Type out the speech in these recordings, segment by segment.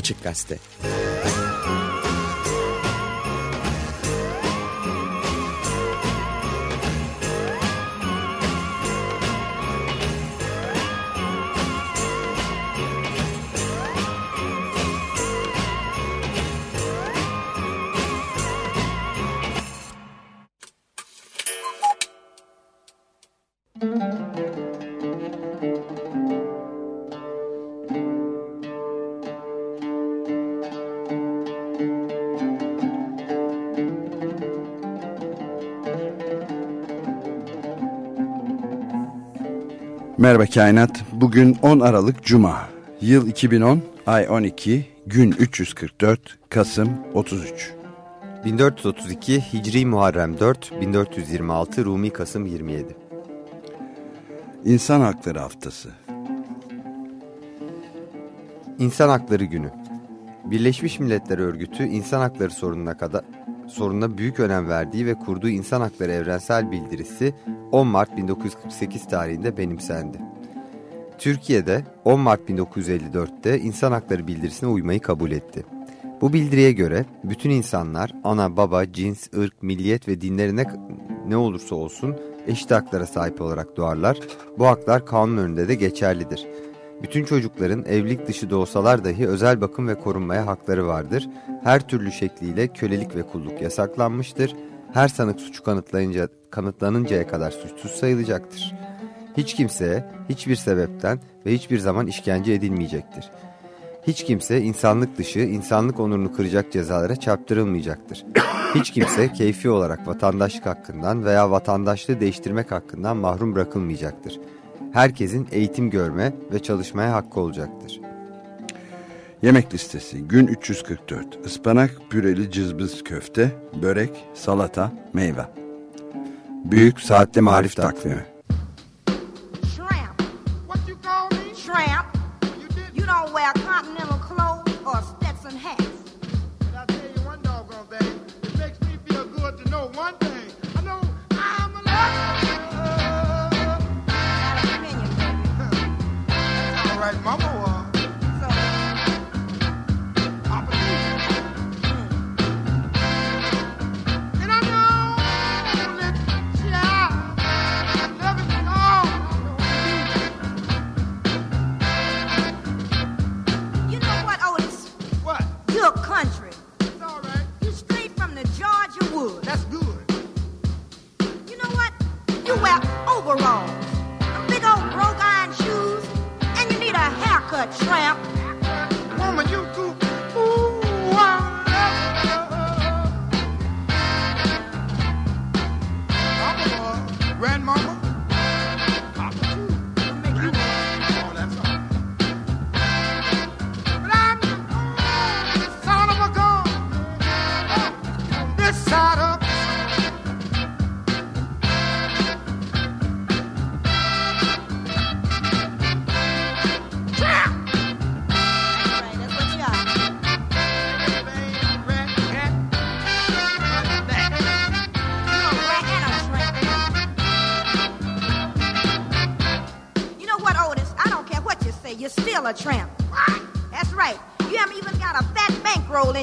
Açık Gazete. Merhaba Kainat. Bugün 10 Aralık Cuma. Yıl 2010, ay 12, gün 344, Kasım 33. 1432 Hicri Muharrem 4, 1426 Rumi Kasım 27. İnsan Hakları Haftası. İnsan Hakları Günü. Birleşmiş Milletler Örgütü insan hakları sorununa kadar sorununa büyük önem verdiği ve kurduğu İnsan Hakları Evrensel Bildirisi 10 Mart 1948 tarihinde benimsendi. Türkiye'de 10 Mart 1954'te İnsan Hakları Bildirisi'ne uymayı kabul etti. Bu bildiriye göre bütün insanlar ana, baba, cins, ırk, milliyet ve dinlerine ne olursa olsun eşit haklara sahip olarak doğarlar. Bu haklar kanun önünde de geçerlidir. Bütün çocukların evlilik dışı doğsalar dahi özel bakım ve korunmaya hakları vardır. Her türlü şekliyle kölelik ve kulluk yasaklanmıştır. Her sanık suçu kanıtlanınca, kanıtlanıncaya kadar suçsuz sayılacaktır. Hiç kimseye hiçbir sebepten ve hiçbir zaman işkence edilmeyecektir. Hiç kimse insanlık dışı, insanlık onurunu kıracak cezalara çarptırılmayacaktır. Hiç kimse keyfi olarak vatandaşlık hakkından veya vatandaşlığı değiştirmek hakkından mahrum bırakılmayacaktır. Herkesin eğitim görme ve çalışmaya hakkı olacaktır. Yemek listesi gün 344. Ispanak, püreli cızbız köfte, börek, salata, meyve. Büyük Saatli Marif Takvimi. Overalls, big old broke iron shoes, and you need a haircut, tramp.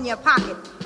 Your pocket.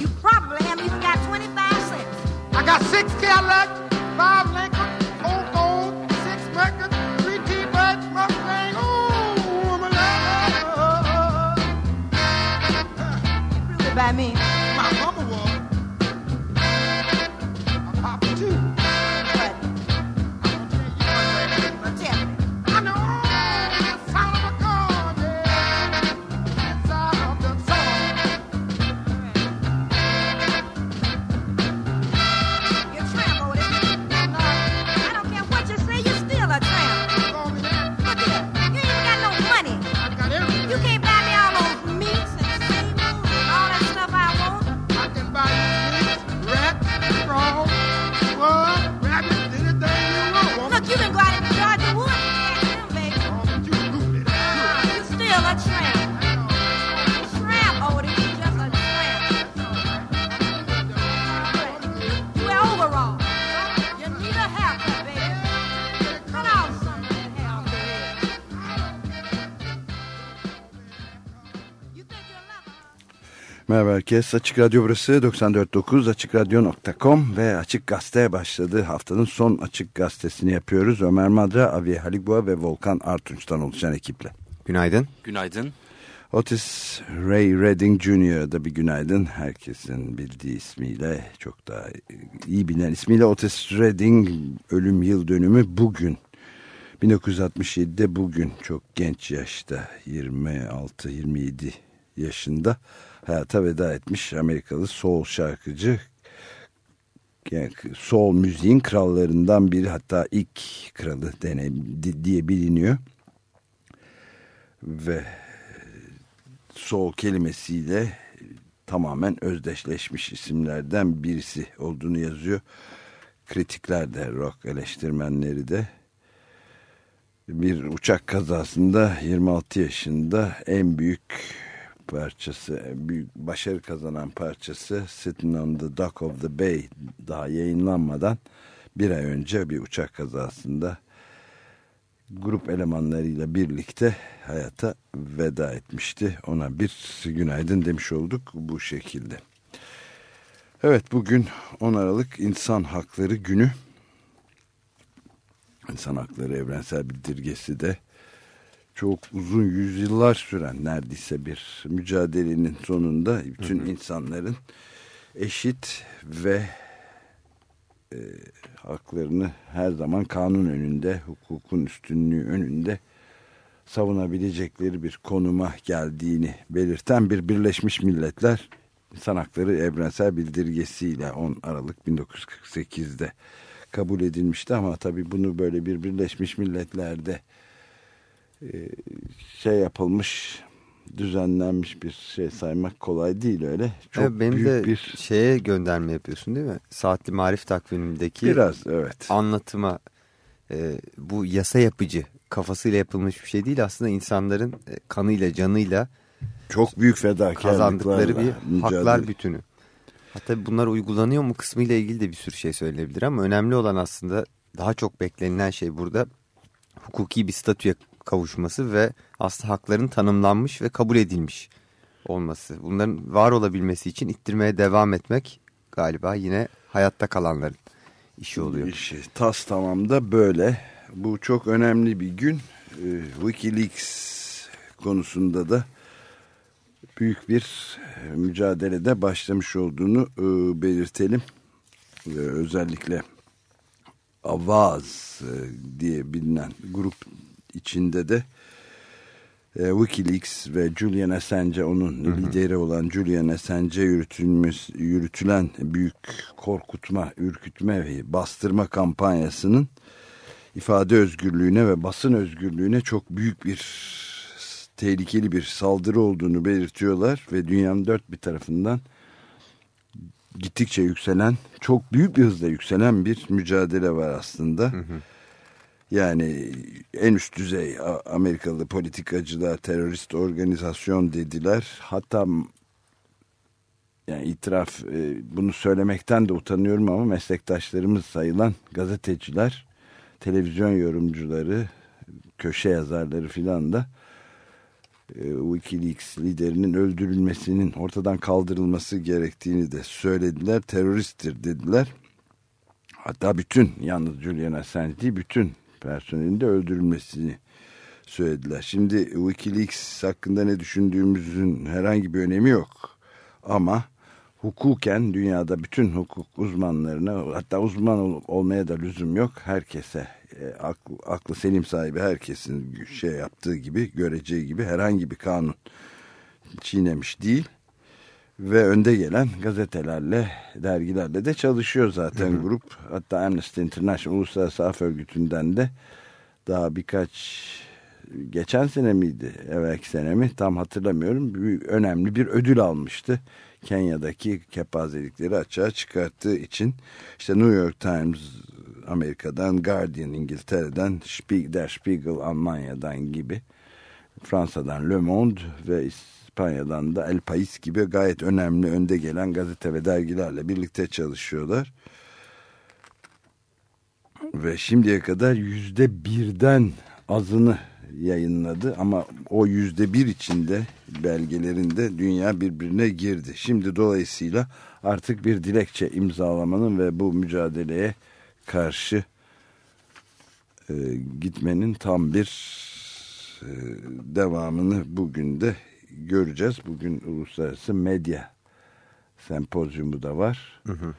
Merhaba herkes. Açık Radyo burası 94.9 AçıkRadyo.com ve Açık Gazete başladı. Haftanın son Açık Gazetesini yapıyoruz. Ömer Madra, Aviye Halikboğa ve Volkan Artunç'tan oluşan ekiple. Günaydın. Günaydın. Otis Ray Redding Jr. da bir günaydın. Herkesin bildiği ismiyle çok daha iyi bilinen ismiyle Otis Redding ölüm yıl dönümü bugün. 1967'de bugün çok genç yaşta 26-27 yaşında hayata veda etmiş Amerikalı soul şarkıcı. Yani soul müziğin krallarından biri hatta ilk kralı dene, diye biliniyor. Ve soul kelimesiyle tamamen özdeşleşmiş isimlerden birisi olduğunu yazıyor. Kritikler de rock eleştirmenleri de. Bir uçak kazasında 26 yaşında en büyük parçası, büyük başarı kazanan parçası Sitting on the Dock of the Bay daha yayınlanmadan bir ay önce bir uçak kazasında grup elemanlarıyla birlikte hayata veda etmişti. Ona bir günaydın demiş olduk bu şekilde. Evet bugün 10 Aralık İnsan Hakları Günü. İnsan Hakları Evrensel Bildirgesi de çok uzun yüzyıllar süren neredeyse bir mücadelenin sonunda bütün hı hı. insanların eşit ve e, haklarını her zaman kanun önünde, hukukun üstünlüğü önünde savunabilecekleri bir konuma geldiğini belirten bir Birleşmiş Milletler İnsan Hakları Evrensel Bildirgesiyle 10 Aralık 1948'de kabul edilmişti ama tabii bunu böyle bir Birleşmiş Milletler'de şey yapılmış düzenlenmiş bir şey saymak kolay değil öyle. Çok evet, benim büyük de bir şeye gönderme yapıyorsun değil mi? Saatli Marif takvimindeki biraz evet. Anlatıma e, bu yasa yapıcı kafasıyla yapılmış bir şey değil aslında insanların e, kanıyla canıyla çok büyük fedakarlıklarla kazandıkları bir mücadele. haklar bütünü. Hatta bunlar uygulanıyor mu kısmı ile ilgili de bir sürü şey söylenebilir ama önemli olan aslında daha çok beklenilen şey burada hukuki bir statüye kavuşması ve aslında hakların tanımlanmış ve kabul edilmiş olması. Bunların var olabilmesi için ittirmeye devam etmek galiba yine hayatta kalanların işi oluyor. İşi, tas tamam da böyle. Bu çok önemli bir gün. Ee, Wikileaks konusunda da büyük bir e, mücadelede başlamış olduğunu e, belirtelim. Özellikle Avaz e, diye bilinen grup içinde de e, Wikileaks ve Julian Assange onun hı hı. lideri olan Julian Assange yürütülmüş, yürütülen büyük korkutma, ürkütme ve bastırma kampanyasının ifade özgürlüğüne ve basın özgürlüğüne çok büyük bir tehlikeli bir saldırı olduğunu belirtiyorlar ve dünyanın dört bir tarafından gittikçe yükselen, çok büyük bir hızla yükselen bir mücadele var aslında. Hı hı. Yani en üst düzey Amerikalı politikacılar terörist organizasyon dediler. Hatta yani itiraf e, bunu söylemekten de utanıyorum ama meslektaşlarımız sayılan gazeteciler, televizyon yorumcuları, köşe yazarları filan da e, Wikileaks liderinin öldürülmesinin ortadan kaldırılması gerektiğini de söylediler. Teröristtir dediler. Hatta bütün yalnız Julian Assange değil bütün personelin de öldürülmesini söylediler. Şimdi Wikileaks hakkında ne düşündüğümüzün herhangi bir önemi yok. Ama hukuken dünyada bütün hukuk uzmanlarına hatta uzman ol, olmaya da lüzum yok. Herkese e, aklı, aklı selim sahibi herkesin şey yaptığı gibi göreceği gibi herhangi bir kanun çiğnemiş değil. Ve önde gelen gazetelerle, dergilerle de çalışıyor zaten hı hı. grup. Hatta Amnesty International Uluslararası Af Örgütü'nden de daha birkaç geçen sene miydi, evvelki sene mi tam hatırlamıyorum. Büyük, önemli bir ödül almıştı. Kenya'daki kepazelikleri açığa çıkarttığı için işte New York Times Amerika'dan, Guardian İngiltere'den, Spiegel, Der Spiegel Almanya'dan gibi Fransa'dan Le Monde ve İspanya'dan da El País gibi gayet önemli önde gelen gazete ve dergilerle birlikte çalışıyorlar. Ve şimdiye kadar yüzde birden azını yayınladı ama o yüzde bir içinde belgelerinde dünya birbirine girdi. Şimdi dolayısıyla artık bir dilekçe imzalamanın ve bu mücadeleye karşı e, gitmenin tam bir e, devamını bugün de göreceğiz. Bugün Uluslararası Medya Sempozyumu da var. Hı hı.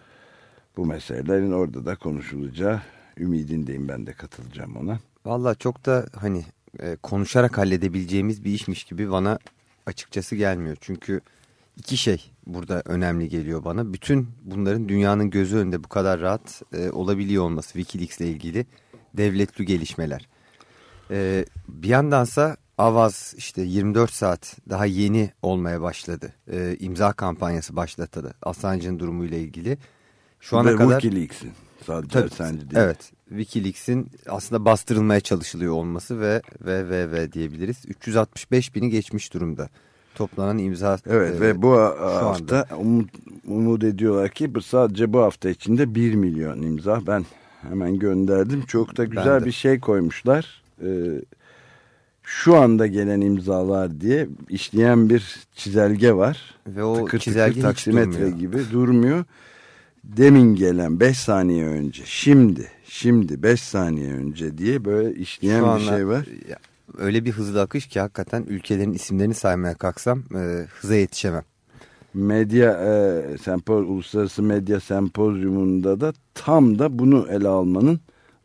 Bu meselelerin orada da konuşulacağı ümidindeyim ben de katılacağım ona. Valla çok da hani e, konuşarak halledebileceğimiz bir işmiş gibi bana açıkçası gelmiyor. Çünkü iki şey burada önemli geliyor bana. Bütün bunların dünyanın gözü önünde bu kadar rahat e, olabiliyor olması Wikileaks ile ilgili devletli gelişmeler. E, bir yandansa Avaz işte 24 saat daha yeni olmaya başladı. E, imza kampanyası başlatıldı Assange'ın durumuyla ilgili. Şu ana kadar Wikileaks'in sadece tabii, Assange değil. Evet. Wikileaks'in aslında bastırılmaya çalışılıyor olması ve ve ve ve diyebiliriz. 365 bini geçmiş durumda. Toplanan imza. Evet e, ve bu hafta umut, umut ediyorlar ki bu sadece bu hafta içinde 1 milyon imza. Ben hemen gönderdim. Çok da güzel bir şey koymuşlar. Ee, şu anda gelen imzalar diye işleyen bir çizelge var. Ve o tıkır çizelge tıkır taksimetre durmuyor. gibi durmuyor. Demin gelen 5 saniye önce, şimdi, şimdi 5 saniye önce diye böyle işleyen şu bir şey var. Ya, öyle bir hızlı akış ki hakikaten ülkelerin isimlerini saymaya kalksam e, hıza yetişemem. Medya e, sempoz, Uluslararası Medya Sempozyumunda da tam da bunu ele almanın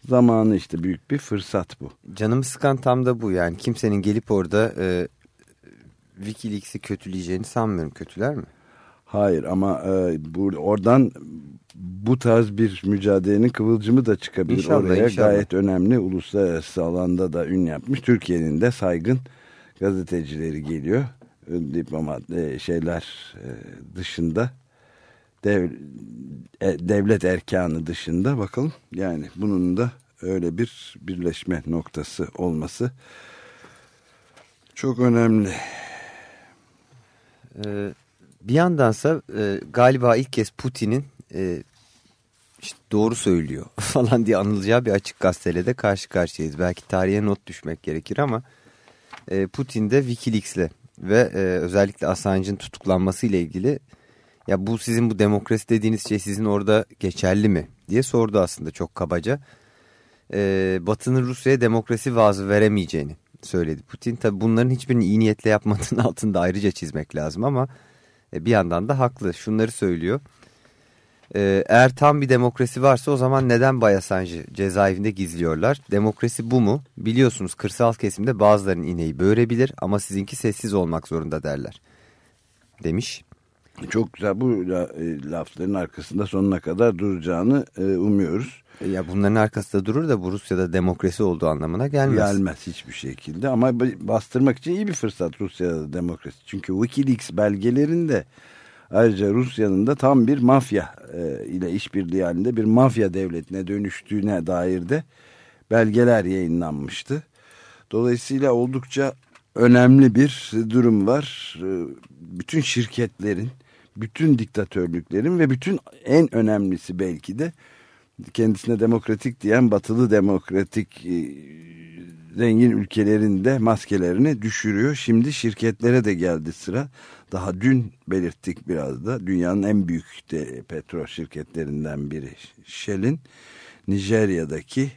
zamanı işte büyük bir fırsat bu. Canımı sıkan tam da bu yani kimsenin gelip orada e, Wikileaks'i kötüleyeceğini sanmıyorum. Kötüler mi? Hayır ama e, bu, oradan bu tarz bir mücadelenin kıvılcımı da çıkabilir inşallah, oraya. Inşallah. Gayet önemli uluslararası alanda da ün yapmış. Türkiye'nin de saygın gazetecileri geliyor. Diplomat e, şeyler e, dışında dev, e, devlet erkanı dışında bakalım. Yani bunun da öyle bir birleşme noktası olması çok önemli. Ee, bir yandansa e, galiba ilk kez Putin'in e, işte doğru söylüyor falan diye anılacağı bir açık gazeteyle de karşı karşıyayız. Belki tarihe not düşmek gerekir ama e, Putin de Wikileaks'le ve e, özellikle Assange'ın tutuklanması ile ilgili ya bu sizin bu demokrasi dediğiniz şey sizin orada geçerli mi diye sordu aslında çok kabaca. E, Batı'nın Rusya'ya demokrasi vaazı veremeyeceğini söyledi Putin. Tabi bunların hiçbirini iyi niyetle yapmadığının altında ayrıca çizmek lazım ama e, bir yandan da haklı. Şunları söylüyor. E, eğer tam bir demokrasi varsa o zaman neden Bay Assange'ı cezaevinde gizliyorlar? Demokrasi bu mu? Biliyorsunuz kırsal kesimde bazılarının ineği böğürebilir ama sizinki sessiz olmak zorunda derler. Demiş. Çok güzel bu e, lafların arkasında sonuna kadar duracağını umuyoruz. Ya bunların arkasında durur da bu Rusya'da demokrasi olduğu anlamına gelmez. Gelmez hiçbir şekilde ama bastırmak için iyi bir fırsat Rusya'da demokrasi. Çünkü Wikileaks belgelerinde ayrıca Rusya'nın da tam bir mafya e, ile işbirliği halinde bir mafya devletine dönüştüğüne dair de belgeler yayınlanmıştı. Dolayısıyla oldukça önemli bir durum var. E, bütün şirketlerin, bütün diktatörlüklerin ve bütün en önemlisi belki de kendisine demokratik diyen batılı demokratik e, zengin ülkelerin de maskelerini düşürüyor. Şimdi şirketlere de geldi sıra. Daha dün belirttik biraz da dünyanın en büyük de petrol şirketlerinden biri Shell'in Nijerya'daki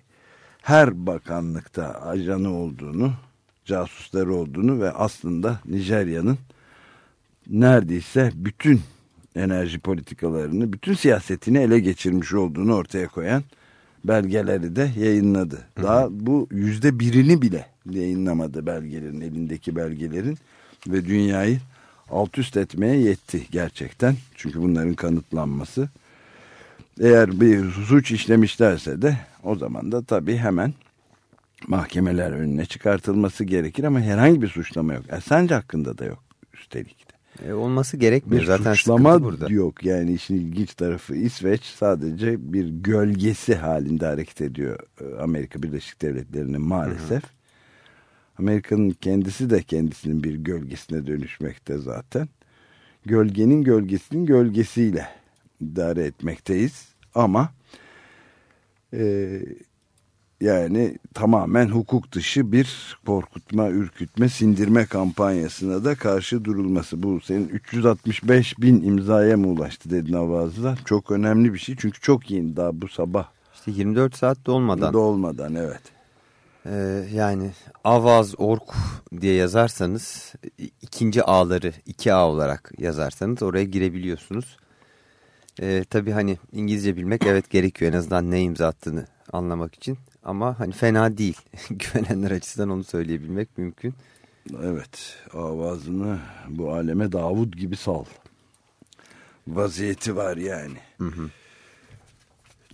her bakanlıkta ajanı olduğunu, casusları olduğunu ve aslında Nijerya'nın neredeyse bütün enerji politikalarını, bütün siyasetini ele geçirmiş olduğunu ortaya koyan belgeleri de yayınladı. Daha bu yüzde birini bile yayınlamadı belgelerin, elindeki belgelerin ve dünyayı alt üst etmeye yetti gerçekten. Çünkü bunların kanıtlanması. Eğer bir suç işlemişlerse de o zaman da tabii hemen mahkemeler önüne çıkartılması gerekir ama herhangi bir suçlama yok. Assange hakkında da yok üstelik. E, olması gerekmiyor. Bir Zaten suçlama burada. yok. Yani işin ilginç tarafı İsveç sadece bir gölgesi halinde hareket ediyor e, Amerika Birleşik Devletleri'nin maalesef. Amerika'nın kendisi de kendisinin bir gölgesine dönüşmekte zaten. Gölgenin gölgesinin yani tamamen hukuk dışı bir korkutma, ürkütme, sindirme kampanyasına da karşı durulması. Bu senin 365 bin imzaya mı ulaştı dedin Avazlar. Çok önemli bir şey çünkü çok yeni daha bu sabah. İşte 24 saat dolmadan. Dolmadan evet. Ee, yani avaz.org diye yazarsanız ikinci ağları iki ağ olarak yazarsanız oraya girebiliyorsunuz. Ee, tabii hani İngilizce bilmek evet gerekiyor en azından ne imza attığını anlamak için. Ama hani fena değil. Güvenenler açısından onu söyleyebilmek mümkün. Evet avazını bu aleme Davud gibi sal. Vaziyeti var yani. Hı hı.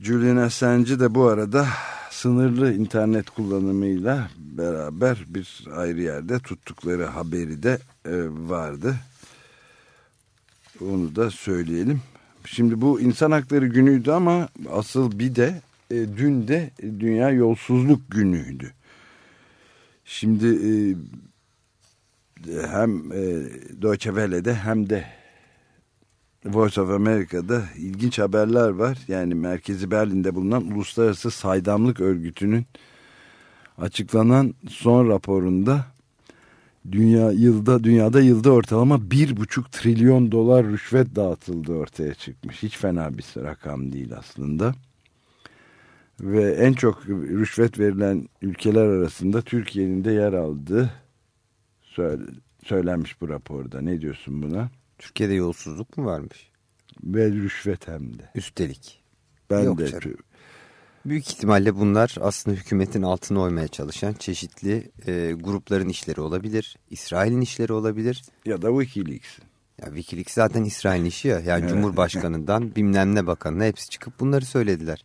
Julian Assange de bu arada sınırlı internet kullanımıyla beraber bir ayrı yerde tuttukları haberi de e, vardı. Onu da söyleyelim. Şimdi bu insan hakları günüydü ama asıl bir de e, dün de Dünya Yolsuzluk Günü'ydü. Şimdi e, hem e, Deutsche Welle'de hem de Voice of America'da ilginç haberler var. Yani merkezi Berlin'de bulunan Uluslararası Saydamlık Örgütü'nün açıklanan son raporunda dünya yılda dünyada yılda ortalama bir buçuk trilyon dolar rüşvet dağıtıldı ortaya çıkmış. Hiç fena bir rakam değil aslında. Ve en çok rüşvet verilen ülkeler arasında Türkiye'nin de yer aldığı söylenmiş bu raporda. Ne diyorsun buna? Türkiye'de yolsuzluk mu varmış? Ve rüşvet hem de. Üstelik. Ben Yok de. Canım. Büyük ihtimalle bunlar aslında hükümetin altına oymaya çalışan çeşitli e, grupların işleri olabilir. İsrail'in işleri olabilir. Ya da Wikileaks'in. Ya Wikileaks zaten İsrail'in işi ya. Yani evet. Cumhurbaşkanından bilmem ne bakanına hepsi çıkıp bunları söylediler.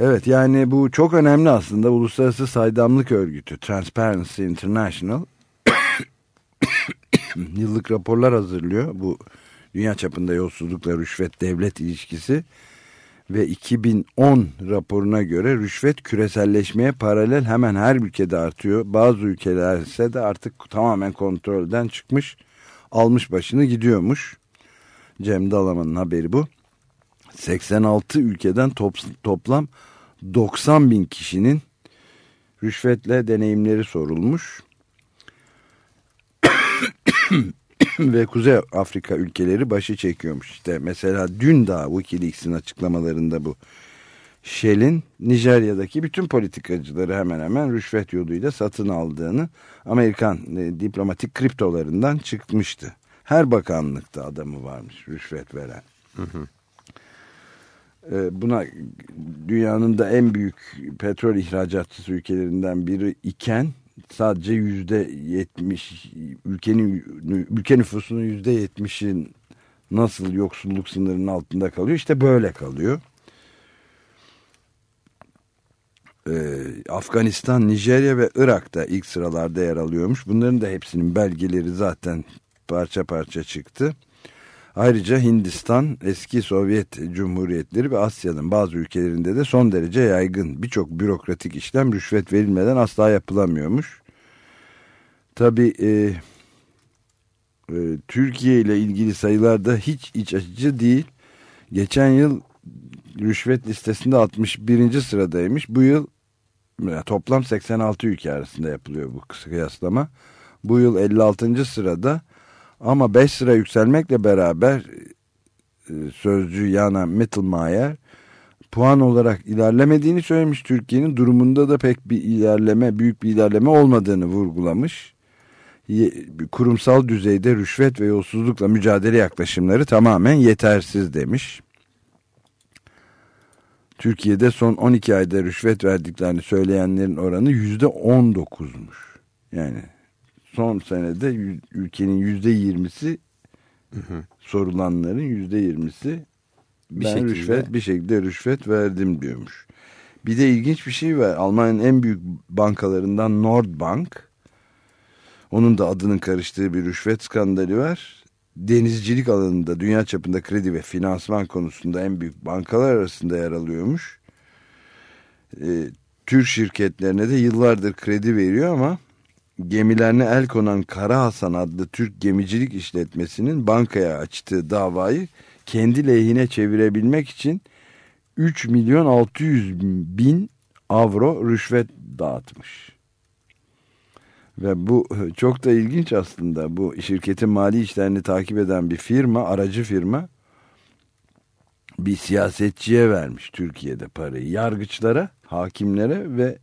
Evet yani bu çok önemli aslında. Uluslararası Saydamlık Örgütü Transparency International yıllık raporlar hazırlıyor. Bu dünya çapında yolsuzlukla rüşvet devlet ilişkisi ve 2010 raporuna göre rüşvet küreselleşmeye paralel hemen her ülkede artıyor. Bazı ülkeler ise de artık tamamen kontrolden çıkmış, almış başını gidiyormuş. Cem Dalaman'ın haberi bu. 86 ülkeden top, toplam 90 bin kişinin rüşvetle deneyimleri sorulmuş. ve Kuzey Afrika ülkeleri başı çekiyormuş. İşte mesela dün daha Wikileaks'in açıklamalarında bu Shell'in Nijerya'daki bütün politikacıları hemen hemen rüşvet yoluyla satın aldığını Amerikan e, diplomatik kriptolarından çıkmıştı. Her bakanlıkta adamı varmış rüşvet veren. Hı hı. E, buna dünyanın da en büyük petrol ihracatçısı ülkelerinden biri iken sadece yüzde yetmiş ülkenin ülke nüfusunun yüzde yetmişin nasıl yoksulluk sınırının altında kalıyor işte böyle kalıyor. Ee, Afganistan, Nijerya ve Irak'ta ilk sıralarda yer alıyormuş. Bunların da hepsinin belgeleri zaten parça parça çıktı. Ayrıca Hindistan, eski Sovyet Cumhuriyetleri ve Asya'nın bazı ülkelerinde de son derece yaygın. Birçok bürokratik işlem rüşvet verilmeden asla yapılamıyormuş. Tabii e, e, Türkiye ile ilgili sayılar da hiç iç açıcı değil. Geçen yıl rüşvet listesinde 61. sıradaymış. Bu yıl toplam 86 ülke arasında yapılıyor bu kıyaslama. Bu yıl 56. sırada ama 5 sıra yükselmekle beraber e, sözcü Yana Mittelmeier puan olarak ilerlemediğini söylemiş. Türkiye'nin durumunda da pek bir ilerleme, büyük bir ilerleme olmadığını vurgulamış. Kurumsal düzeyde rüşvet ve yolsuzlukla mücadele yaklaşımları tamamen yetersiz demiş. Türkiye'de son 12 ayda rüşvet verdiklerini söyleyenlerin oranı %19'muş. Yani son senede ülkenin yüzde yirmisi sorulanların yüzde yirmisi ben şekilde. rüşvet bir şekilde rüşvet verdim diyormuş. Bir de ilginç bir şey var. Almanya'nın en büyük bankalarından Nordbank. Onun da adının karıştığı bir rüşvet skandali var. Denizcilik alanında dünya çapında kredi ve finansman konusunda en büyük bankalar arasında yer alıyormuş. E, Türk şirketlerine de yıllardır kredi veriyor ama gemilerine el konan Kara Hasan adlı Türk gemicilik işletmesinin bankaya açtığı davayı kendi lehine çevirebilmek için 3 milyon 600 bin avro rüşvet dağıtmış. Ve bu çok da ilginç aslında. Bu şirketin mali işlerini takip eden bir firma, aracı firma bir siyasetçiye vermiş Türkiye'de parayı. Yargıçlara, hakimlere ve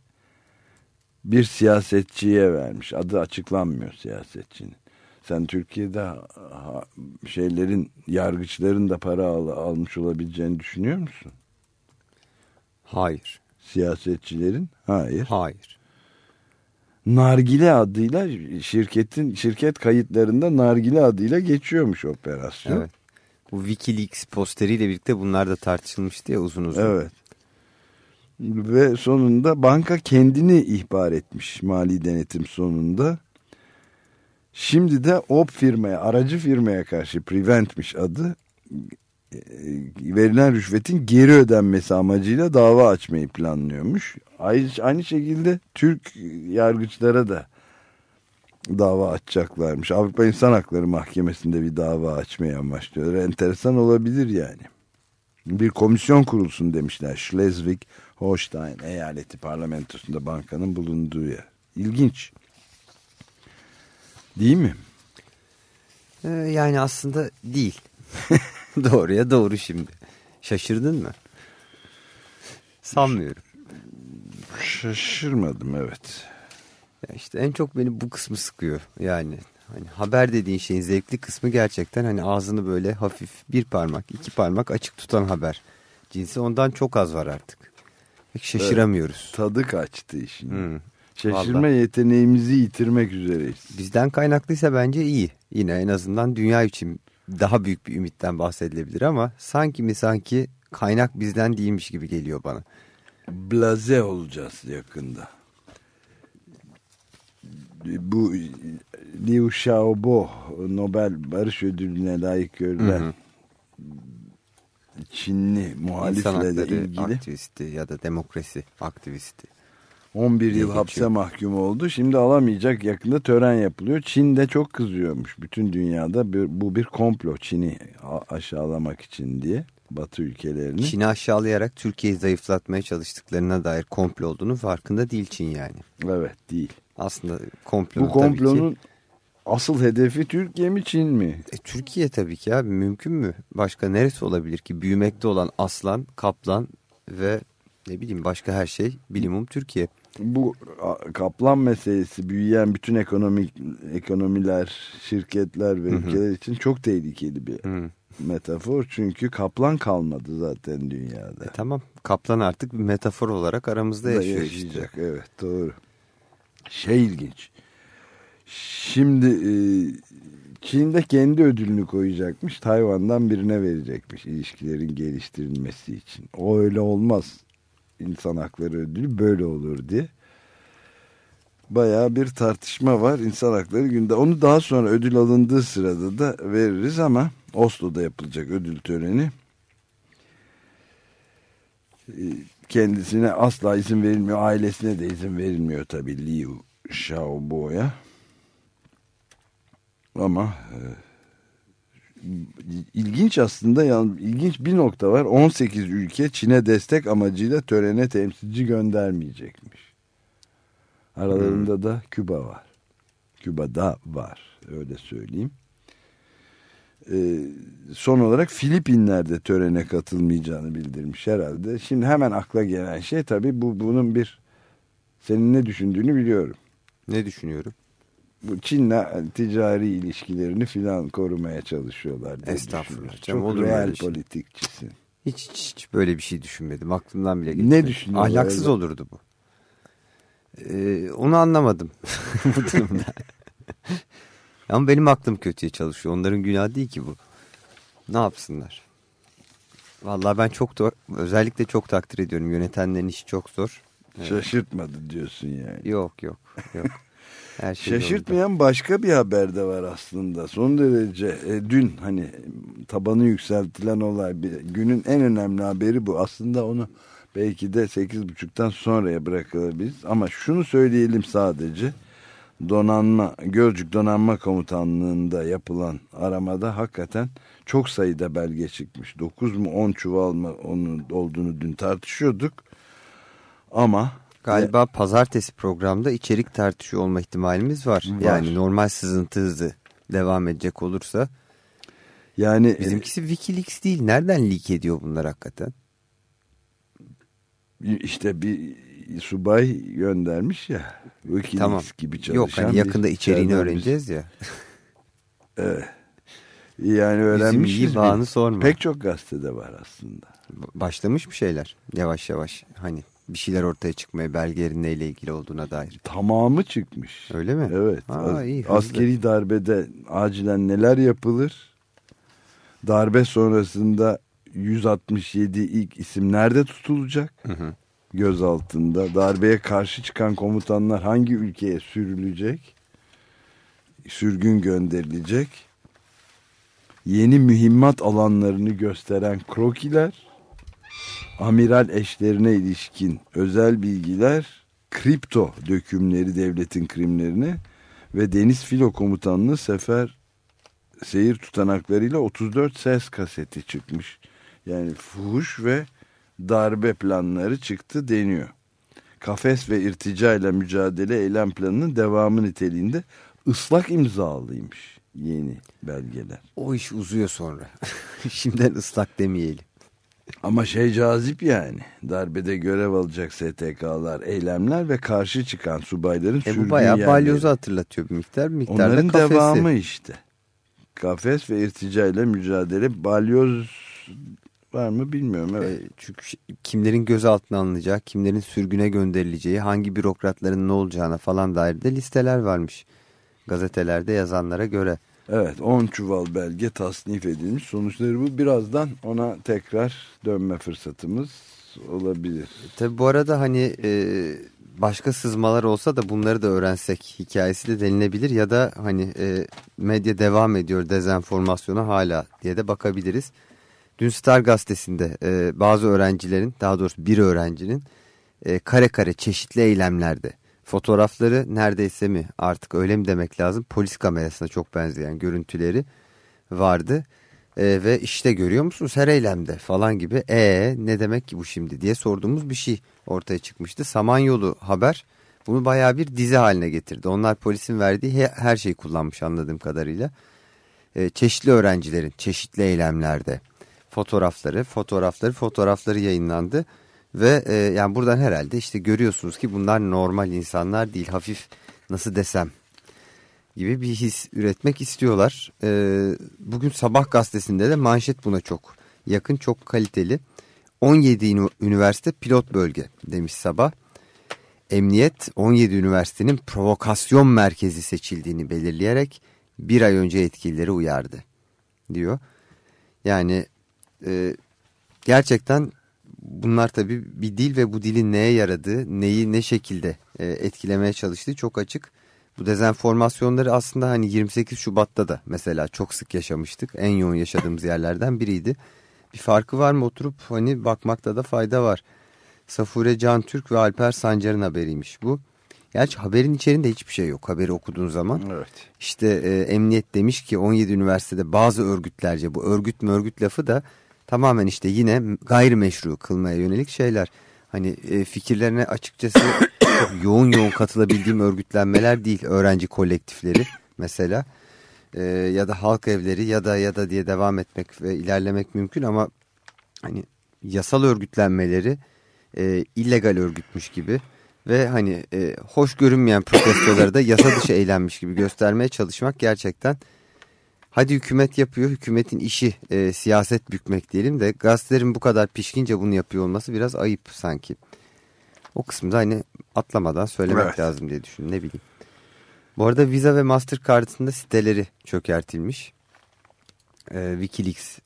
bir siyasetçiye vermiş. Adı açıklanmıyor siyasetçinin. Sen Türkiye'de ha- şeylerin, yargıçların da para al- almış olabileceğini düşünüyor musun? Hayır. Siyasetçilerin? Hayır. Hayır. Nargile adıyla şirketin şirket kayıtlarında Nargile adıyla geçiyormuş operasyon. Evet. Bu Wikileaks posteriyle birlikte bunlar da tartışılmıştı ya uzun uzun. Evet. Ve sonunda banka kendini ihbar etmiş mali denetim sonunda. Şimdi de o firmaya, aracı firmaya karşı Prevent'miş adı. e, Verilen rüşvetin geri ödenmesi amacıyla dava açmayı planlıyormuş. Aynı, şekilde Türk yargıçlara da dava açacaklarmış. Avrupa İnsan Hakları Mahkemesi'nde bir dava açmaya amaçlıyorlar. Enteresan olabilir yani. Bir komisyon kurulsun demişler. Schleswig-Holstein eyaleti parlamentosunda bankanın bulunduğu yer. İlginç. Değil mi? Ee, yani aslında değil. Doğruya doğru şimdi. Şaşırdın mı? Sanmıyorum. Şaşırmadım evet. Ya işte en çok beni bu kısmı sıkıyor. Yani hani haber dediğin şeyin zevkli kısmı gerçekten hani ağzını böyle hafif bir parmak, iki parmak açık tutan haber. Cinsi ondan çok az var artık. Pek şaşıramıyoruz. Tadı kaçtı işin. Hmm. Şaşırma Vallahi. yeteneğimizi yitirmek üzereyiz. Bizden kaynaklıysa bence iyi. Yine en azından dünya için daha büyük bir ümitten bahsedilebilir ama sanki mi sanki kaynak bizden değilmiş gibi geliyor bana. Blaze olacağız yakında. Bu Liu Xiaobo Nobel Barış Ödülü'ne layık görülen Hı hı. Çinli muhalifle de ilgili aktivisti ya da demokrasi aktivisti. 11 yıl hapse mahkum oldu. Şimdi alamayacak yakında tören yapılıyor. Çin de çok kızıyormuş bütün dünyada bir- bu bir komplo Çin'i aşağılamak için diye Batı ülkelerini. Çin'i aşağılayarak Türkiye'yi zayıflatmaya çalıştıklarına dair komplo olduğunu farkında değil Çin yani. Evet değil. Aslında komplonun Bu tabii ki- komplonun asıl hedefi Türkiye mi Çin mi? E, Türkiye tabii ki abi mümkün mü? Başka neresi olabilir ki? Büyümekte olan aslan, kaplan ve ne bileyim başka her şey bilimum Türkiye. Bu kaplan meselesi büyüyen bütün ekonomik ekonomiler, şirketler ve ülkeler için çok tehlikeli bir Hı. metafor. Çünkü kaplan kalmadı zaten dünyada. E, tamam kaplan artık bir metafor olarak aramızda da yaşıyor işte. yaşayacak. Evet doğru. Şey ilginç. Şimdi e, Çin'de kendi ödülünü koyacakmış. Tayvan'dan birine verecekmiş ilişkilerin geliştirilmesi için. O öyle olmaz. İnsan hakları ödülü böyle olur diye. Bayağı bir tartışma var insan hakları günde. Onu daha sonra ödül alındığı sırada da veririz ama Oslo'da yapılacak ödül töreni. Ee, kendisine asla izin verilmiyor. Ailesine de izin verilmiyor tabii Liu Xiaobo'ya. Ama e, ilginç aslında yani ilginç bir nokta var. 18 ülke Çin'e destek amacıyla törene temsilci göndermeyecekmiş. Aralarında da Küba var. Küba'da var. Öyle söyleyeyim. Ee, son olarak Filipinler de törene katılmayacağını bildirmiş herhalde. Şimdi hemen akla gelen şey tabii bu bunun bir senin ne düşündüğünü biliyorum. Ne düşünüyorum? Bu Çin'le ticari ilişkilerini filan korumaya çalışıyorlar. diye Estağfurullah canım, Çok real şey? politikçisin. Hiç, hiç, hiç böyle bir şey düşünmedim. Aklımdan bile Ne geçmedi. düşünüyorlar Ahlaksız öyle? olurdu bu. Ee, onu anlamadım bu durumda. Ama benim aklım kötüye çalışıyor. Onların günahı değil ki bu. Ne yapsınlar? Vallahi ben çok da özellikle çok takdir ediyorum. Yönetenlerin işi çok zor. Şaşırtmadı diyorsun yani. Yok yok yok. Her şey yolunda. Şaşırtmayan başka bir haber de var aslında. Son derece e, dün hani tabanı yükseltilen olay bir, günün en önemli haberi bu. Aslında onu belki de 8.30'dan sonraya bırakılabiliriz. Ama şunu söyleyelim sadece. Donanma, Gölcük Donanma Komutanlığı'nda yapılan aramada hakikaten çok sayıda belge çıkmış. 9 mu 10 çuval mı onun olduğunu dün tartışıyorduk. Ama Galiba pazartesi programda içerik tartışıyor olma ihtimalimiz var. Var. Yani normal sızıntı hızı devam edecek olursa. yani Bizimkisi Wikileaks değil. Nereden leak ediyor bunlar hakikaten? işte bir subay göndermiş ya. Wikileaks Tamam. gibi çalışan. Yok hani yakında içeriğini öğreneceğiz ya. bir- Yani öğrenmişiz. iyi biz. bağını sorma. Pek çok gazetede var aslında. Başlamış bir şeyler yavaş yavaş. Hani bir şeyler ortaya çıkmaya belgelerin neyle ilgili olduğuna dair. Tamamı çıkmış. Öyle mi? Evet. Aa, iyi, hızlı. askeri darbede acilen neler yapılır? Darbe sonrasında 167 ilk isim nerede tutulacak? Göz altında. Darbeye karşı çıkan komutanlar hangi ülkeye sürülecek? Sürgün gönderilecek. Yeni mühimmat alanlarını gösteren krokiler, amiral eşlerine ilişkin özel bilgiler, kripto dökümleri devletin krimlerini ve Deniz Filo Komutanlığı sefer seyir tutanaklarıyla 34 ses kaseti çıkmış. Yani fuhuş ve darbe planları çıktı deniyor. Kafes ve irtica ile mücadele eylem planının devamı niteliğinde ıslak imzalıymış yeni belgeler. O iş uzuyor sonra. Şimdiden ıslak demeyelim. Ama şey cazip yani. Darbede görev alacak STK'lar, eylemler ve karşı çıkan subayların E sürgün bu bayağı yerleri. balyozu hatırlatıyor bir miktar. Bir miktar Onların kafesi. devamı işte. Kafes ve irtica ile mücadele balyoz var mı bilmiyorum. Evet. E, çünkü kimlerin gözaltına alınacağı, kimlerin sürgüne gönderileceği, hangi bürokratların ne olacağına falan dair de listeler varmış. Gazetelerde yazanlara göre. Evet 10 çuval belge tasnif edilmiş. Sonuçları bu. Birazdan ona tekrar dönme fırsatımız olabilir. Tabi bu arada hani e, başka sızmalar olsa da bunları da öğrensek hikayesi de denilebilir ya da hani e, medya devam ediyor dezenformasyona hala diye de bakabiliriz. Dün Star gazetesinde e, bazı öğrencilerin daha doğrusu bir öğrencinin e, kare kare çeşitli eylemlerde fotoğrafları neredeyse mi artık öyle mi demek lazım polis kamerasına çok benzeyen görüntüleri vardı. E, ve işte görüyor musunuz her eylemde falan gibi e ne demek ki bu şimdi diye sorduğumuz bir şey ortaya çıkmıştı. Samanyolu haber bunu bayağı bir dizi haline getirdi. Onlar polisin verdiği he- her şeyi kullanmış anladığım kadarıyla. E, çeşitli öğrencilerin çeşitli eylemlerde fotoğrafları, fotoğrafları, fotoğrafları yayınlandı. Ve e, yani buradan herhalde işte görüyorsunuz ki bunlar normal insanlar değil. Hafif nasıl desem gibi bir his üretmek istiyorlar. E, bugün Sabah gazetesinde de manşet buna çok yakın, çok kaliteli. 17 ünü- üniversite pilot bölge demiş Sabah. Emniyet 17 üniversitenin provokasyon merkezi seçildiğini belirleyerek bir ay önce yetkilileri uyardı diyor. Yani e, gerçekten bunlar tabii bir dil ve bu dilin neye yaradığı, neyi ne şekilde e, etkilemeye çalıştığı çok açık. Bu dezenformasyonları aslında hani 28 Şubat'ta da mesela çok sık yaşamıştık. En yoğun yaşadığımız yerlerden biriydi. Bir farkı var mı oturup hani bakmakta da fayda var. Safure Can Türk ve Alper Sancar'ın haberiymiş bu. Gerçi haberin içerisinde hiçbir şey yok haberi okuduğun zaman. Evet. İşte e, emniyet demiş ki 17 üniversitede bazı örgütlerce bu örgüt mü örgüt lafı da tamamen işte yine gayrimeşru kılmaya yönelik şeyler. Hani e, fikirlerine açıkçası çok yoğun yoğun katılabildiğim örgütlenmeler değil. Öğrenci kolektifleri mesela E, ya da halk evleri ya da ya da diye devam etmek ve ilerlemek mümkün ama hani yasal örgütlenmeleri e, illegal örgütmüş gibi ve hani e, hoş görünmeyen protestoları da yasa dışı eğlenmiş gibi göstermeye çalışmak gerçekten hadi hükümet yapıyor hükümetin işi e, siyaset bükmek diyelim de gazetelerin bu kadar pişkince bunu yapıyor olması biraz ayıp sanki. O kısmı da hani atlamadan söylemek Evet. lazım diye düşün ne bileyim. Bu arada Visa ve Mastercard'ın da siteleri çökertilmiş. E, Wikileaks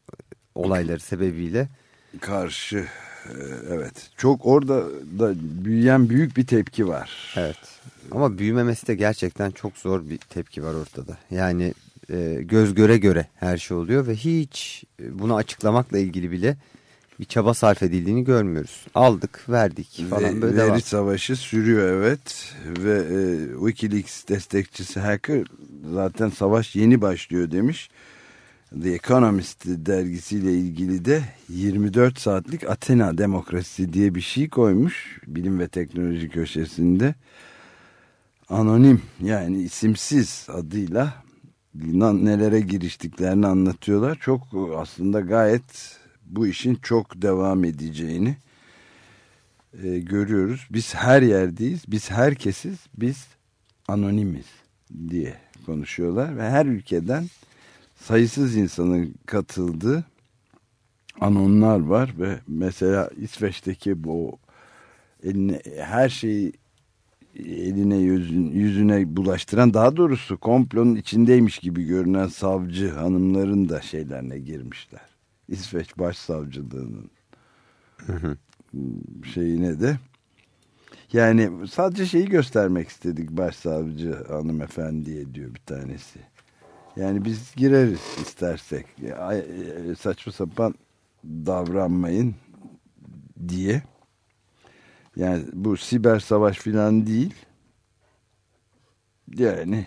olayları sebebiyle. Karşı e, evet. Çok orada da büyüyen büyük bir tepki var. Evet. Ama büyümemesi de gerçekten çok zor bir tepki var ortada. Yani e, göz göre göre her şey oluyor ve hiç e, bunu açıklamakla ilgili bile bir çaba sarf edildiğini görmüyoruz. Aldık, verdik falan böyle veri devam. savaşı sürüyor evet ve e, Wikileaks destekçisi hacker zaten savaş yeni başlıyor demiş. The Economist dergisiyle ilgili de 24 saatlik Athena demokrasisi diye bir şey koymuş bilim ve teknoloji köşesinde. Anonim yani isimsiz adıyla nelere giriştiklerini anlatıyorlar. Çok aslında gayet bu işin çok devam edeceğini e, görüyoruz. Biz her yerdeyiz, biz herkesiz, biz anonimiz diye konuşuyorlar ve her ülkeden sayısız insanın katıldığı anonlar var ve mesela İsveç'teki bu eline, her şeyi eline yüzün, yüzüne bulaştıran daha doğrusu komplonun içindeymiş gibi görünen savcı hanımların da şeylerine girmişler. İsveç Başsavcılığının şeyine de yani sadece şeyi göstermek istedik başsavcı hanımefendiye diyor bir tanesi. Yani biz gireriz istersek. E, saçma sapan davranmayın diye. Yani bu siber savaş filan değil. Yani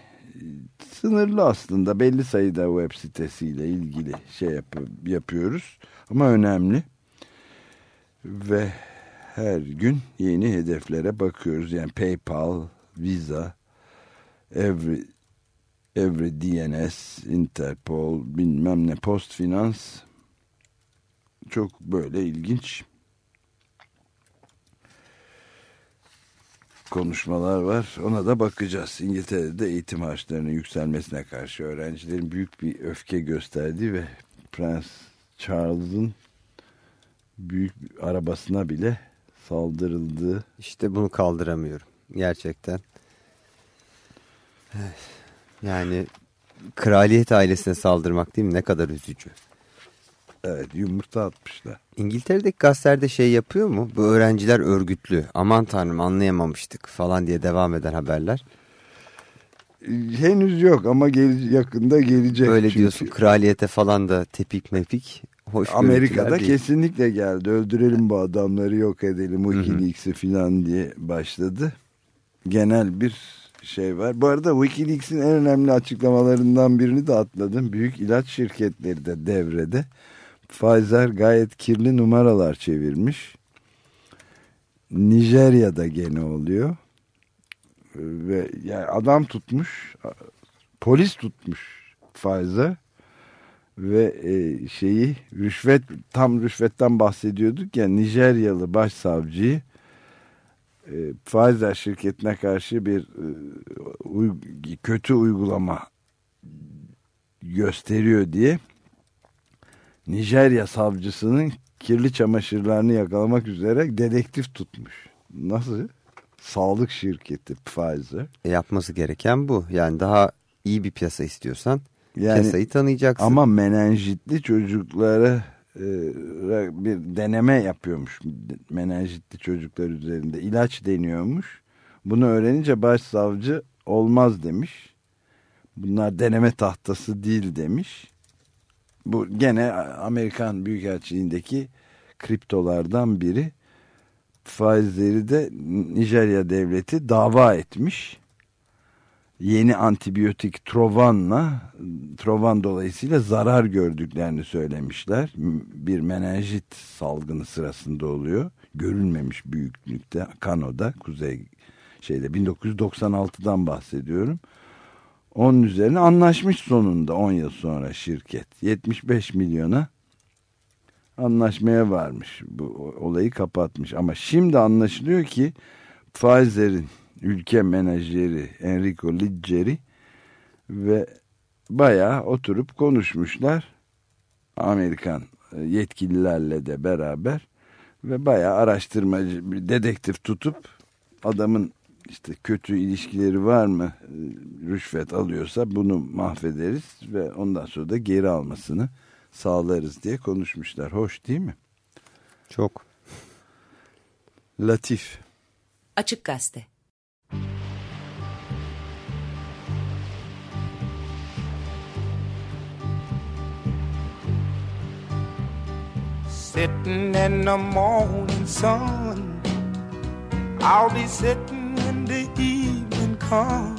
sınırlı aslında belli sayıda web sitesiyle ilgili şey yap yapıyoruz. Ama önemli. Ve her gün yeni hedeflere bakıyoruz. Yani PayPal, Visa, Every Every DNS, Interpol, bilmem ne, Post Finans çok böyle ilginç konuşmalar var. Ona da bakacağız. İngiltere'de eğitim harçlarının yükselmesine karşı öğrencilerin büyük bir öfke gösterdiği ve Prens Charles'ın büyük arabasına bile saldırıldığı. İşte bunu kaldıramıyorum. Gerçekten. Yani kraliyet ailesine saldırmak değil mi? Ne kadar üzücü. Evet yumurta atmışlar. İngiltere'deki gazetelerde şey yapıyor mu? Bu öğrenciler örgütlü. Aman tanrım anlayamamıştık falan diye devam eden haberler. Henüz yok ama gel yakında gelecek. Öyle çünkü. diyorsun kraliyete falan da tepik mepik. Hoş Amerika'da kesinlikle geldi. Öldürelim bu adamları yok edelim Wikileaks'i falan diye başladı. Genel bir şey var. Bu arada Wikileaks'in en önemli açıklamalarından birini de atladım. Büyük ilaç şirketleri de devrede. Pfizer gayet kirli numaralar çevirmiş. Nijerya'da gene oluyor. Ve yani adam tutmuş, polis tutmuş Pfizer ve e, şeyi rüşvet tam rüşvetten bahsediyorduk ya Nijeryalı başsavcıyı e, Pfizer şirketine karşı bir e, kötü uygulama gösteriyor diye Nijerya savcısının kirli çamaşırlarını yakalamak üzere dedektif tutmuş. Nasıl? Sağlık şirketi Pfizer. E yapması gereken bu. Yani daha iyi bir piyasa istiyorsan yani, piyasayı tanıyacaksın. Ama menenjitli çocuklara e, bir deneme yapıyormuş. Menenjitli çocuklar üzerinde ilaç deniyormuş. Bunu öğrenince başsavcı olmaz demiş. Bunlar deneme tahtası değil demiş. Bu gene Amerikan Büyükelçiliğindeki kriptolardan biri. Pfizer'i de Nijerya devleti dava etmiş. Yeni antibiyotik Trovan'la Trovan dolayısıyla zarar gördüklerini söylemişler. Bir menenjit salgını sırasında oluyor. Görülmemiş büyüklükte Kano'da kuzey şeyde 1996'dan bahsediyorum. Onun üzerine anlaşmış sonunda 10 yıl sonra şirket. 75 milyona anlaşmaya varmış. Bu olayı kapatmış. Ama şimdi anlaşılıyor ki Pfizer'in ülke menajeri Enrico Liggeri ve bayağı oturup konuşmuşlar. Amerikan yetkililerle de beraber ve bayağı araştırmacı bir dedektif tutup adamın işte kötü ilişkileri var mı e, rüşvet alıyorsa bunu mahvederiz ve ondan sonra da geri almasını sağlarız diye konuşmuşlar. Hoş değil mi? Çok. Latif. Açık Gazete Sitting in the morning sun I'll be sitting the evening come,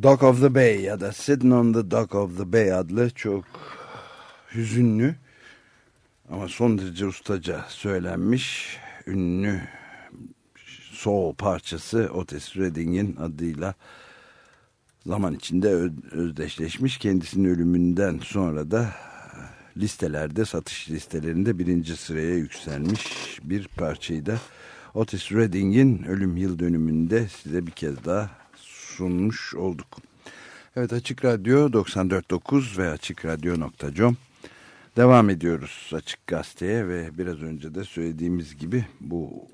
Dock of the Bay ya da Sitting on the Dock of the Bay adlı çok hüzünlü ama son derece ustaca söylenmiş ünlü soul parçası Otis Redding'in adıyla zaman içinde özdeşleşmiş. Kendisinin ölümünden sonra da listelerde satış listelerinde birinci sıraya yükselmiş bir parçayı da Otis Redding'in ölüm yıl dönümünde size bir kez daha sunmuş olduk. Evet Açık Radyo 94.9 ve AçıkRadyo.com devam ediyoruz Açık Gazete'ye ve biraz önce de söylediğimiz gibi bu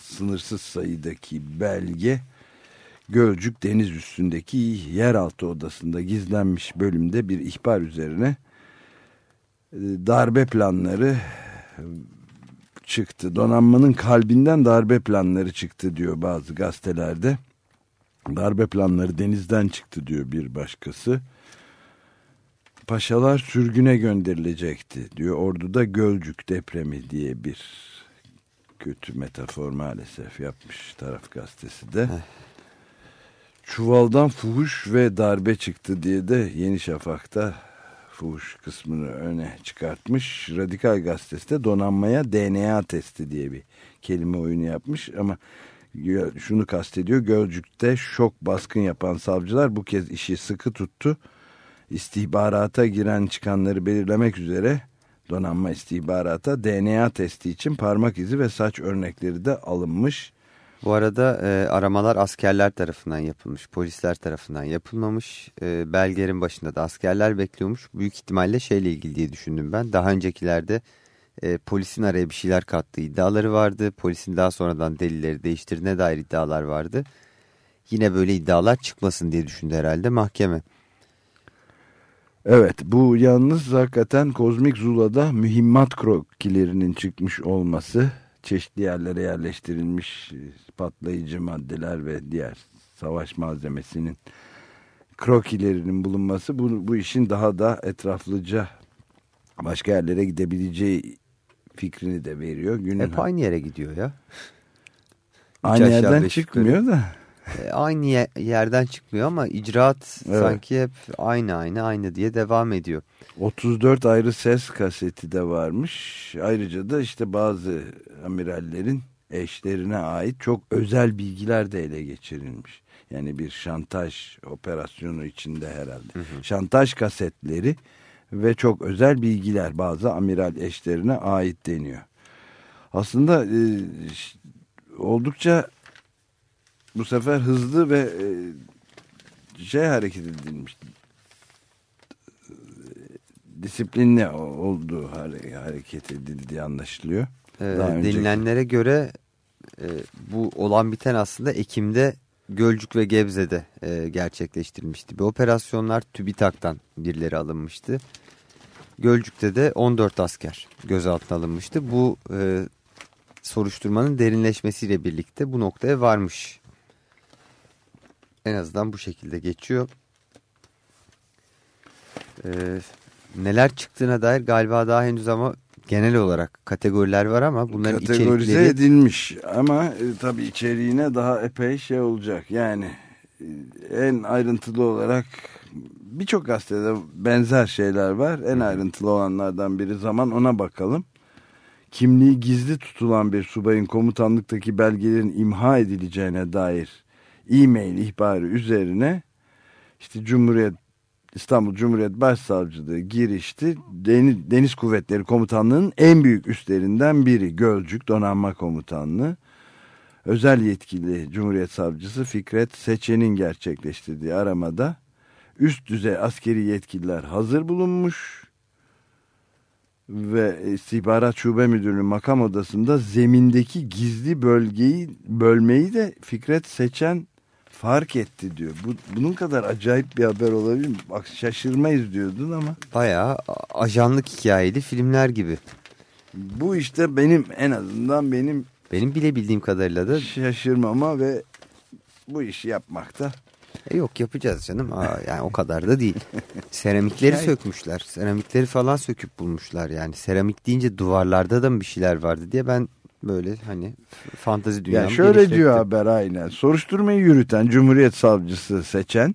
sınırsız sayıdaki belge Gölcük deniz üstündeki yeraltı odasında gizlenmiş bölümde bir ihbar üzerine e, darbe planları e, çıktı. Donanmanın kalbinden darbe planları çıktı diyor bazı gazetelerde. Darbe planları denizden çıktı diyor bir başkası. Paşalar sürgüne gönderilecekti diyor. Ordu'da Gölcük depremi diye bir kötü metafor maalesef yapmış taraf gazetesi de. Çuvaldan fuhuş ve darbe çıktı diye de Yeni Şafak'ta fuhuş kısmını öne çıkartmış. Radikal gazetesi de donanmaya DNA testi diye bir kelime oyunu yapmış ama şunu kastediyor. Gölcük'te şok baskın yapan savcılar bu kez işi sıkı tuttu. İstihbarata giren çıkanları belirlemek üzere donanma istihbarata DNA testi için parmak izi ve saç örnekleri de alınmış. Bu arada e, aramalar askerler tarafından yapılmış, polisler tarafından yapılmamış. E, belgerin başında da askerler bekliyormuş. Büyük ihtimalle şeyle ilgili diye düşündüm ben. Daha öncekilerde e, polisin araya bir şeyler kattığı iddiaları vardı. Polisin daha sonradan delilleri değiştirdiğine dair iddialar vardı. Yine böyle iddialar çıkmasın diye düşündü herhalde mahkeme. Evet bu yalnız hakikaten Kozmik Zula'da mühimmat krokilerinin çıkmış olması çeşitli yerlere yerleştirilmiş patlayıcı maddeler ve diğer savaş malzemesinin krokilerinin bulunması bu, bu işin daha da etraflıca başka yerlere gidebileceği fikrini de veriyor. Günün Hep aynı yere gidiyor ya. aynı yerden çıkmıyor da. E, aynı ye- yerden çıkmıyor ama icraat Evet. sanki hep aynı aynı aynı diye devam ediyor. 34 ayrı ses kaseti de varmış. Ayrıca da işte bazı amirallerin eşlerine ait çok özel bilgiler de ele geçirilmiş. Yani bir şantaj operasyonu içinde herhalde. Hı hı. Şantaj kasetleri ve çok özel bilgiler bazı amiral eşlerine ait deniyor. Aslında e, oldukça bu sefer hızlı ve e, şey hareket edilmiş disiplinli olduğu hareket edildiği anlaşılıyor. Ee, denilenlere göre e, bu olan biten aslında Ekim'de Gölcük ve Gebze'de e, gerçekleştirilmişti. Bir operasyonlar TÜBİTAK'tan birileri alınmıştı. Gölcük'te de 14 asker gözaltına alınmıştı. Bu e, soruşturmanın derinleşmesiyle birlikte bu noktaya varmış. En azından bu şekilde geçiyor. Ee, neler çıktığına dair galiba daha henüz ama genel olarak kategoriler var ama bunların Kategorize içerikleri... edilmiş ama e, tabii içeriğine daha epey şey olacak. Yani e, en ayrıntılı olarak birçok gazetede benzer şeyler var. En ayrıntılı olanlardan biri zaman ona bakalım. Kimliği gizli tutulan bir subayın komutanlıktaki belgelerin imha edileceğine dair e-mail ihbarı üzerine işte Cumhuriyet İstanbul Cumhuriyet Başsavcılığı girişti. Deniz, Deniz Kuvvetleri Komutanlığı'nın en büyük üstlerinden biri Gölcük Donanma Komutanlığı. Özel yetkili Cumhuriyet Savcısı Fikret Seçen'in gerçekleştirdiği aramada üst düzey askeri yetkililer hazır bulunmuş ve istihbarat şube müdürlüğü makam odasında zemindeki gizli bölgeyi bölmeyi de Fikret Seçen fark etti diyor. Bu, bunun kadar acayip bir haber olabilir mi? Bak şaşırmayız diyordun ama. Bayağı ajanlık hikayeli filmler gibi. Bu işte benim en azından benim. Benim bile bildiğim kadarıyla da. Şaşırmama ve bu işi yapmakta. E yok yapacağız canım. Aa, yani o kadar da değil. Seramikleri sökmüşler. Seramikleri falan söküp bulmuşlar yani. Seramik deyince duvarlarda da mı bir şeyler vardı diye ben böyle hani fantazi dünyamı yani şöyle diyor haber aynen. Soruşturmayı yürüten Cumhuriyet Savcısı seçen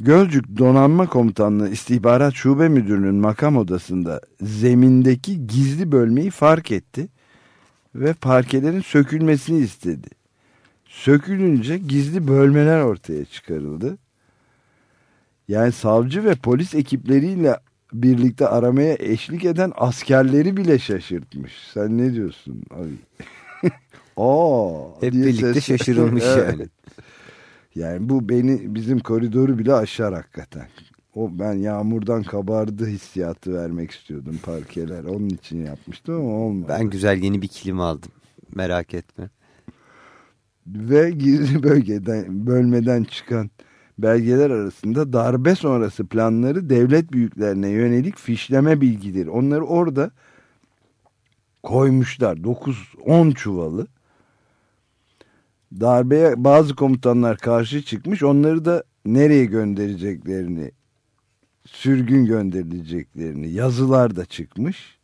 Gölcük Donanma Komutanlığı İstihbarat Şube Müdürü'nün makam odasında zemindeki gizli bölmeyi fark etti ve parkelerin sökülmesini istedi. Sökülünce gizli bölmeler ortaya çıkarıldı. Yani savcı ve polis ekipleriyle birlikte aramaya eşlik eden askerleri bile şaşırtmış. Sen ne diyorsun abi? Aa, Hep birlikte ses... şaşırılmış yani. Yani bu beni bizim koridoru bile aşar hakikaten. O ben yağmurdan kabardı hissiyatı vermek istiyordum parkeler. Onun için yapmıştım ama olmadı. Ben güzel yeni bir kilim aldım. Merak etme. Ve gizli bölgeden bölmeden çıkan belgeler arasında darbe sonrası planları devlet büyüklerine yönelik fişleme bilgileri. Onları orada koymuşlar. 9-10 çuvalı. Darbeye bazı komutanlar karşı çıkmış. Onları da nereye göndereceklerini, sürgün gönderileceklerini yazılar da çıkmış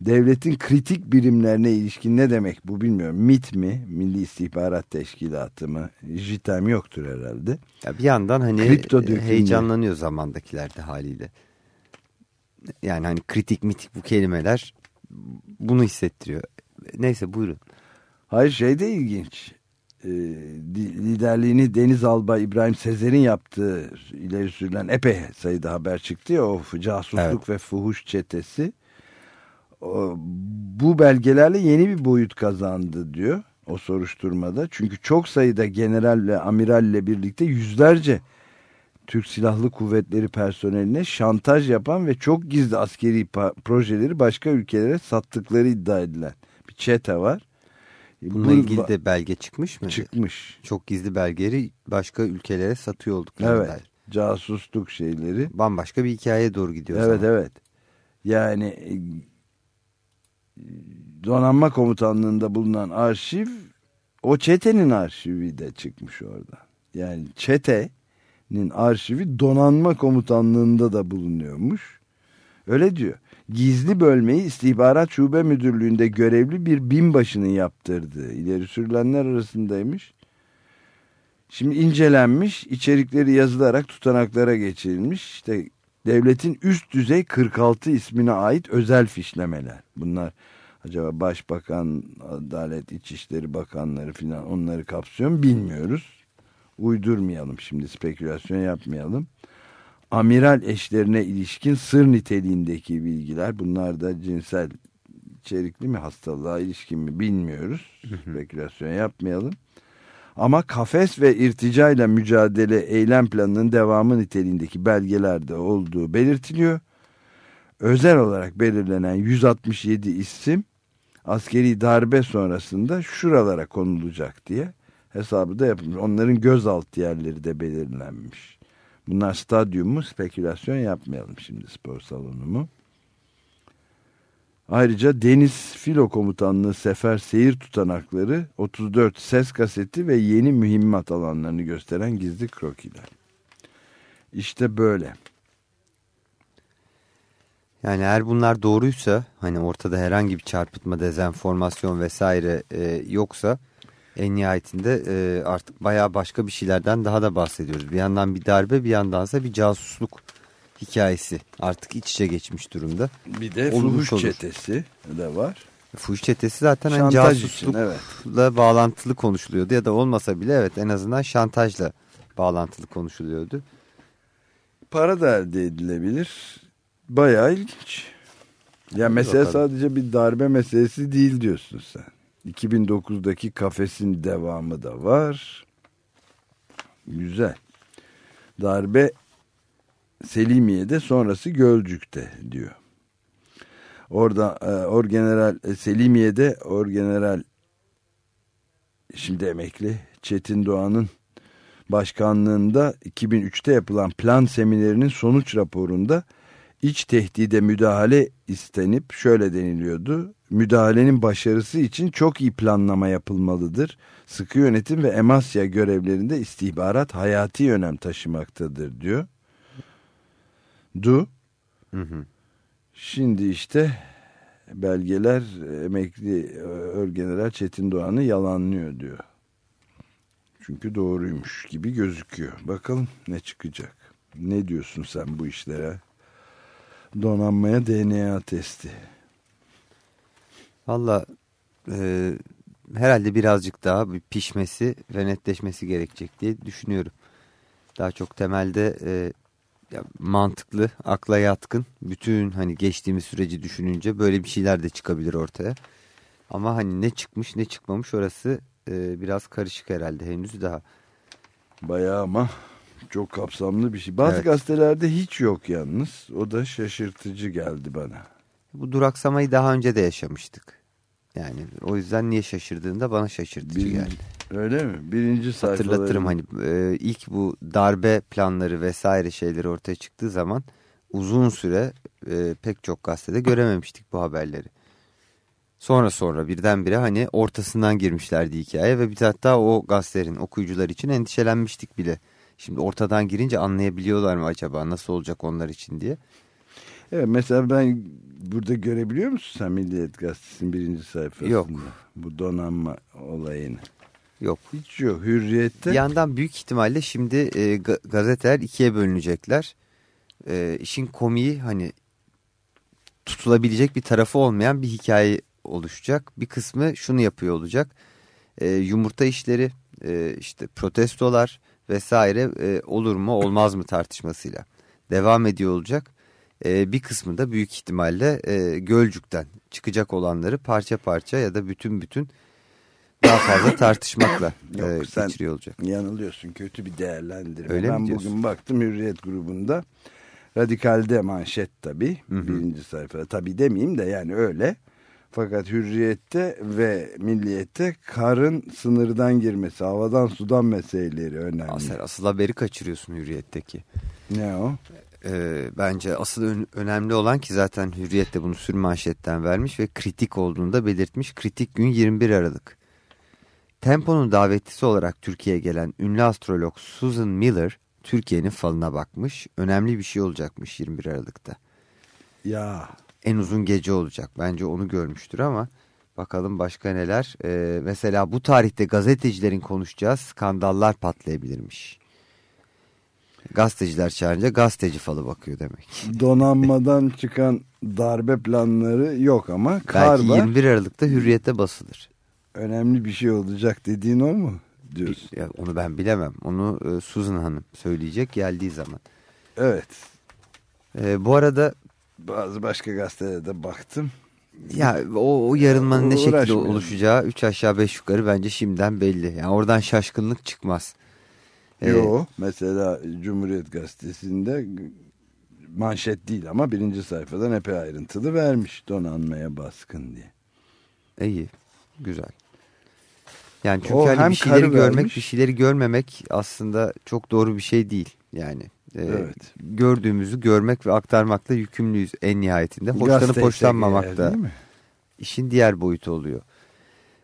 devletin kritik birimlerine ilişkin ne demek bu bilmiyorum. MIT mi? Milli İstihbarat Teşkilatı mı? JITEM yoktur herhalde. Ya bir yandan hani Kripto heyecanlanıyor zamandakilerde haliyle. Yani hani kritik mitik bu kelimeler bunu hissettiriyor. Neyse buyurun. Hayır şey de ilginç. Ee, liderliğini Deniz Albay İbrahim Sezer'in yaptığı ileri sürülen epey sayıda haber çıktı ya o casusluk evet. ve fuhuş çetesi bu belgelerle yeni bir boyut kazandı diyor o soruşturmada. Çünkü çok sayıda generalle, amiralle birlikte yüzlerce Türk Silahlı Kuvvetleri personeline şantaj yapan ve çok gizli askeri projeleri başka ülkelere sattıkları iddia edilen bir çete var. Bununla ilgili de belge çıkmış mı? Çıkmış. Çok gizli belgeleri başka ülkelere satıyor olduklarına evet, dair. Casusluk şeyleri. Bambaşka bir hikayeye doğru gidiyor. Evet zaman. evet. Yani donanma komutanlığında bulunan arşiv o çetenin arşivi de çıkmış orada. Yani çetenin arşivi donanma komutanlığında da bulunuyormuş. Öyle diyor. Gizli bölmeyi istihbarat şube müdürlüğünde görevli bir binbaşının yaptırdığı ileri sürülenler arasındaymış. Şimdi incelenmiş, içerikleri yazılarak tutanaklara geçirilmiş. İşte devletin üst düzey 46 ismine ait özel fişlemeler. Bunlar Acaba Başbakan, Adalet, İçişleri Bakanları filan onları kapsıyor mu bilmiyoruz. Uydurmayalım şimdi spekülasyon yapmayalım. Amiral eşlerine ilişkin sır niteliğindeki bilgiler bunlar da cinsel içerikli mi hastalığa ilişkin mi bilmiyoruz. Spekülasyon yapmayalım. Ama kafes ve irticayla mücadele eylem planının devamı niteliğindeki belgelerde olduğu belirtiliyor. Özel olarak belirlenen 167 isim askeri darbe sonrasında şuralara konulacak diye hesabı da yapılmış. Onların gözaltı yerleri de belirlenmiş. Bunlar stadyum mu spekülasyon yapmayalım şimdi spor salonu mu? Ayrıca Deniz Filo Komutanlığı sefer seyir tutanakları 34 ses kaseti ve yeni mühimmat alanlarını gösteren gizli krokiler. İşte böyle. Yani eğer bunlar doğruysa hani ortada herhangi bir çarpıtma, dezenformasyon vesaire e, yoksa en nihayetinde e, artık bayağı başka bir şeylerden daha da bahsediyoruz. Bir yandan bir darbe bir yandansa bir casusluk hikayesi artık iç içe geçmiş durumda. Bir de Olmuş fuhuş olur. çetesi de var. Fuhuş çetesi zaten hani Şantaj için, casuslukla evet. bağlantılı konuşuluyordu ya da olmasa bile evet en azından şantajla bağlantılı konuşuluyordu. Para da elde edilebilir. Bayağı ilginç. Ya mesele bakalım. sadece bir darbe meselesi değil diyorsun sen. 2009'daki kafesin devamı da var. Güzel. Darbe Selimiye'de sonrası Gölcük'te diyor. Orada e, Orgeneral e, Selimiye'de Orgeneral şimdi emekli Çetin Doğan'ın başkanlığında 2003'te yapılan plan seminerinin sonuç raporunda iç tehdide müdahale istenip şöyle deniliyordu. Müdahalenin başarısı için çok iyi planlama yapılmalıdır. Sıkı yönetim ve emasya görevlerinde istihbarat hayati önem taşımaktadır diyor. Du. Hı hı. Şimdi işte belgeler emekli Örgeneral Çetin Doğan'ı yalanlıyor diyor. Çünkü doğruymuş gibi gözüküyor. Bakalım ne çıkacak. Ne diyorsun sen bu işlere? Donanmaya DNA testi. Valla e, herhalde birazcık daha bir pişmesi ve netleşmesi gerekecek diye düşünüyorum. Daha çok temelde e, ya, mantıklı, akla yatkın bütün hani geçtiğimiz süreci düşününce böyle bir şeyler de çıkabilir ortaya. Ama hani ne çıkmış ne çıkmamış orası e, biraz karışık herhalde henüz daha. Bayağı ama çok kapsamlı bir şey. Bazı Evet. gazetelerde hiç yok yalnız. O da şaşırtıcı geldi bana. Bu duraksamayı daha önce de yaşamıştık. Yani o yüzden niye şaşırdığında bana şaşırtıcı Birinci- geldi. Öyle mi? Birinci sayfaları. Hatırlatırım hani e, ilk bu darbe planları vesaire şeyleri ortaya çıktığı zaman uzun süre e, pek çok gazetede görememiştik bu haberleri. Sonra sonra birdenbire hani ortasından girmişlerdi hikaye ve bir hatta o gazetelerin okuyucular için endişelenmiştik bile. Şimdi ortadan girince anlayabiliyorlar mı acaba nasıl olacak onlar için diye. Evet mesela ben burada görebiliyor musun sen Milliyet Gazetesi'nin birinci sayfasında? Yok. Bu donanma olayını. Yok. Hiç yok. Hürriyette Bir yandan büyük ihtimalle şimdi e, ga- gazeteler ikiye bölünecekler. E, işin komiği hani tutulabilecek bir tarafı olmayan bir hikaye oluşacak. Bir kısmı şunu yapıyor olacak. E, yumurta işleri, e, işte protestolar vesaire e, olur mu olmaz mı tartışmasıyla devam ediyor olacak. E, bir kısmı da büyük ihtimalle e, Gölcük'ten çıkacak olanları parça parça ya da bütün bütün daha fazla tartışmakla Yok, e, geçiriyor olacak. yanılıyorsun. Kötü bir değerlendirme. Öyle ben bugün baktım Hürriyet grubunda. Radikal'de manşet hı. Birinci sayfada. Tabii demeyeyim de yani öyle. Fakat Hürriyet'te ve Milliyet'te karın sınırdan girmesi, havadan sudan meseleleri önemli. Asıl, asıl haberi kaçırıyorsun Hürriyet'teki. Ne o? Ee, bence asıl ön- önemli olan ki zaten Hürriyet de bunu sür manşetten vermiş ve kritik olduğunu da belirtmiş. Kritik gün 21 Aralık. Tempo'nun davetlisi olarak Türkiye'ye gelen ünlü astrolog Susan Miller Türkiye'nin falına bakmış. Önemli bir şey olacakmış 21 Aralık'ta. Ya En uzun gece olacak. Bence onu görmüştür ama bakalım başka neler. Ee, mesela bu tarihte gazetecilerin konuşacağı skandallar patlayabilirmiş. Gazeteciler çağırınca gazeteci falı bakıyor demek. donanmadan çıkan darbe planları yok ama kar Belki var. 21 Aralık'ta hürriyete basılır. Önemli bir şey olacak dediğin o mu diyorsun? Ya onu ben bilemem. Onu e, Susan Hanım söyleyecek geldiği zaman. Evet. E, bu arada Bazı başka gazetelerde baktım. ya o, o yarılmanın ne şekilde oluşacağı 3 aşağı 5 yukarı bence şimdiden belli. Yani oradan şaşkınlık çıkmaz. E, Yo, mesela Cumhuriyet Gazetesi'nde manşet değil ama birinci sayfadan epey ayrıntılı vermiş donanmaya baskın diye. İyi. Güzel. Yani çünkü O hani bir şeyleri görmek, vermiş- bir şeyleri görmemek aslında çok doğru bir şey değil. Yani e, Evet. gördüğümüzü görmek ve aktarmakla yükümlüyüz en nihayetinde. Hoşlanıp Gazete hoşlanmamak eğer, da değil mi? işin diğer boyutu oluyor.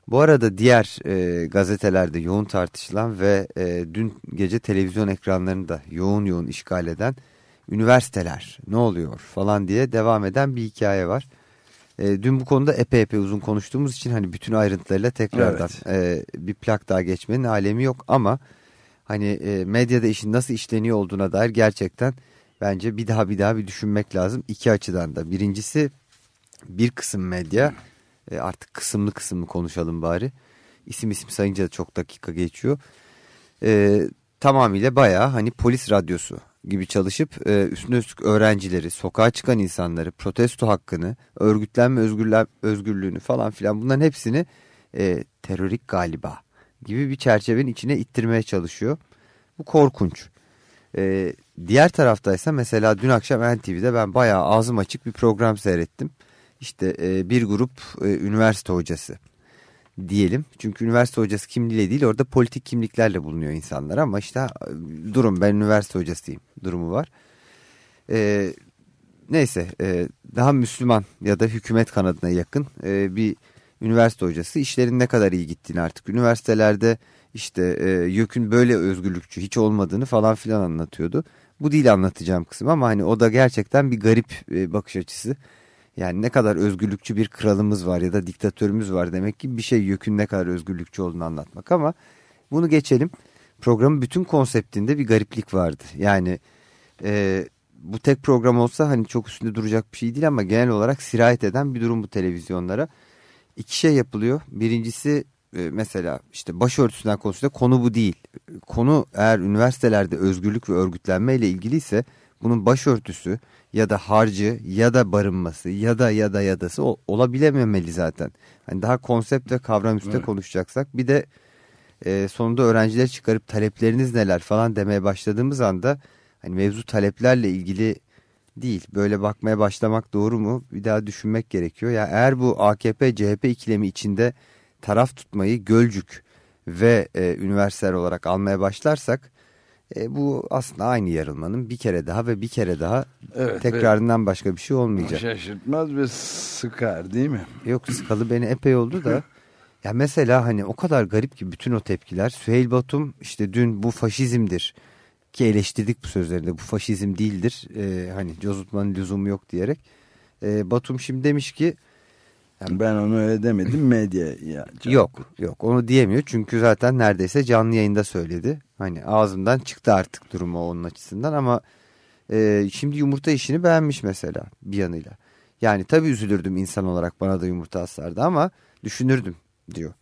Bu arada diğer e, gazetelerde yoğun tartışılan ve e, dün gece televizyon ekranlarında yoğun yoğun işgal eden üniversiteler ne oluyor falan diye devam eden bir hikaye var. E, dün bu konuda epey epey uzun konuştuğumuz için hani bütün ayrıntılarıyla tekrardan e, bir plak daha geçmenin alemi yok ama hani e, medyada işin nasıl işleniyor olduğuna dair gerçekten bence bir daha bir daha bir düşünmek lazım iki açıdan da. Birincisi bir kısım medya e, artık kısımlı kısımlı konuşalım bari. İsim isim sayınca da çok dakika geçiyor. E, tamamıyla bayağı hani polis radyosu gibi çalışıp e, üstüne üstlük öğrencileri, sokağa çıkan insanları, protesto hakkını, örgütlenme özgürlüğünü falan filan bunların hepsini e, terörik galiba gibi bir çerçevenin içine ittirmeye çalışıyor. Bu korkunç. E, diğer taraftaysa mesela dün akşam NTV'de ben bayağı ağzım açık bir program seyrettim. İşte e, bir grup e, üniversite hocası diyelim. Çünkü üniversite hocası kimliğiyle değil orada politik kimliklerle bulunuyor insanlar ama işte durum ben üniversite hocasıyım durumu var. E, neyse e, daha Müslüman ya da hükümet kanadına yakın e, bir üniversite hocası işlerin ne kadar iyi gittiğini artık üniversitelerde işte e, YÖK'ün böyle özgürlükçü hiç olmadığını falan filan anlatıyordu. Bu değil anlatacağım kısım ama hani o da gerçekten bir garip e, bakış açısı. Yani ne kadar özgürlükçü bir kralımız var ya da diktatörümüz var demek ki bir şey YÖK'ün ne kadar özgürlükçü olduğunu anlatmak ama bunu geçelim. Programın bütün konseptinde bir gariplik vardı. Yani e, bu tek program olsa hani çok üstünde duracak bir şey değil ama genel olarak sirayet eden bir durum bu televizyonlara. İki şey yapılıyor. Birincisi e, mesela işte başörtüsünden konusunda konu bu değil. Konu eğer üniversitelerde özgürlük ve örgütlenme ile ilgiliyse bunun başörtüsü ya da harcı ya da barınması ya da ya da yadası ol- olabilememeli zaten. Hani daha konsept ve kavram üstü Evet. konuşacaksak bir de e, sonunda öğrencileri çıkarıp talepleriniz neler falan demeye başladığımız anda hani mevzu taleplerle ilgili değil. Böyle bakmaya başlamak doğru mu? Bir daha düşünmek gerekiyor. Ya eğer bu AKP CHP ikilemi içinde taraf tutmayı Gölcük ve e, üniversiteler olarak almaya başlarsak e, bu aslında aynı yarılmanın bir kere daha ve bir kere daha Evet, tekrarından başka bir şey olmayacak. Şaşırtmaz ve sıkar değil mi? Yok sıkalı beni epey oldu da. Ya mesela hani o kadar garip ki bütün o tepkiler. Süheyl Batum işte dün bu faşizmdir ki eleştirdik bu sözlerinde bu faşizm değildir. Ee, hani cozutmanın lüzumu yok diyerek. Ee, Batum şimdi demiş ki Ben onu öyle demedim medya. Ya, yok yok onu diyemiyor. Çünkü zaten neredeyse canlı yayında söyledi. Hani ağzımdan çıktı artık durumu onun açısından ama e, şimdi yumurta işini beğenmiş mesela bir yanıyla. Yani tabii üzülürdüm insan olarak bana da yumurta asardı ama düşünürdüm diyor.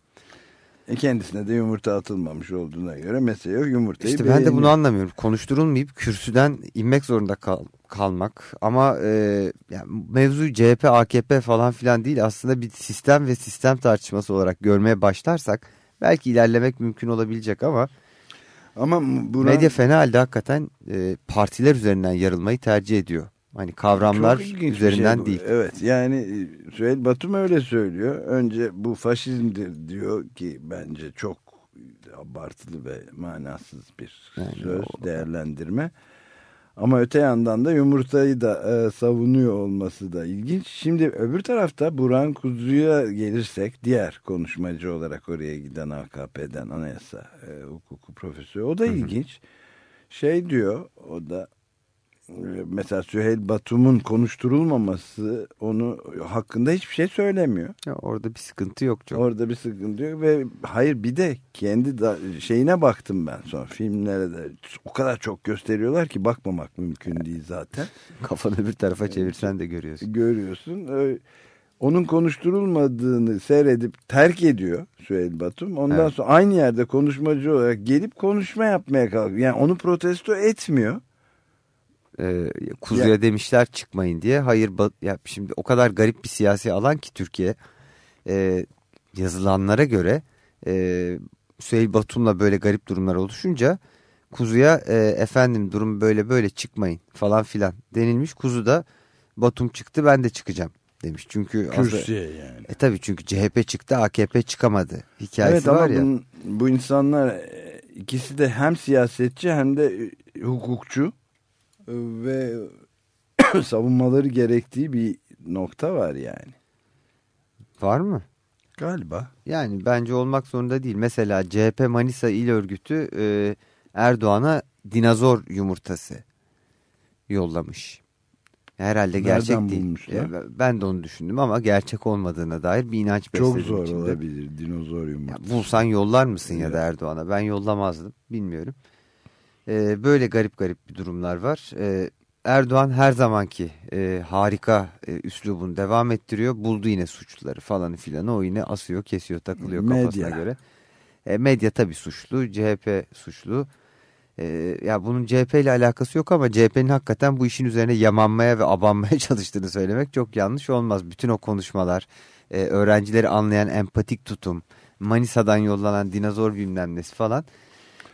E kendisine de yumurta atılmamış olduğuna göre mesele yok yumurtayı İşte ben de bunu beğeniyor. anlamıyorum. Konuşturulmayıp kürsüden inmek zorunda kal- kalmak. Ama e, yani mevzu CHP, AKP falan filan değil. Aslında bir sistem ve sistem tartışması olarak görmeye başlarsak belki ilerlemek mümkün olabilecek ama Ama buna medya fena halde hakikaten e, partiler üzerinden yarılmayı tercih ediyor. Hani kavramlar üzerinden şey bu. değil. Evet yani e, Süheyl Batum öyle söylüyor. Önce bu faşizmdir diyor ki bence çok abartılı ve manasız bir Yani söz o- değerlendirme. Ama öte yandan da yumurtayı da e, savunuyor olması da ilginç. Şimdi öbür tarafta Burhan Kuzu'ya gelirsek diğer konuşmacı olarak oraya giden AKP'den anayasa e, hukuku profesörü o da ilginç. Şey diyor o da mesela Süheyl Batum'un konuşturulmaması onu hakkında hiçbir şey söylemiyor. Ya orada bir sıkıntı yok çok. Orada bir sıkıntı yok ve hayır bir de kendi da, şeyine baktım ben sonra filmlere de o kadar çok gösteriyorlar ki bakmamak mümkün değil zaten. Kafanı bir tarafa çevirsen de görüyorsun. Görüyorsun. Onun konuşturulmadığını seyredip terk ediyor Süheyl Batum. Ondan evet. sonra aynı yerde konuşmacı olarak gelip konuşma yapmaya kalkıyor. Yani onu protesto etmiyor e, kuzuya ya. demişler çıkmayın diye. Hayır ya şimdi o kadar garip bir siyasi alan ki Türkiye e, yazılanlara göre e, Süheyl Batum'la böyle garip durumlar oluşunca kuzuya e, efendim durum böyle böyle çıkmayın falan filan denilmiş. Kuzu da Batum çıktı ben de çıkacağım demiş. Çünkü Kürsüye yani. E tabi çünkü CHP çıktı AKP çıkamadı hikayesi evet, var ya. Bunun, bu insanlar e, ikisi de hem siyasetçi hem de e, hukukçu ve savunmaları gerektiği bir nokta var yani. Var mı? Galiba. Yani bence olmak zorunda değil. Mesela CHP Manisa İl Örgütü e, Erdoğan'a dinozor yumurtası yollamış. Herhalde Nereden gerçek değil. Ben de onu düşündüm ama gerçek olmadığına dair bir inanç besledim. Çok zor içinde. olabilir dinozor yumurtası. Ya bulsan yollar mısın ya da Erdoğan'a? Ben yollamazdım. Bilmiyorum. E, böyle garip garip bir durumlar var. E, Erdoğan her zamanki e, harika e, üslubunu devam ettiriyor. Buldu yine suçluları falan filanı o yine asıyor kesiyor takılıyor medya. kafasına göre. E, medya tabii suçlu CHP suçlu. E, ya bunun CHP ile alakası yok ama CHP'nin hakikaten bu işin üzerine yamanmaya ve abanmaya çalıştığını söylemek çok yanlış olmaz. Bütün o konuşmalar, e, öğrencileri anlayan empatik tutum, Manisa'dan yollanan dinozor bilmem nesi falan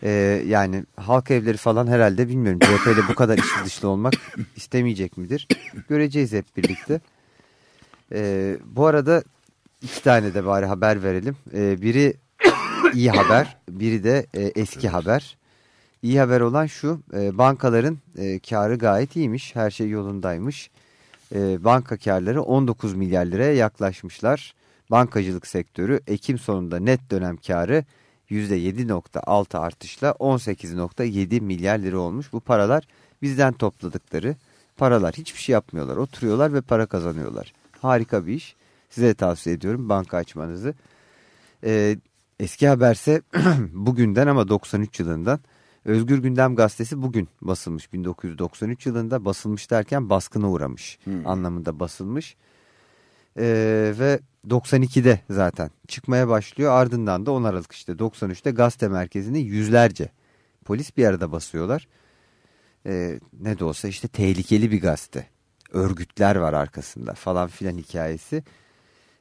ee, yani halk evleri falan herhalde bilmiyorum. CHP bu kadar içli dışlı olmak istemeyecek midir? Göreceğiz hep birlikte. Ee, bu arada iki tane de bari haber verelim. Ee, biri iyi haber, biri de e, eski haber. İyi haber olan şu, e, bankaların e, karı gayet iyiymiş, her şey yolundaymış. E, banka karları 19 milyar liraya yaklaşmışlar. Bankacılık sektörü Ekim sonunda net dönem karı %7.6 artışla 18.7 milyar lira olmuş. Bu paralar bizden topladıkları paralar. Hiçbir şey yapmıyorlar. Oturuyorlar ve para kazanıyorlar. Harika bir iş. Size tavsiye ediyorum banka açmanızı. Ee, eski haberse bugünden ama 93 yılından. Özgür Gündem gazetesi bugün basılmış. 1993 yılında basılmış derken baskına uğramış hmm. anlamında basılmış. Ee, ve 92'de zaten çıkmaya başlıyor. Ardından da 10 Aralık işte 93'te gazete merkezini yüzlerce polis bir arada basıyorlar. Ee, ne de olsa işte tehlikeli bir gazete. Örgütler var arkasında falan filan hikayesi.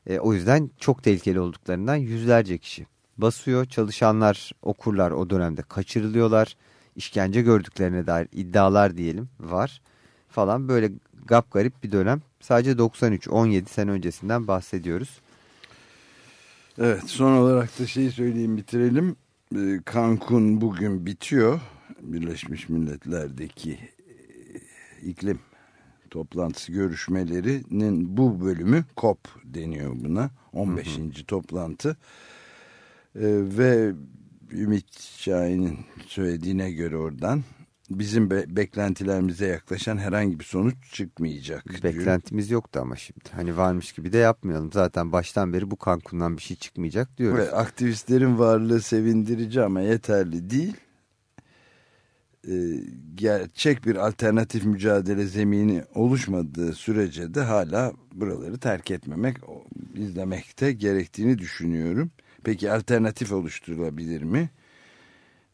Ee, o yüzden çok tehlikeli olduklarından yüzlerce kişi basıyor. Çalışanlar, okurlar o dönemde kaçırılıyorlar. İşkence gördüklerine dair iddialar diyelim var falan böyle gap garip bir dönem. Sadece 93-17 sene öncesinden bahsediyoruz. Evet son olarak da şeyi söyleyeyim bitirelim. Ee, Cancun bugün bitiyor. Birleşmiş Milletler'deki e, iklim toplantısı görüşmelerinin bu bölümü COP deniyor buna. 15. Hı hı. toplantı. Ee, ve Ümit Şahin'in söylediğine göre oradan bizim be beklentilerimize yaklaşan herhangi bir sonuç çıkmayacak. Beklentimiz diyor. yoktu ama şimdi. Hani varmış gibi de yapmayalım. Zaten baştan beri bu Cancun'dan bir şey çıkmayacak diyoruz. Ve aktivistlerin varlığı sevindirici ama yeterli değil. Ee, gerçek bir alternatif mücadele zemini oluşmadığı sürece de hala buraları terk etmemek, izlemekte gerektiğini düşünüyorum. Peki alternatif oluşturulabilir mi?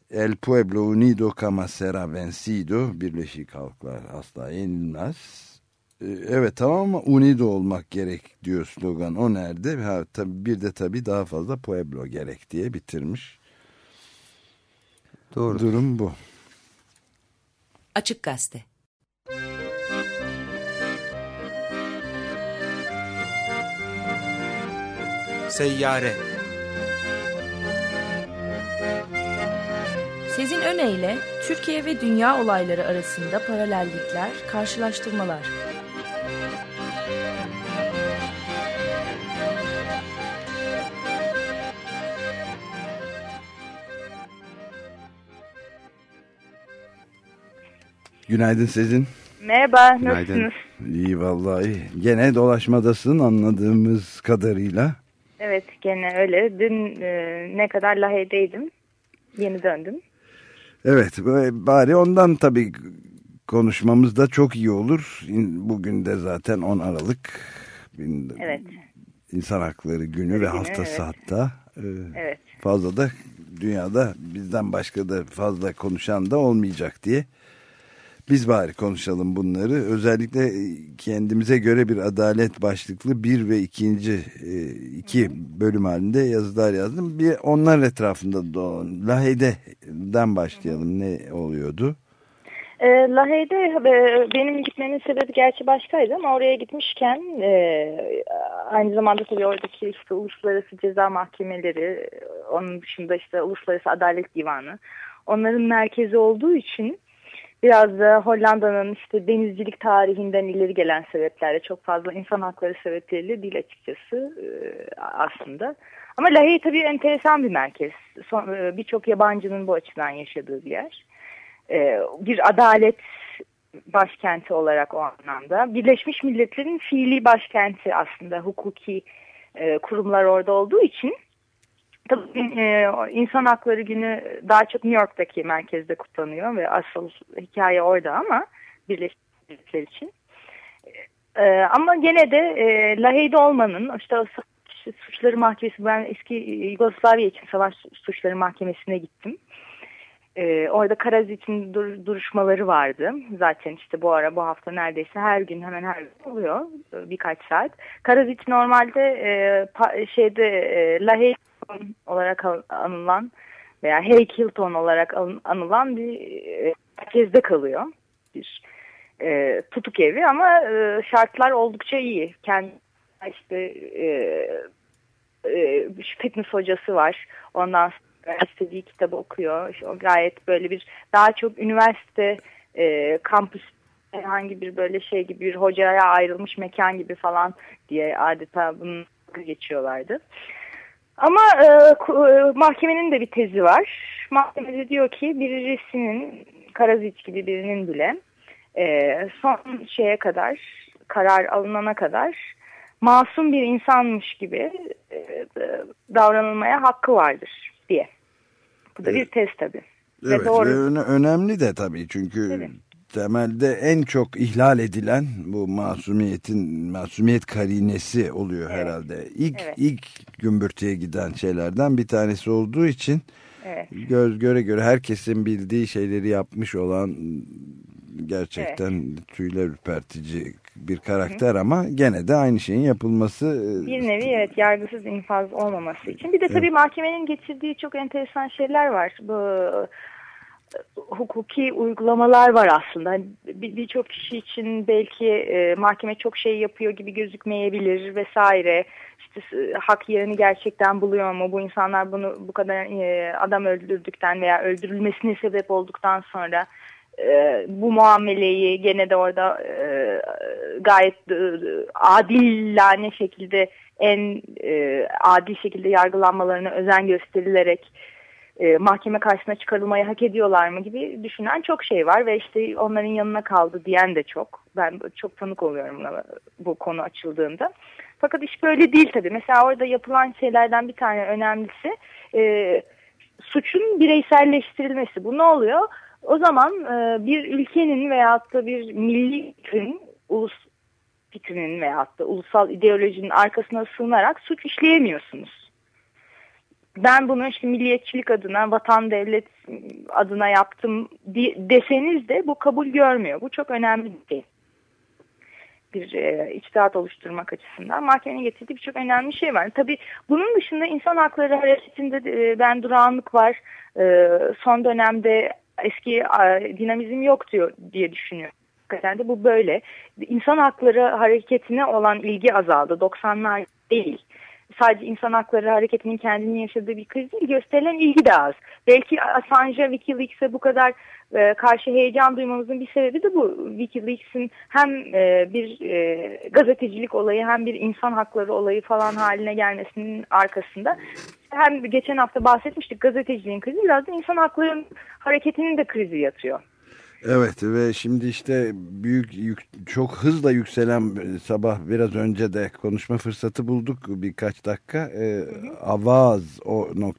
El Pueblo Unido Cama Será Vencido Birleşik Halklar asla yenilmez. Ee, evet tamam ama unido olmak gerek diyor slogan. O nerede? Ha, tabii bir de tabii daha fazla Pueblo gerek diye bitirmiş. Doğru. Durum bu. Açık Gazete Seyyare Sezin Öne Türkiye ve dünya olayları arasında paralellikler, karşılaştırmalar. Günaydın Sezin. Merhaba, Günaydın. nasılsınız? İyi vallahi. Gene dolaşmadasın anladığımız kadarıyla. Evet, gene öyle. Dün e, ne kadar Lahey'deydim. Yeni döndüm. Evet böyle bari ondan tabii konuşmamız da çok iyi olur. Bugün de zaten 10 Aralık Evet, İnsan Hakları Günü ve Günü, haftası evet. hatta. Ee, evet. fazla da dünyada bizden başka da fazla konuşan da olmayacak diye. Biz bari konuşalım bunları. Özellikle kendimize göre bir adalet başlıklı bir ve ikinci e, iki bölüm halinde yazılar yazdım. Bir onlar etrafında dolan. Lahey'den başlayalım. Ne oluyordu? E, Lahey'de e, benim gitmemin sebebi gerçi başkaydı ama oraya gitmişken e, aynı zamanda tabii oradaki işte uluslararası ceza mahkemeleri, e, onun dışında işte uluslararası adalet divanı, onların merkezi olduğu için biraz da Hollanda'nın işte denizcilik tarihinden ileri gelen sebeplerle çok fazla insan hakları sebepleriyle değil açıkçası e, aslında. Ama Lahey tabii enteresan bir merkez. E, Birçok yabancının bu açıdan yaşadığı bir yer. E, bir adalet başkenti olarak o anlamda. Birleşmiş Milletler'in fiili başkenti aslında hukuki kurumlar orada olduğu için tabii e, o insan hakları günü daha çok New York'taki merkezde kutlanıyor ve asıl hikaye orada ama Birleşmiş Milletler için. E, ama gene de e, Lahey'de olmanın işte o suçları mahkemesi ben eski Yugoslavya için savaş suçları mahkemesine gittim. Ee, orada Karazic'in dur- duruşmaları vardı. Zaten işte bu ara bu hafta neredeyse her gün hemen her gün oluyor. Birkaç saat. Karazic normalde e, şeyde e, La Hilton olarak an- anılan veya Hey Hilton olarak an- anılan bir e, merkezde kalıyor. Bir e, tutuk evi ama e, şartlar oldukça iyi. Kendi işte e, e, fitness hocası var. Ondan sonra istediği kitabı okuyor. İşte o gayet böyle bir daha çok üniversite e, kampüs herhangi bir böyle şey gibi bir hocaya ayrılmış mekan gibi falan diye adeta bunu geçiyorlardı. Ama e, e, mahkemenin de bir tezi var. Mahkemede diyor ki birisinin Karazic gibi birinin bile e, son şeye kadar karar alınana kadar masum bir insanmış gibi e, e, davranılmaya hakkı vardır diye. Bu da bir tez tabii. Ve Evet, doğru. ve öne- önemli de tabii çünkü Tabii. Temelde en çok ihlal edilen bu masumiyetin masumiyet karinesi oluyor herhalde. İlk Evet. ilk gümbürtüye giden şeylerden bir tanesi olduğu için Evet. göz göre göre herkesin bildiği şeyleri yapmış olan gerçekten tüyler ürpertici bir karakter ama gene de aynı şeyin yapılması e, Bir nevi evet yargısız infaz olmaması için. Bir de tabii mahkemenin getirdiği çok enteresan şeyler var. Bu hukuki uygulamalar var aslında. Hani bir- Birçok kişi için belki e, mahkeme çok şey yapıyor gibi gözükmeyebilir vesaire. İşte e, hak yerini gerçekten buluyor mu? Bu insanlar bunu bu kadar e, adam öldürdükten veya öldürülmesine sebep olduktan sonra e, bu muameleyi gene de orada e, gayet e, adillane şekilde en e, adil şekilde yargılanmalarına özen gösterilerek e, mahkeme karşısına çıkarılmayı hak ediyorlar mı gibi düşünen çok şey var ve işte onların yanına kaldı diyen de çok. Ben çok tanık oluyorum buna, bu konu açıldığında. Fakat iş böyle değil tabii. Mesela orada yapılan şeylerden bir tane önemlisi e, suçun bireyselleştirilmesi. Bu ne oluyor? O zaman e, bir ülkenin veyahut da bir milli fikrin, ulus fikrinin veyahut da ulusal ideolojinin arkasına sığınarak suç işleyemiyorsunuz. Ben bunu işte milliyetçilik adına, vatan devlet adına yaptım deseniz de bu kabul görmüyor. Bu çok önemli bir şey. Bir e, içtihat oluşturmak açısından mahkemenin getirdiği birçok önemli şey var. Tabii bunun dışında insan hakları hareketinde e, ben durağanlık var. E, son dönemde eski e, dinamizm yok diyor diye düşünüyorum. Hakikaten de bu böyle. İnsan hakları hareketine olan ilgi azaldı. 90'lar değil. Sadece insan hakları hareketinin kendini yaşadığı bir kriz değil, gösterilen ilgi de az. Belki Assange'a, Wikileaks'e bu kadar e, karşı heyecan duymamızın bir sebebi de bu. Wikileaks'in hem e, bir e, gazetecilik olayı hem bir insan hakları olayı falan haline gelmesinin arkasında hem geçen hafta bahsetmiştik gazeteciliğin krizi biraz da insan hakları hareketinin de krizi yatıyor. Evet ve şimdi işte büyük yük, çok hızla yükselen e, sabah biraz önce de konuşma fırsatı bulduk birkaç dakika. E, Avaz.org'da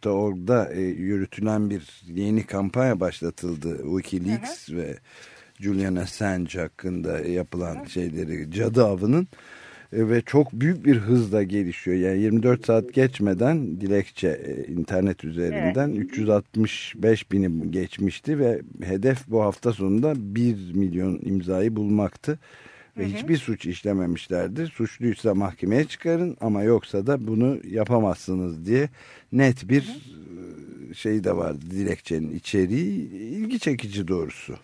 e, yürütülen bir yeni kampanya başlatıldı. Wikileaks hı hı. ve Julian Assange hakkında yapılan şeyleri cadı avının e, ve çok büyük bir hızla gelişiyor. Yani 24 saat geçmeden dilekçe e, internet üzerinden evet. 365 bini geçmişti ve hedef bu hafta sonunda 1 milyon imzayı bulmaktı. Ve hı hı. hiçbir suç işlememişlerdi. Suçluysa mahkemeye çıkarın ama yoksa da bunu yapamazsınız diye net bir hı hı. şey de vardı dilekçenin içeriği ilgi çekici doğrusu.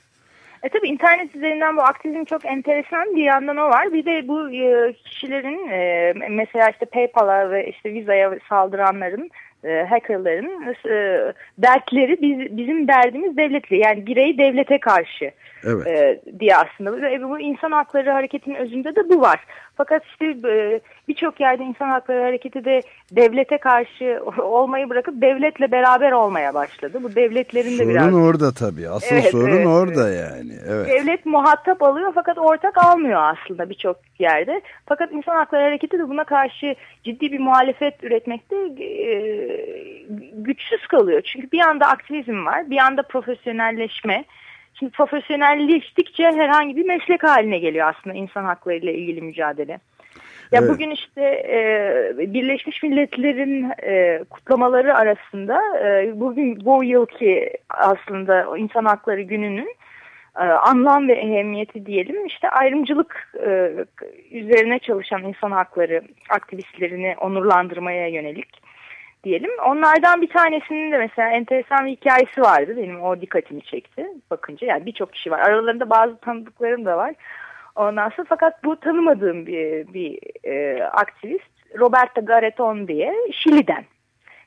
E tabi internet üzerinden bu aktivizm çok enteresan bir yandan o var. Bir de bu e, kişilerin e, mesela işte PayPal'a ve işte Visa'ya saldıranların e, hackerların e, dertleri biz, bizim derdimiz devletle yani bireyi devlete karşı evet. e, diye aslında. Ve bu insan hakları hareketinin özünde de bu var. Fakat işte e, birçok yerde insan hakları hareketi de devlete karşı olmayı bırakıp devletle beraber olmaya başladı. Bu devletlerin sorun de biraz... Sorun orada tabii. Asıl evet, sorun evet, orada evet. yani. Evet. Devlet muhatap alıyor fakat ortak almıyor aslında birçok yerde. Fakat insan hakları hareketi de buna karşı ciddi bir muhalefet üretmekte e, güçsüz kalıyor. Çünkü bir anda aktivizm var, bir anda profesyonelleşme. Şimdi profesyonelleştikçe herhangi bir meslek haline geliyor aslında insan hakları ile ilgili mücadele. Ya evet. bugün işte e, Birleşmiş Milletler'in e, kutlamaları arasında e, bugün bu yılki aslında insan hakları gününün e, anlam ve ehemmiyeti diyelim işte ayrımcılık e, üzerine çalışan insan hakları aktivistlerini onurlandırmaya yönelik diyelim. Onlardan bir tanesinin de mesela enteresan bir hikayesi vardı. Benim o dikkatimi çekti bakınca. Yani birçok kişi var. Aralarında bazı tanıdıklarım da var. Ondan sonra fakat bu tanımadığım bir, bir e, aktivist Roberta Gareton diye Şili'den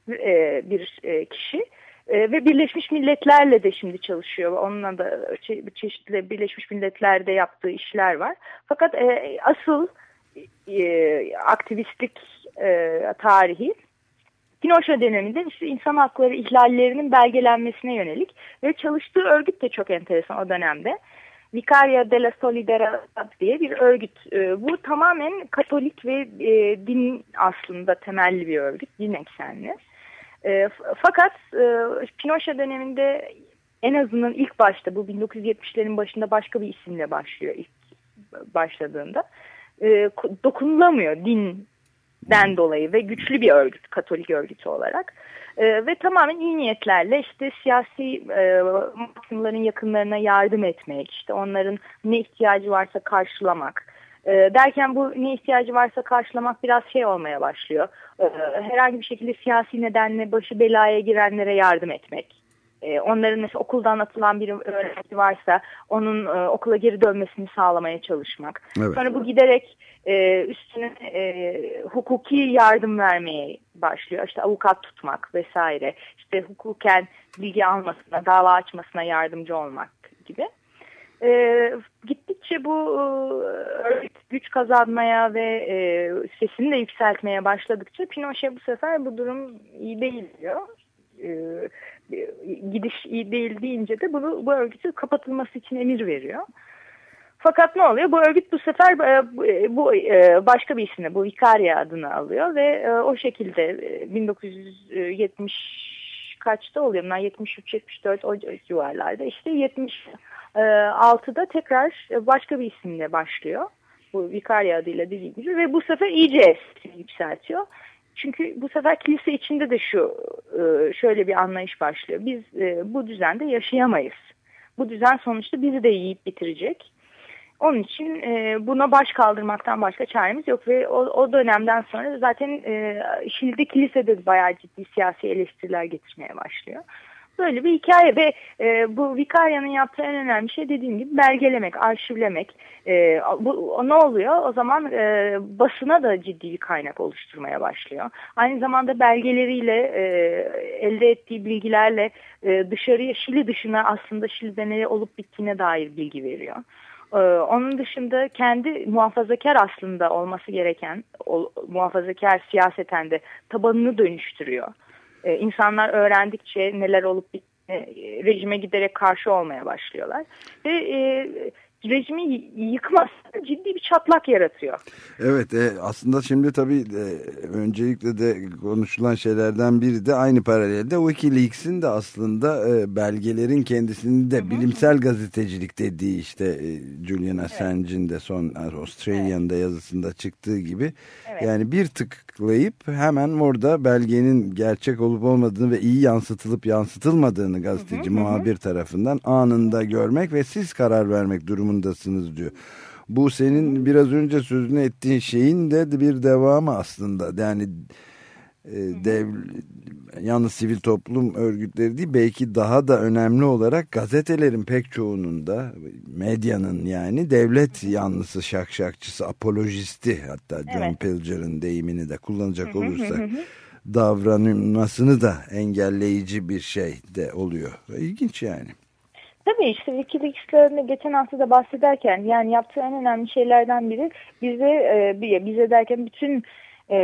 e, bir e, kişi. E, ve Birleşmiş Milletler'le de şimdi çalışıyor. Onunla da çe çeşitli Birleşmiş Milletler'de yaptığı işler var. Fakat e, asıl e, aktivistlik e, tarihi Pinochet döneminde işte insan hakları ihlallerinin belgelenmesine yönelik ve çalıştığı örgüt de çok enteresan o dönemde. Vicaria de la Solidaridad diye bir örgüt. E, bu tamamen Katolik ve e, din aslında temelli bir örgüt, din eksenli. E, fakat e, Pinochet döneminde en azından ilk başta bu 1970'lerin başında başka bir isimle başlıyor ilk başladığında. E, dokunulamıyor din den dolayı ve güçlü bir örgüt, Katolik örgütü olarak. E, ve tamamen iyi niyetlerle işte siyasi e, mahkumların yakınlarına yardım etmek, işte onların ne ihtiyacı varsa karşılamak. E, derken bu ne ihtiyacı varsa karşılamak biraz şey olmaya başlıyor. E, herhangi bir şekilde siyasi nedenle başı belaya girenlere yardım etmek e, onların mesela okuldan atılan bir öğrenci varsa onun e, okula geri dönmesini sağlamaya çalışmak. Evet. Sonra bu giderek e, üstüne e, hukuki yardım vermeye başlıyor. İşte avukat tutmak vesaire. İşte hukuken bilgi almasına, dava açmasına yardımcı olmak gibi. E, gittikçe bu e, güç kazanmaya ve e, sesini de yükseltmeye başladıkça Pinochet bu sefer bu durum iyi değil diyor. E, gidiş iyi değil deyince de bunu bu örgütü kapatılması için emir veriyor. Fakat ne oluyor? Bu örgüt bu sefer e, bu e, başka bir isimle bu Vicaria adını alıyor ve e, o şekilde 1970 kaçta oluyor? 73-74 o civarlarda işte 76'da tekrar başka bir isimle başlıyor. Bu Vicaria adıyla dediğim gibi ve bu sefer iyice yükseltiyor. Çünkü bu sefer kilise içinde de şu şöyle bir anlayış başlıyor. Biz bu düzende yaşayamayız. Bu düzen sonuçta bizi de yiyip bitirecek onun için e, buna baş kaldırmaktan başka çaremiz yok ve o, dönemden sonra zaten e, Şili'de kilisede bayağı ciddi siyasi eleştiriler getirmeye başlıyor. Böyle bir hikaye ve e, bu Vikarya'nın yaptığı en önemli şey dediğim gibi belgelemek, arşivlemek. E, bu, ne oluyor? O zaman e, basına da ciddi bir kaynak oluşturmaya başlıyor. Aynı zamanda belgeleriyle, e, elde ettiği bilgilerle e, dışarıya, Şili dışına aslında Şili'de ne olup bittiğine dair bilgi veriyor. Ee, onun dışında kendi muhafazakar aslında olması gereken o, muhafazakar siyaseten de tabanını dönüştürüyor. Ee, insanlar öğrendikçe neler olup e, rejime giderek karşı olmaya başlıyorlar. Ve e, rejimi yıkması ciddi bir çatlak yaratıyor. Evet e, aslında şimdi tabii e, öncelikle de konuşulan şeylerden biri de aynı paralelde Wikileaks'in de aslında e, belgelerin kendisini de hı hı. bilimsel gazetecilik dediği işte e, Julian Assange'in de son Australian'da evet. yazısında çıktığı gibi evet. yani bir tıklayıp hemen orada belgenin gerçek olup olmadığını ve iyi yansıtılıp yansıtılmadığını gazeteci hı hı. muhabir tarafından anında görmek ve siz karar vermek durumundasınız diyor. Bu senin biraz önce sözünü ettiğin şeyin de bir devamı aslında. Yani e, dev, yalnız sivil toplum örgütleri değil belki daha da önemli olarak gazetelerin pek çoğunun da medyanın yani devlet yanlısı şakşakçısı apolojisti hatta John evet. Pilger'ın deyimini de kullanacak olursak davranmasını da engelleyici bir şey de oluyor. İlginç yani. Tabii işte Wikileaks'le geçen hafta da bahsederken yani yaptığı en önemli şeylerden biri bize e, bize derken bütün e,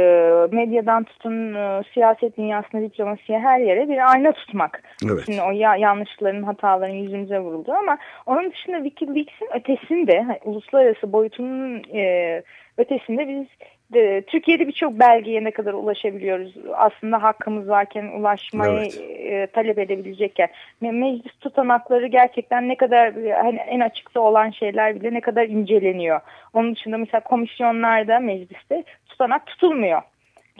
medyadan tutun e, siyaset dünyasına diplomasiye her yere bir ayna tutmak. Evet. Şimdi o ya, yanlışların hataların yüzümüze vuruldu ama onun dışında Wikileaks'in ötesinde uluslararası boyutunun e, ötesinde biz de, Türkiye'de birçok belgeye ne kadar ulaşabiliyoruz? Aslında hakkımız varken ulaşmayı evet. e, talep edebilecekken. Me meclis tutanakları gerçekten ne kadar hani en açıkta olan şeyler bile ne kadar inceleniyor. Onun dışında mesela komisyonlarda mecliste tutanak tutulmuyor.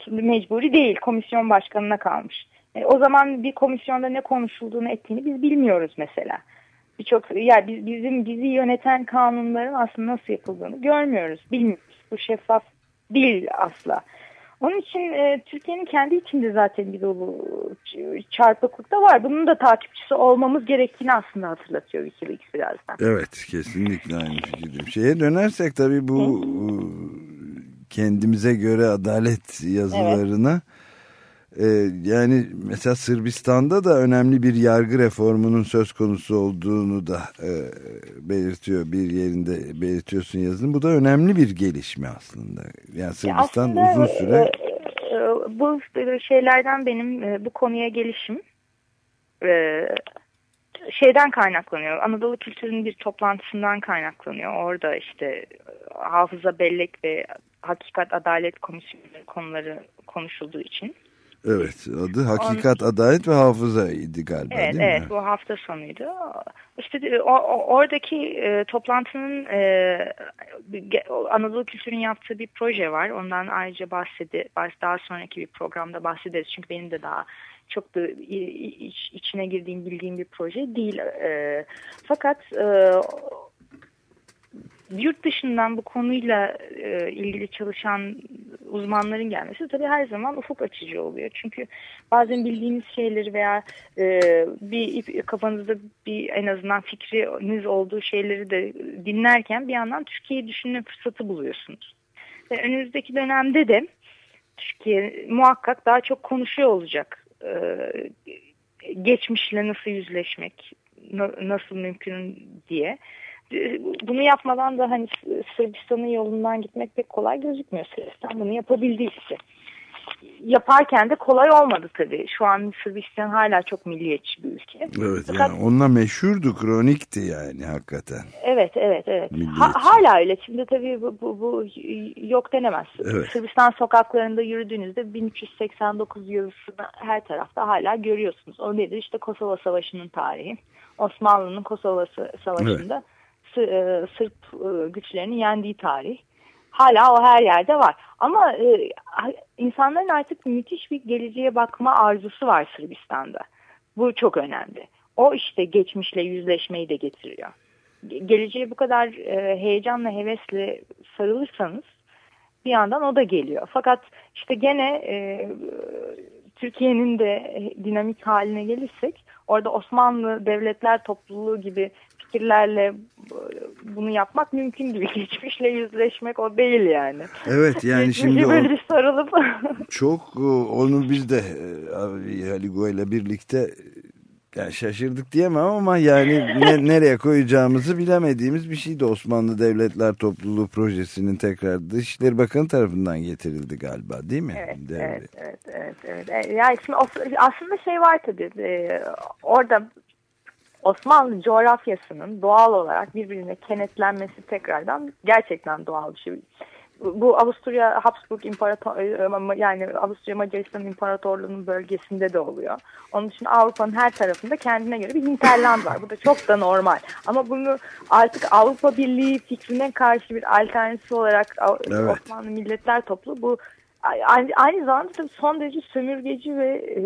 Mecburi değil komisyon başkanına kalmış. E, o zaman bir komisyonda ne konuşulduğunu ettiğini biz bilmiyoruz mesela. Birçok yani biz, bizim bizi yöneten kanunların aslında nasıl yapıldığını görmüyoruz, bilmiyoruz. Bu şeffaf değil asla. Onun için e, Türkiye'nin kendi içinde zaten bir dolu çarpıklık da var. Bunun da takipçisi olmamız gerektiğini aslında hatırlatıyor Wikileaks birazdan. Evet kesinlikle aynı fikirdeyim. Şeye dönersek tabii bu kendimize göre adalet yazılarına... Evet yani mesela Sırbistan'da da önemli bir yargı reformunun söz konusu olduğunu da e, belirtiyor bir yerinde belirtiyorsun yazın. Bu da önemli bir gelişme aslında. Yani Sırbistan ya uzun süre... E, e, bu şeylerden benim e, bu konuya gelişim e, şeyden kaynaklanıyor. Anadolu kültürünün bir toplantısından kaynaklanıyor. Orada işte hafıza, bellek ve hakikat, adalet komisyonu konuları konuşulduğu için. Evet adı Hakikat, On... Adalet ve Hafıza'ydı galiba evet, değil evet, mi? Evet bu hafta sonuydu. İşte e, o, oradaki e, toplantının e, Anadolu Kültür'ün yaptığı bir proje var. Ondan ayrıca bahsedi, daha sonraki bir programda bahsederiz. Çünkü benim de daha çok da iç, içine girdiğim bildiğim bir proje değil. E, fakat e, yurt dışından bu konuyla e, ilgili çalışan uzmanların gelmesi tabii her zaman ufuk açıcı oluyor. Çünkü bazen bildiğiniz şeyleri veya e, bir kafanızda bir en azından fikriniz olduğu şeyleri de dinlerken bir yandan Türkiye'yi düşünme fırsatı buluyorsunuz. Ve önümüzdeki dönemde de Türkiye muhakkak daha çok konuşuyor olacak. E, geçmişle nasıl yüzleşmek, nasıl mümkün diye bunu yapmadan da hani Sırbistan'ın yolundan gitmek pek kolay gözükmüyor. Sırbistan bunu yapabildiyse. Yaparken de kolay olmadı tabii. Şu an Sırbistan hala çok milliyetçi bir ülke. Evet Fakat, yani onunla meşhurdu, kronikti yani hakikaten. Evet, evet, evet. Ha, hala öyle. Şimdi tabii bu, bu, bu yok denemez. Evet. Sırbistan sokaklarında yürüdüğünüzde 1389 yazısını her tarafta hala görüyorsunuz. O nedir? İşte Kosova Savaşı'nın tarihi. Osmanlı'nın Kosova Savaşı'nda evet Sırp e, güçlerinin yendiği tarih. Hala o her yerde var. Ama e, insanların artık müthiş bir geleceğe bakma arzusu var Sırbistan'da. Bu çok önemli. O işte geçmişle yüzleşmeyi de getiriyor. Geleceğe bu kadar e, heyecanla, hevesle sarılırsanız bir yandan o da geliyor. Fakat işte gene e, Türkiye'nin de dinamik haline gelirsek orada Osmanlı devletler topluluğu gibi fikirlerle bunu yapmak mümkün değil. Geçmişle yüzleşmek o değil yani. Evet yani şimdi böyle o, sarılıp çok onu biz de e, Haligo ile birlikte yani şaşırdık diyemem ama yani ne, nereye koyacağımızı bilemediğimiz bir şeydi. Osmanlı Devletler Topluluğu projesinin tekrar Dışişleri Bakanı tarafından getirildi galiba değil mi? Evet, evet, evet, evet, evet. E, Yani şimdi aslında şey var tabii, e, orada Osmanlı coğrafyasının doğal olarak birbirine kenetlenmesi tekrardan gerçekten doğal bir şey. Bu Avusturya Habsburg İmparator yani Avusturya Macaristan İmparatorluğu'nun bölgesinde de oluyor. Onun için Avrupa'nın her tarafında kendine göre bir hinterland var. Bu da çok da normal. Ama bunu artık Avrupa Birliği fikrine karşı bir alternatif olarak Evet. Osmanlı Milletler Topluluğu bu aynı, aynı zamanda tabii son derece sömürgeci ve e,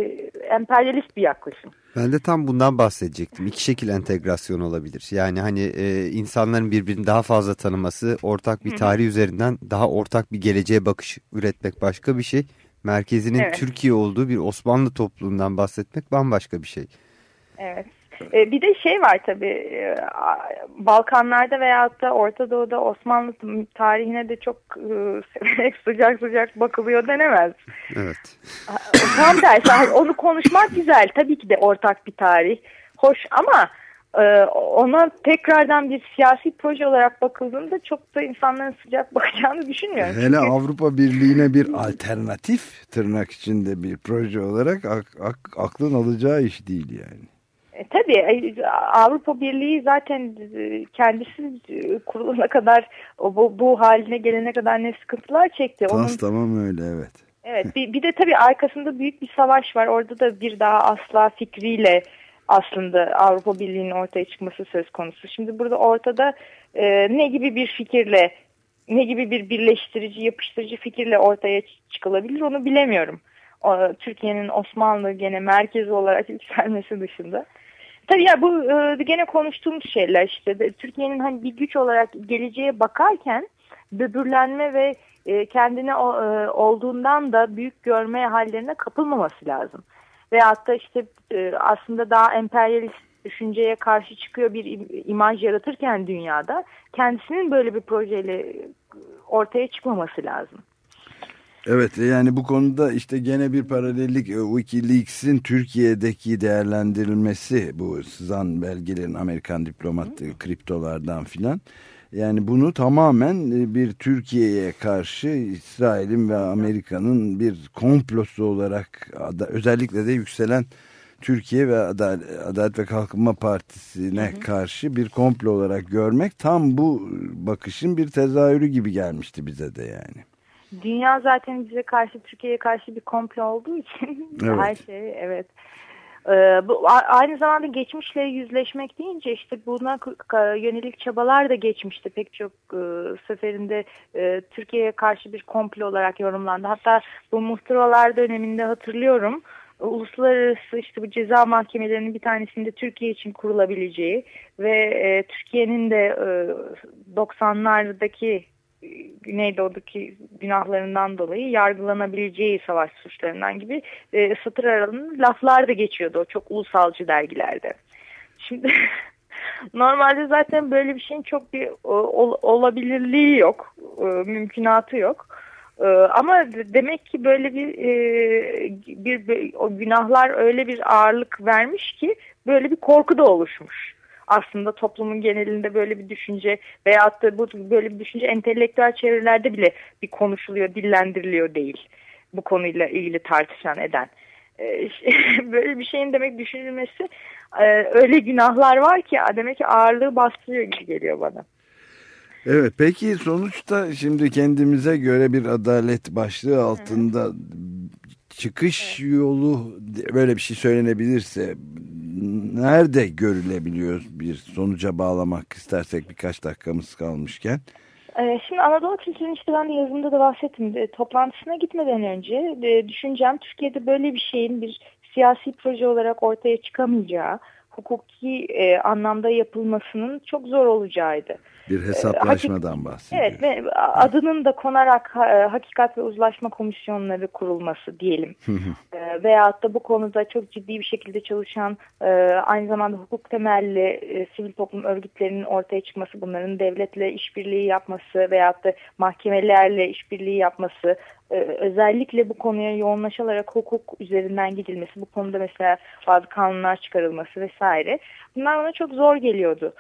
emperyalist bir yaklaşım. Ben de tam bundan bahsedecektim. İki şekil entegrasyon olabilir. Yani hani e, insanların birbirini daha fazla tanıması, ortak bir tarih üzerinden daha ortak bir geleceğe bakış üretmek başka bir şey. Merkezinin Evet. Türkiye olduğu bir Osmanlı topluluğundan bahsetmek bambaşka bir şey. Evet. E, bir de şey var tabii e, Balkanlarda veyahut da Orta Doğu'da Osmanlı tarihine de çok e, severek sıcak sıcak bakılıyor denemez. Evet. Tam tersi hayır, onu konuşmak güzel tabii ki de ortak bir tarih. Hoş ama e, ona tekrardan bir siyasi proje olarak bakıldığında çok da insanların sıcak bakacağını düşünmüyorum. Hele Çünkü- Avrupa Birliği'ne bir alternatif tırnak içinde bir proje olarak ak- ak- aklın alacağı iş değil yani. E, tabii Avrupa Birliği zaten e, kendisi e, kurulana kadar bu, bu haline gelene kadar ne sıkıntılar çekti. Onun, Tas tamam öyle evet. evet bir, bir de tabii arkasında büyük bir savaş var. Orada da bir daha asla fikriyle aslında Avrupa Birliği'nin ortaya çıkması söz konusu. Şimdi burada ortada e, ne gibi bir fikirle ne gibi bir birleştirici yapıştırıcı fikirle ortaya çıkılabilir onu bilemiyorum. Türkiye'nin Osmanlı gene merkezi olarak yükselmesi dışında. Tabii ya bu e, gene konuştuğumuz şeyler işte Türkiye'nin hani bir güç olarak geleceğe bakarken böbürlenme ve e, kendine e, olduğundan da büyük görme hallerine kapılmaması lazım. Veyahut da işte e, aslında daha emperyalist düşünceye karşı çıkıyor bir im- imaj yaratırken dünyada kendisinin böyle bir projeyle ortaya çıkmaması lazım. Evet yani bu konuda işte gene bir paralellik e, Wikileaks'in Türkiye'deki değerlendirilmesi bu sızan belgelerin Amerikan diplomatları kriptolardan filan. Yani bunu tamamen e, bir Türkiye'ye karşı İsrail'in ve Amerika'nın bir komplosu olarak özellikle de yükselen Türkiye ve Adalet, Adalet ve Kalkınma Partisi'ne karşı bir komplo olarak görmek tam bu bakışın bir tezahürü gibi gelmişti bize de yani. Dünya zaten bize karşı Türkiye'ye karşı bir komplo olduğu için Evet. her şey evet. Ee, bu aynı zamanda geçmişle yüzleşmek deyince işte buna yönelik çabalar da geçmişti pek çok e, seferinde e, Türkiye'ye karşı bir komplo olarak yorumlandı. Hatta bu muhtıralar döneminde hatırlıyorum uluslararası işte bu ceza mahkemelerinin bir tanesinde Türkiye için kurulabileceği ve e, Türkiye'nin de e, 90'lardaki e, Güneydoğu'daki günahlarından dolayı yargılanabileceği savaş suçlarından gibi e, satır aralığında laflar da geçiyordu o çok ulusalcı dergilerde. Şimdi normalde zaten böyle bir şeyin çok bir o, ol- olabilirliği yok, e, mümkünatı yok. E, ama de- demek ki böyle bir, e, bir, bir o günahlar öyle bir ağırlık vermiş ki böyle bir korku da oluşmuş aslında toplumun genelinde böyle bir düşünce veyahut da bu böyle bir düşünce entelektüel çevrelerde bile bir konuşuluyor, dillendiriliyor değil. Bu konuyla ilgili tartışan eden. Ee, böyle bir şeyin demek düşünülmesi e, öyle günahlar var ki demek ki ağırlığı bastırıyor gibi geliyor bana. Evet peki sonuçta şimdi kendimize göre bir adalet başlığı altında çıkış yolu böyle bir şey söylenebilirse nerede görülebiliyor bir sonuca bağlamak istersek birkaç dakikamız kalmışken. Ee, Şimdi Anadolu Kültürü'nün işte ben de yazımda da bahsettim. E, Toplantısına gitmeden önce e, düşüncem Türkiye'de böyle bir şeyin bir siyasi proje olarak ortaya çıkamayacağı, hukuki e, anlamda yapılmasının çok zor olacağıydı. Bir hesaplaşmadan bahsediyor. Evet ve adının da konarak ha, Hakikat ve Uzlaşma Komisyonları kurulması diyelim. e, veyahut da bu konuda çok ciddi bir şekilde çalışan e, aynı zamanda hukuk temelli e, sivil toplum örgütlerinin ortaya çıkması, bunların devletle işbirliği yapması veyahut da mahkemelerle işbirliği yapması, e, özellikle bu konuya yoğunlaşılarak hukuk üzerinden gidilmesi, bu konuda mesela bazı kanunlar çıkarılması vesaire. Bunlar bana çok zor geliyordu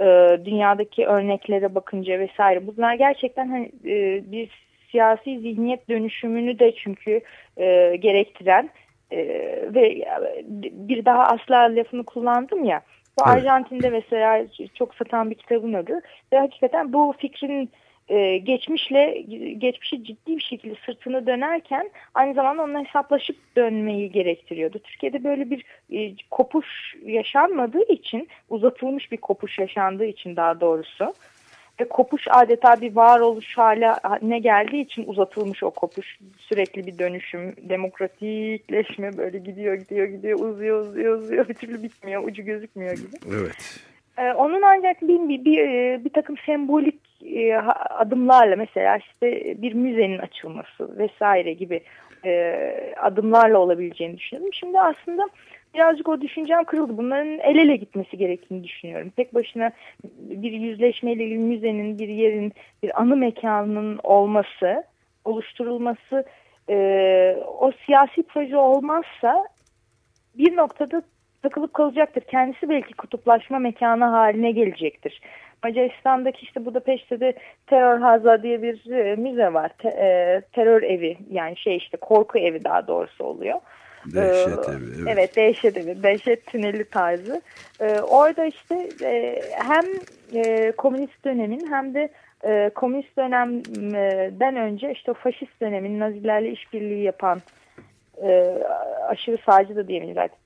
e, dünyadaki örneklere bakınca vesaire bunlar gerçekten hani, e, bir siyasi zihniyet dönüşümünü de çünkü e, gerektiren e, ve bir daha asla lafını kullandım ya bu evet. Arjantin'de mesela çok satan bir kitabın adı ve hakikaten bu fikrin e, geçmişle geçmişi ciddi bir şekilde sırtını dönerken aynı zamanda onunla hesaplaşıp dönmeyi gerektiriyordu. Türkiye'de böyle bir e, kopuş yaşanmadığı için uzatılmış bir kopuş yaşandığı için daha doğrusu ve kopuş adeta bir varoluş haline geldiği için uzatılmış o kopuş sürekli bir dönüşüm demokratikleşme böyle gidiyor gidiyor gidiyor uzuyor uzuyor uzuyor bir türlü bitmiyor ucu gözükmüyor gibi. Evet. Ee, onun ancak bir, bir, bir, bir takım sembolik e, adımlarla mesela işte bir müzenin açılması vesaire gibi e, adımlarla olabileceğini düşünüyorum. Şimdi aslında birazcık o düşüncem kırıldı. Bunların el ele gitmesi gerektiğini düşünüyorum. Tek başına bir yüzleşmeyle bir müzenin, bir yerin, bir anı mekanının olması, oluşturulması e, o siyasi proje olmazsa bir noktada takılıp kalacaktır. Kendisi belki kutuplaşma mekanı haline gelecektir. Macaristan'daki işte Budapeşte'de Terör Haza diye bir e, müze var. Te, e, terör evi yani şey işte korku evi daha doğrusu oluyor. Dehşet ee, evi. Evet. evet dehşet evi. Dehşet tüneli tarzı. Ee, orada işte e, hem e, komünist dönemin hem de e, komünist dönemden önce işte o faşist dönemin Nazilerle işbirliği yapan e, aşırı sağcı da diyemeyiz artık.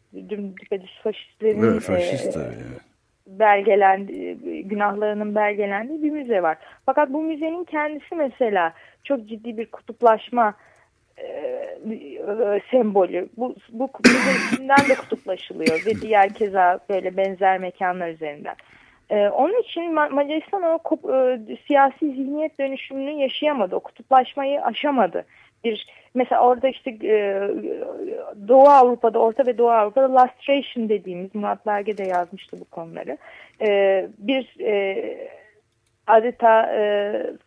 Düpedüz faşistlerin evet, faşist e, belgelendi, günahlarının belgelendiği bir müze var. Fakat bu müzenin kendisi mesela çok ciddi bir kutuplaşma e, sembolü. Bu, bu müze içinden de kutuplaşılıyor ve diğer keza böyle benzer mekanlar üzerinden. Ee, onun için Macaristan o e, siyasi zihniyet dönüşümünü yaşayamadı. O kutuplaşmayı aşamadı. Bir mesela orada işte e, Doğu Avrupa'da, Orta ve Doğu Avrupa'da lustration dediğimiz Murat Belge de yazmıştı bu konuları. E, bir e, adeta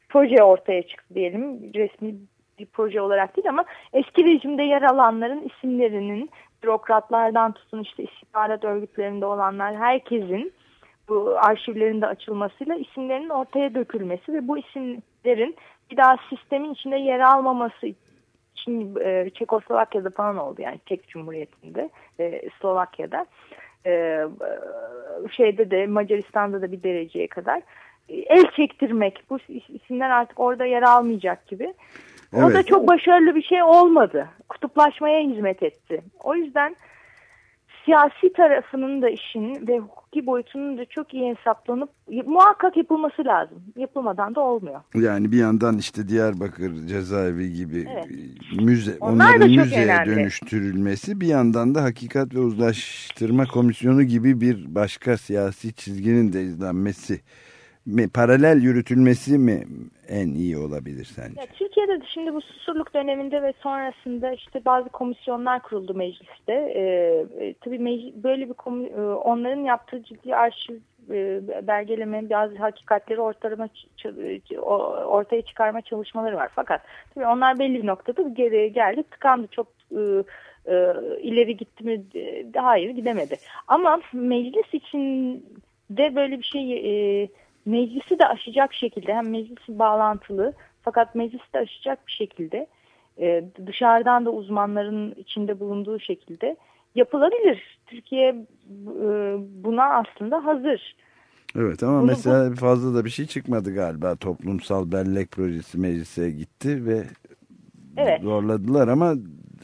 proje ortaya çıktı diyelim. Resmi bir proje olarak değil ama eski rejimde yer alanların isimlerinin bürokratlardan tutun işte istihbarat örgütlerinde olanlar herkesin bu arşivlerin de açılmasıyla isimlerinin ortaya dökülmesi ve bu isimlerin bir daha sistemin içinde yer almaması için e, Çekoslovakya'da falan oldu yani Çek Cumhuriyeti'nde e, Slovakya'da e, şeyde de Macaristan'da da bir dereceye kadar e, el çektirmek bu isimler artık orada yer almayacak gibi. Evet. O da çok başarılı bir şey olmadı. Kutuplaşmaya hizmet etti. O yüzden siyasi tarafının da işin ve hukuki boyutunun da çok iyi hesaplanıp muhakkak yapılması lazım. Yapılmadan da olmuyor. Yani bir yandan işte Diyarbakır cezaevi gibi evet. müze, Onlar onların müzeye önemli. dönüştürülmesi bir yandan da Hakikat ve Uzlaştırma Komisyonu gibi bir başka siyasi çizginin de izlenmesi mi, paralel yürütülmesi mi en iyi olabilir sence? Ya, Türkiye'de de şimdi bu susurluk döneminde ve sonrasında işte bazı komisyonlar kuruldu mecliste. Ee, e, tabii meclis, böyle bir e, onların yaptığı ciddi arşiv e, belgeleme bazı hakikatleri ortama, ortaya çıkarma çalışmaları var. Fakat tabii onlar belli bir noktada geriye geldi tıkandı çok e, e, ileri gitti mi? Hayır gidemedi. Ama meclis için de böyle bir şey e, meclisi de aşacak şekilde hem meclisi bağlantılı fakat meclisi de aşacak bir şekilde e, dışarıdan da uzmanların içinde bulunduğu şekilde yapılabilir. Türkiye e, buna aslında hazır. Evet ama Bunu mesela bu... fazla da bir şey çıkmadı galiba. Toplumsal bellek projesi meclise gitti ve evet. zorladılar ama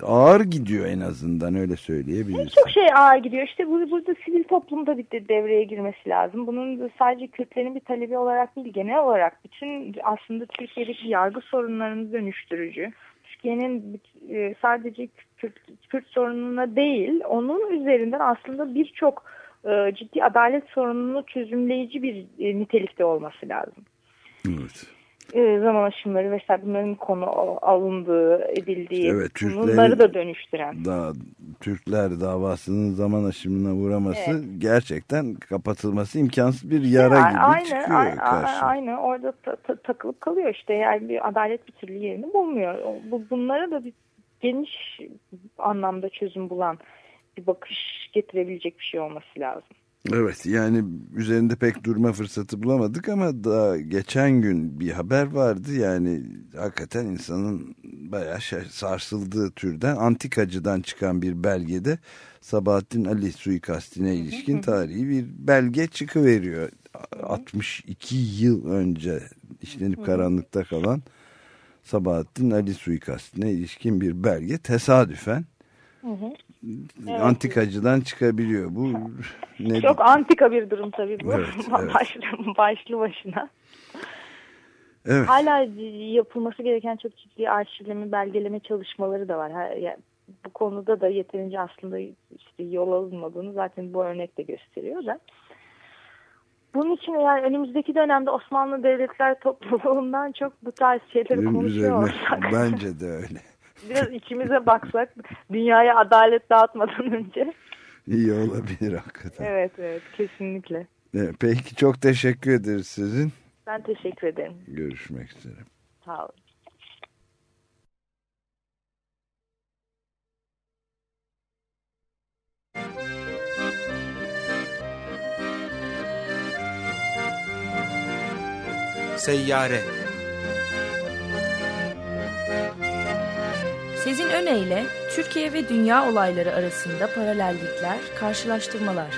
ağır gidiyor en azından öyle söyleyebiliriz. Çok şey ağır gidiyor. İşte bu, burada sivil toplumda bir devreye girmesi lazım. Bunun sadece Kürtlerin bir talebi olarak değil genel olarak bütün aslında Türkiye'deki yargı sorunlarını dönüştürücü. Türkiye'nin e, sadece Kürt, Kürt sorununa değil onun üzerinden aslında birçok e, ciddi adalet sorununu çözümleyici bir e, nitelikte olması lazım. Evet. E, zaman aşımları vesaire bunların konu alındığı, edildiği evet, Türkleri, bunları da dönüştüren. Da, Türkler davasının zaman aşımına uğraması evet. gerçekten kapatılması imkansız bir yara yani, gibi aynı, çıkıyor aynı, karşıma. Aynı orada ta, ta, takılıp kalıyor işte yani bir adalet bir türlü yerini bulmuyor. Bu, bunlara da bir geniş anlamda çözüm bulan bir bakış getirebilecek bir şey olması lazım. Evet yani üzerinde pek durma fırsatı bulamadık ama daha geçen gün bir haber vardı. Yani hakikaten insanın bayağı sarsıldığı türden antikacıdan çıkan bir belgede Sabahattin Ali suikastine ilişkin tarihi bir belge çıkıveriyor. 62 yıl önce işlenip karanlıkta kalan Sabahattin Ali suikastine ilişkin bir belge tesadüfen Hı hı. Evet. Antikacıdan çıkabiliyor. Bu ne? Çok antika bir durum tabii bu. Evet, evet. başlı, başlı başına. Evet. Hala yapılması gereken çok ciddi arşivleme, belgeleme çalışmaları da var. Yani bu konuda da yeterince aslında işte yol alınmadığını zaten bu örnek de gösteriyor da. Bunun için yani önümüzdeki dönemde Osmanlı Devletler Topluluğu'ndan çok bu tarz şeyleri konuşuyor olsak. Bence de öyle biraz içimize baksak dünyaya adalet dağıtmadan önce. İyi olabilir hakikaten. Evet evet kesinlikle. Peki çok teşekkür ederiz sizin. Ben teşekkür ederim. Görüşmek üzere. Sağ olun. Seyyare Sezin Öne ile Türkiye ve dünya olayları arasında paralellikler, karşılaştırmalar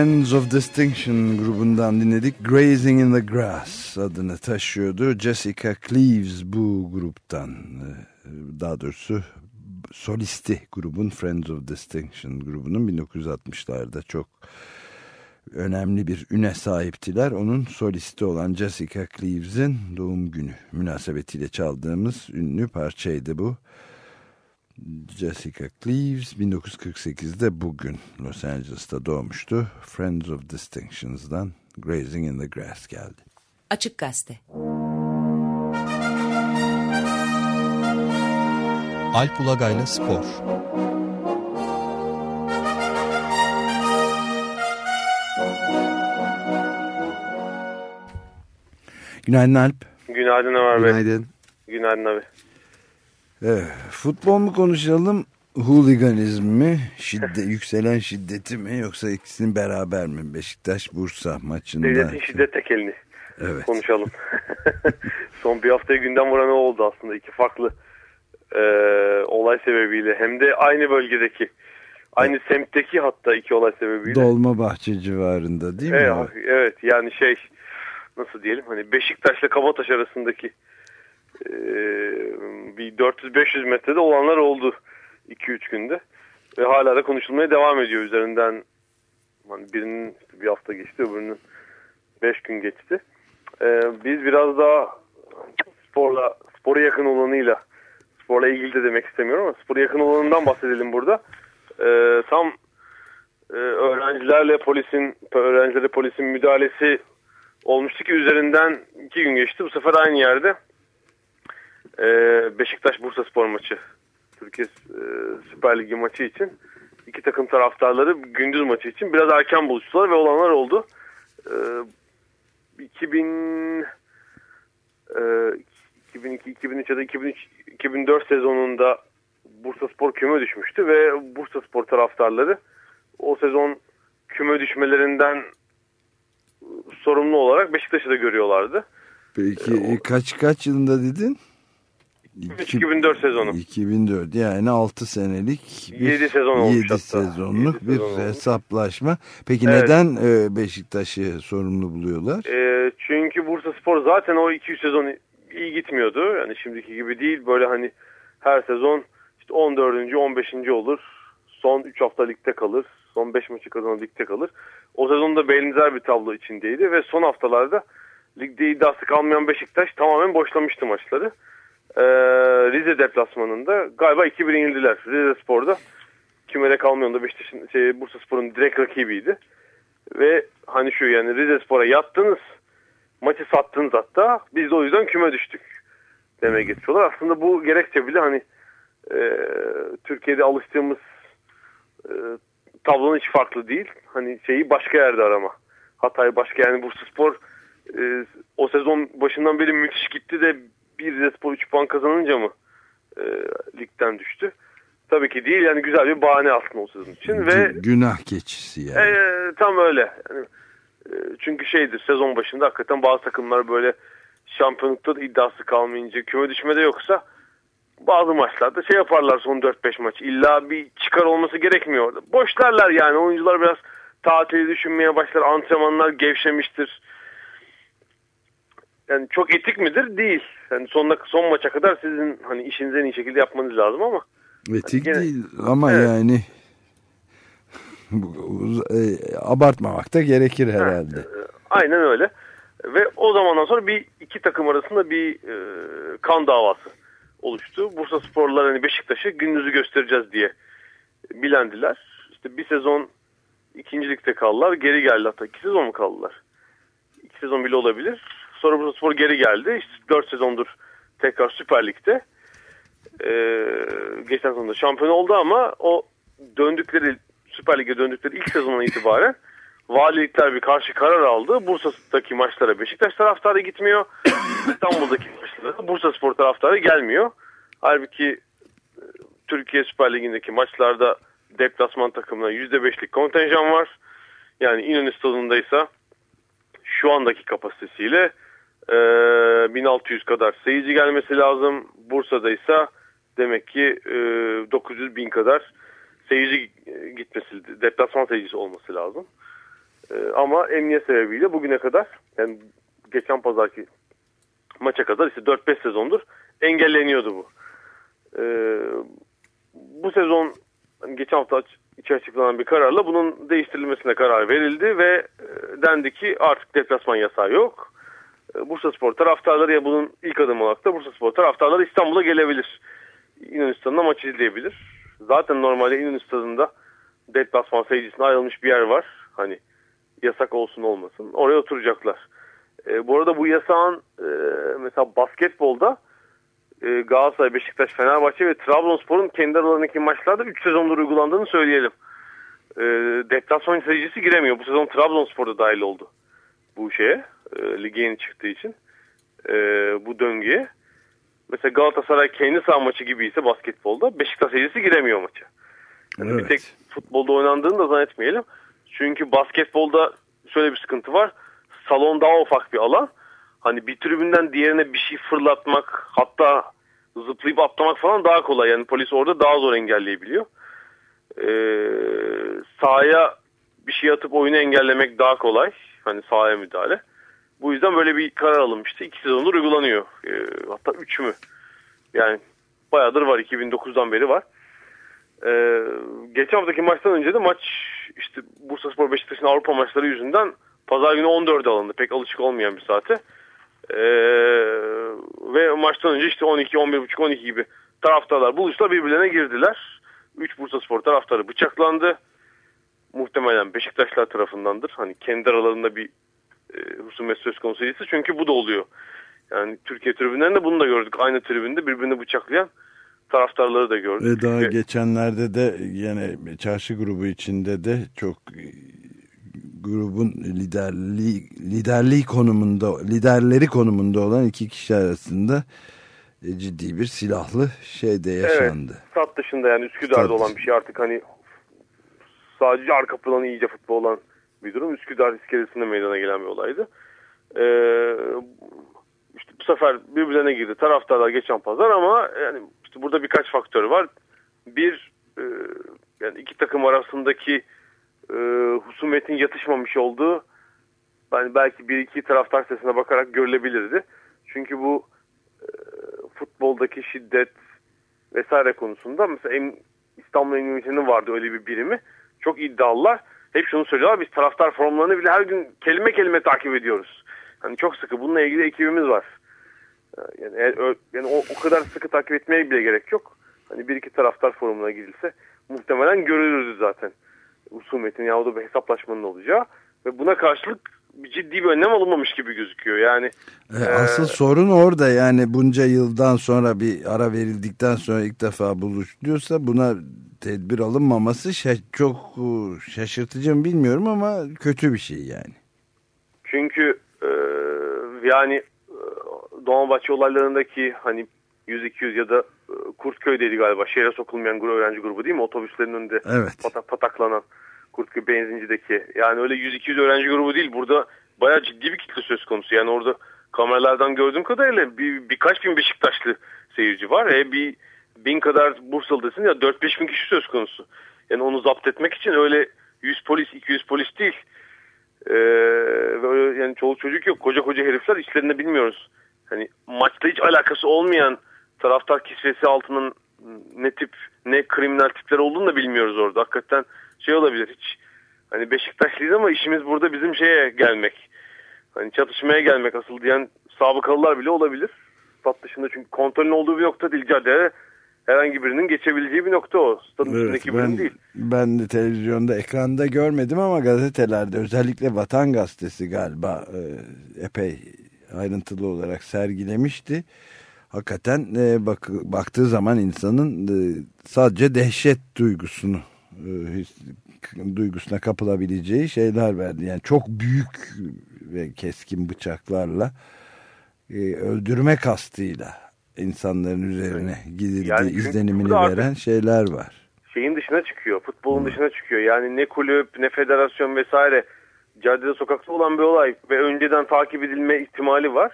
Friends of Distinction grubundan dinledik. Grazing in the Grass adını taşıyordu. Jessica Cleaves bu gruptan. Ee, Daha doğrusu solisti grubun Friends of Distinction grubunun 1960'larda çok önemli bir üne sahiptiler. Onun solisti olan Jessica Cleaves'in doğum günü münasebetiyle çaldığımız ünlü parçaydı bu. Jessica Cleaves 1948'de bugün Los Angeles'ta doğmuştu. Friends of Distinctions'dan Grazing in the Grass geldi. Açık Gazete. Alp Ulagay'la Spor Günaydın Alp. Günaydın Ömer Bey. Günaydın. Günaydın abi. Evet, futbol mu konuşalım? Huliganizm mi? Şiddet, yükselen şiddeti mi? Yoksa ikisini beraber mi? Beşiktaş-Bursa maçında. Devletin şiddet tekelini Evet. konuşalım. Son bir haftaya gündem vuran oldu aslında. iki farklı e, olay sebebiyle. Hem de aynı bölgedeki, aynı semtteki hatta iki olay sebebiyle. Dolmabahçe civarında değil mi? Evet, evet yani şey nasıl diyelim hani Beşiktaş'la Kabataş arasındaki e, bir 400-500 metrede olanlar oldu 2-3 günde. Ve hala da konuşulmaya devam ediyor üzerinden. Hani birinin bir hafta geçti öbürünün 5 gün geçti. E, biz biraz daha sporla spora yakın olanıyla sporla ilgili de demek istemiyorum ama spora yakın olanından bahsedelim burada. E, tam e, öğrencilerle polisin öğrencilere polisin müdahalesi olmuştu ki üzerinden iki gün geçti. Bu sefer aynı yerde e, Beşiktaş Bursa Spor maçı Türkiye e, Süper Ligi maçı için iki takım taraftarları gündüz maçı için biraz erken buluştular ve olanlar oldu. E, 2000 e, 2002, 2003 ya da 2003, 2004 sezonunda Bursa Spor küme düşmüştü ve Bursa Spor taraftarları o sezon küme düşmelerinden sorumlu olarak Beşiktaş'ı da görüyorlardı. Peki e, kaç kaç yılında dedin? 2004 sezonu. 2004 yani 6 senelik bir, 7 sezon olmuş 7 hatta. sezonluk 7 bir sezon olmuş. hesaplaşma. Peki Evet. neden e, Beşiktaş'ı sorumlu buluyorlar? Ee, çünkü Bursa Spor zaten o 200 sezon iyi gitmiyordu. Yani şimdiki gibi değil. Böyle hani her sezon işte 14. 15. olur. Son 3 hafta ligde kalır. Son 5 maçı kazanır ligde kalır. O sezonda benzer bir tablo içindeydi ve son haftalarda ligde iddiası kalmayan Beşiktaş tamamen boşlamıştı maçları. Ee, Rize deplasmanında galiba 2-1 yenildiler. Rize Spor'da kümede kalmayan da Beşiktaş'ın şey, Bursa Spor'un direkt rakibiydi. Ve hani şu yani Rize Spor'a yattınız maçı sattınız hatta biz de o yüzden küme düştük demeye getiriyorlar. Aslında bu gerekçe bile hani e, Türkiye'de alıştığımız e, tablonun hiç farklı değil. Hani şeyi başka yerde arama. Hatay başka yani Bursa Spor e, o sezon başından beri müthiş gitti de bir Rize Spor 3 puan kazanınca mı e, ligden düştü? Tabii ki değil yani güzel bir bahane aslında o sezon için ve Gü- Günah keçisi yani. e, tam öyle. Yani, e, çünkü şeydir sezon başında hakikaten bazı takımlar böyle şampiyonlukta da iddiası kalmayınca küme düşmede yoksa bazı maçlarda şey yaparlar son 4-5 maç. İlla bir çıkar olması gerekmiyor. Boşlarlar yani oyuncular biraz tatili düşünmeye başlar. Antrenmanlar gevşemiştir. Yani çok etik midir? Değil. Yani sonuna, son maça kadar sizin hani işinizi en iyi şekilde yapmanız lazım ama Etik gene- değil ama Evet. yani e, abartmamak da gerekir herhalde. Aynen öyle. Ve o zamandan sonra bir iki takım arasında bir e, kan davası oluştu. Bursa Sporlular hani Beşiktaş'ı gündüzü göstereceğiz diye bilendiler. İşte bir sezon ikincilikte kaldılar. Geri geldi hatta. iki sezon mu kaldılar? İki sezon bile olabilir. Sonra Bursa Spor geri geldi. İşte dört sezondur tekrar Süper Lig'de. Ee, geçen sezonda şampiyon oldu ama o döndükleri Süper Lig'e döndükleri ilk sezondan itibaren valilikler bir karşı karar aldı. Bursa'daki maçlara Beşiktaş taraftarı gitmiyor. İstanbul'daki maçlara Bursa Spor taraftarı gelmiyor. Halbuki e, Türkiye Süper Ligi'ndeki maçlarda deplasman takımına %5'lik kontenjan var. Yani İnönü stadındaysa şu andaki kapasitesiyle e, 1600 kadar seyirci gelmesi lazım. Bursa'daysa demek ki e, 900 bin kadar seyirci gitmesi, deplasman seyircisi olması lazım. E, ama emniyet sebebiyle bugüne kadar yani geçen pazarki maça kadar işte 4-5 sezondur engelleniyordu bu. E, bu sezon geçen hafta içi açıklanan bir kararla bunun değiştirilmesine karar verildi ve e, dendi ki artık deplasman yasağı yok. E, Bursa Spor taraftarları ya bunun ilk adımı olarak da Bursa Spor taraftarları İstanbul'a gelebilir. Yunanistan'da maç izleyebilir. Zaten normalde İnönü Stadı'nda deplasman seyircisine ayrılmış bir yer var. Hani yasak olsun olmasın. Oraya oturacaklar. E, bu arada bu yasağın e, mesela basketbolda e, Galatasaray, Beşiktaş, Fenerbahçe ve Trabzonspor'un kendi aralarındaki maçlarda 3 sezondur uygulandığını söyleyelim. E, deplasman seyircisi giremiyor. Bu sezon Trabzonspor'da dahil oldu bu şeye. E, lige yeni çıktığı için. E, bu döngüye. Mesela Galatasaray kendi saha maçı gibi ise basketbolda Beşiktaş seyircisi giremiyor maça. Yani Bir Evet. tek futbolda oynandığını da zannetmeyelim. Çünkü basketbolda şöyle bir sıkıntı var. Salon daha ufak bir alan. Hani bir tribünden diğerine bir şey fırlatmak hatta zıplayıp atlamak falan daha kolay. Yani polis orada daha zor engelleyebiliyor. Ee, sahaya bir şey atıp oyunu engellemek daha kolay. Hani sahaya müdahale. Bu yüzden böyle bir karar alınmıştı. İki sezondur uygulanıyor. Ee, hatta üç mü? Yani bayağıdır var. 2009'dan beri var. Ee, geçen haftaki maçtan önce de maç işte Bursa Spor Beşiktaş'ın Avrupa maçları yüzünden pazar günü 14'e alındı. Pek alışık olmayan bir saate. Ee, ve maçtan önce işte 12, 11.30, 12 gibi taraftarlar buluştular birbirlerine girdiler. 3 Bursa Spor taraftarı bıçaklandı. Muhtemelen Beşiktaşlar tarafındandır. Hani kendi aralarında bir e, husumet söz konusu değilse çünkü bu da oluyor. Yani Türkiye tribünlerinde bunu da gördük. Aynı tribünde birbirini bıçaklayan taraftarları da gördük. Ve daha Ve- geçenlerde de yine çarşı grubu içinde de çok e, grubun liderliği liderliği konumunda liderleri konumunda olan iki kişi arasında e, ciddi bir silahlı şey de yaşandı. Evet, stat dışında yani Üsküdar'da Stat olan bir şey artık hani sadece arka planı iyice futbol olan bir durum. Üsküdar iskelesinde meydana gelen bir olaydı. Ee, işte bu sefer birbirlerine girdi taraftarlar geçen pazar ama yani işte burada birkaç faktör var. Bir e, yani iki takım arasındaki e, husumetin yatışmamış olduğu yani belki bir iki taraftar sesine bakarak görülebilirdi. Çünkü bu e, futboldaki şiddet vesaire konusunda mesela İstanbul Emniyeti'nin vardı öyle bir birimi. Çok iddialılar. Hep şunu söylüyorlar biz taraftar forumlarını bile her gün kelime kelime takip ediyoruz. Hani çok sıkı bununla ilgili ekibimiz var. Yani, eğer ö- yani o, o kadar sıkı takip etmeye bile gerek yok. Hani bir iki taraftar forumuna gidilse muhtemelen görülürdü zaten. Husumetin yahut da bir hesaplaşmanın olacağı. Ve buna karşılık bir ciddi bir önlem alınmamış gibi gözüküyor. Yani E, Asıl sorun orada yani bunca yıldan sonra bir ara verildikten sonra ilk defa buluşuluyorsa buna tedbir alınmaması çok e, şaşırtıcı mı bilmiyorum ama kötü bir şey yani. Çünkü e, yani e, Dolmabahçe olaylarındaki hani 100-200 ya da e, Kurtköy'deydi galiba. Şehre sokulmayan grup, öğrenci grubu değil mi? Otobüslerin önünde Evet. patak, pataklanan Kurtköy benzincideki. Yani öyle 100-200 öğrenci grubu değil. Burada bayağı ciddi bir kitle söz konusu. Yani orada kameralardan gördüğüm kadarıyla bir, birkaç bin Beşiktaşlı seyirci var. E, bir bin kadar Bursalı'dasın ya 4-5 bin kişi söz konusu. Yani onu zapt etmek için öyle 100 polis 200 polis değil. Ee, yani çoluk çocuk yok. Koca koca herifler işlerinde bilmiyoruz. Hani maçta hiç alakası olmayan taraftar kisvesi altının ne tip ne kriminal tipler olduğunu da bilmiyoruz orada. Hakikaten şey olabilir hiç. Hani Beşiktaşlıyız ama işimiz burada bizim şeye gelmek. Hani çatışmaya gelmek asıl diyen sabıkalılar bile olabilir. Stat dışında çünkü kontrolün olduğu bir nokta değil. Caddeye herhangi birinin geçebileceği bir nokta o. Stadın Evet, bölüm ben, değil. ben de televizyonda ekranda görmedim ama gazetelerde özellikle Vatan Gazetesi galiba e, epey ayrıntılı olarak sergilemişti. Hakikaten e, bak, baktığı zaman insanın e, sadece dehşet duygusunu e, his- duygusuna kapılabileceği şeyler verdi. Yani çok büyük ve keskin bıçaklarla e, öldürme kastıyla insanların üzerine gidildiği Yani izlenimini veren şeyler var. şeyin dışına çıkıyor. Futbolun dışına çıkıyor. Yani ne kulüp ne federasyon vesaire caddede sokakta olan bir olay ve önceden takip edilme ihtimali var.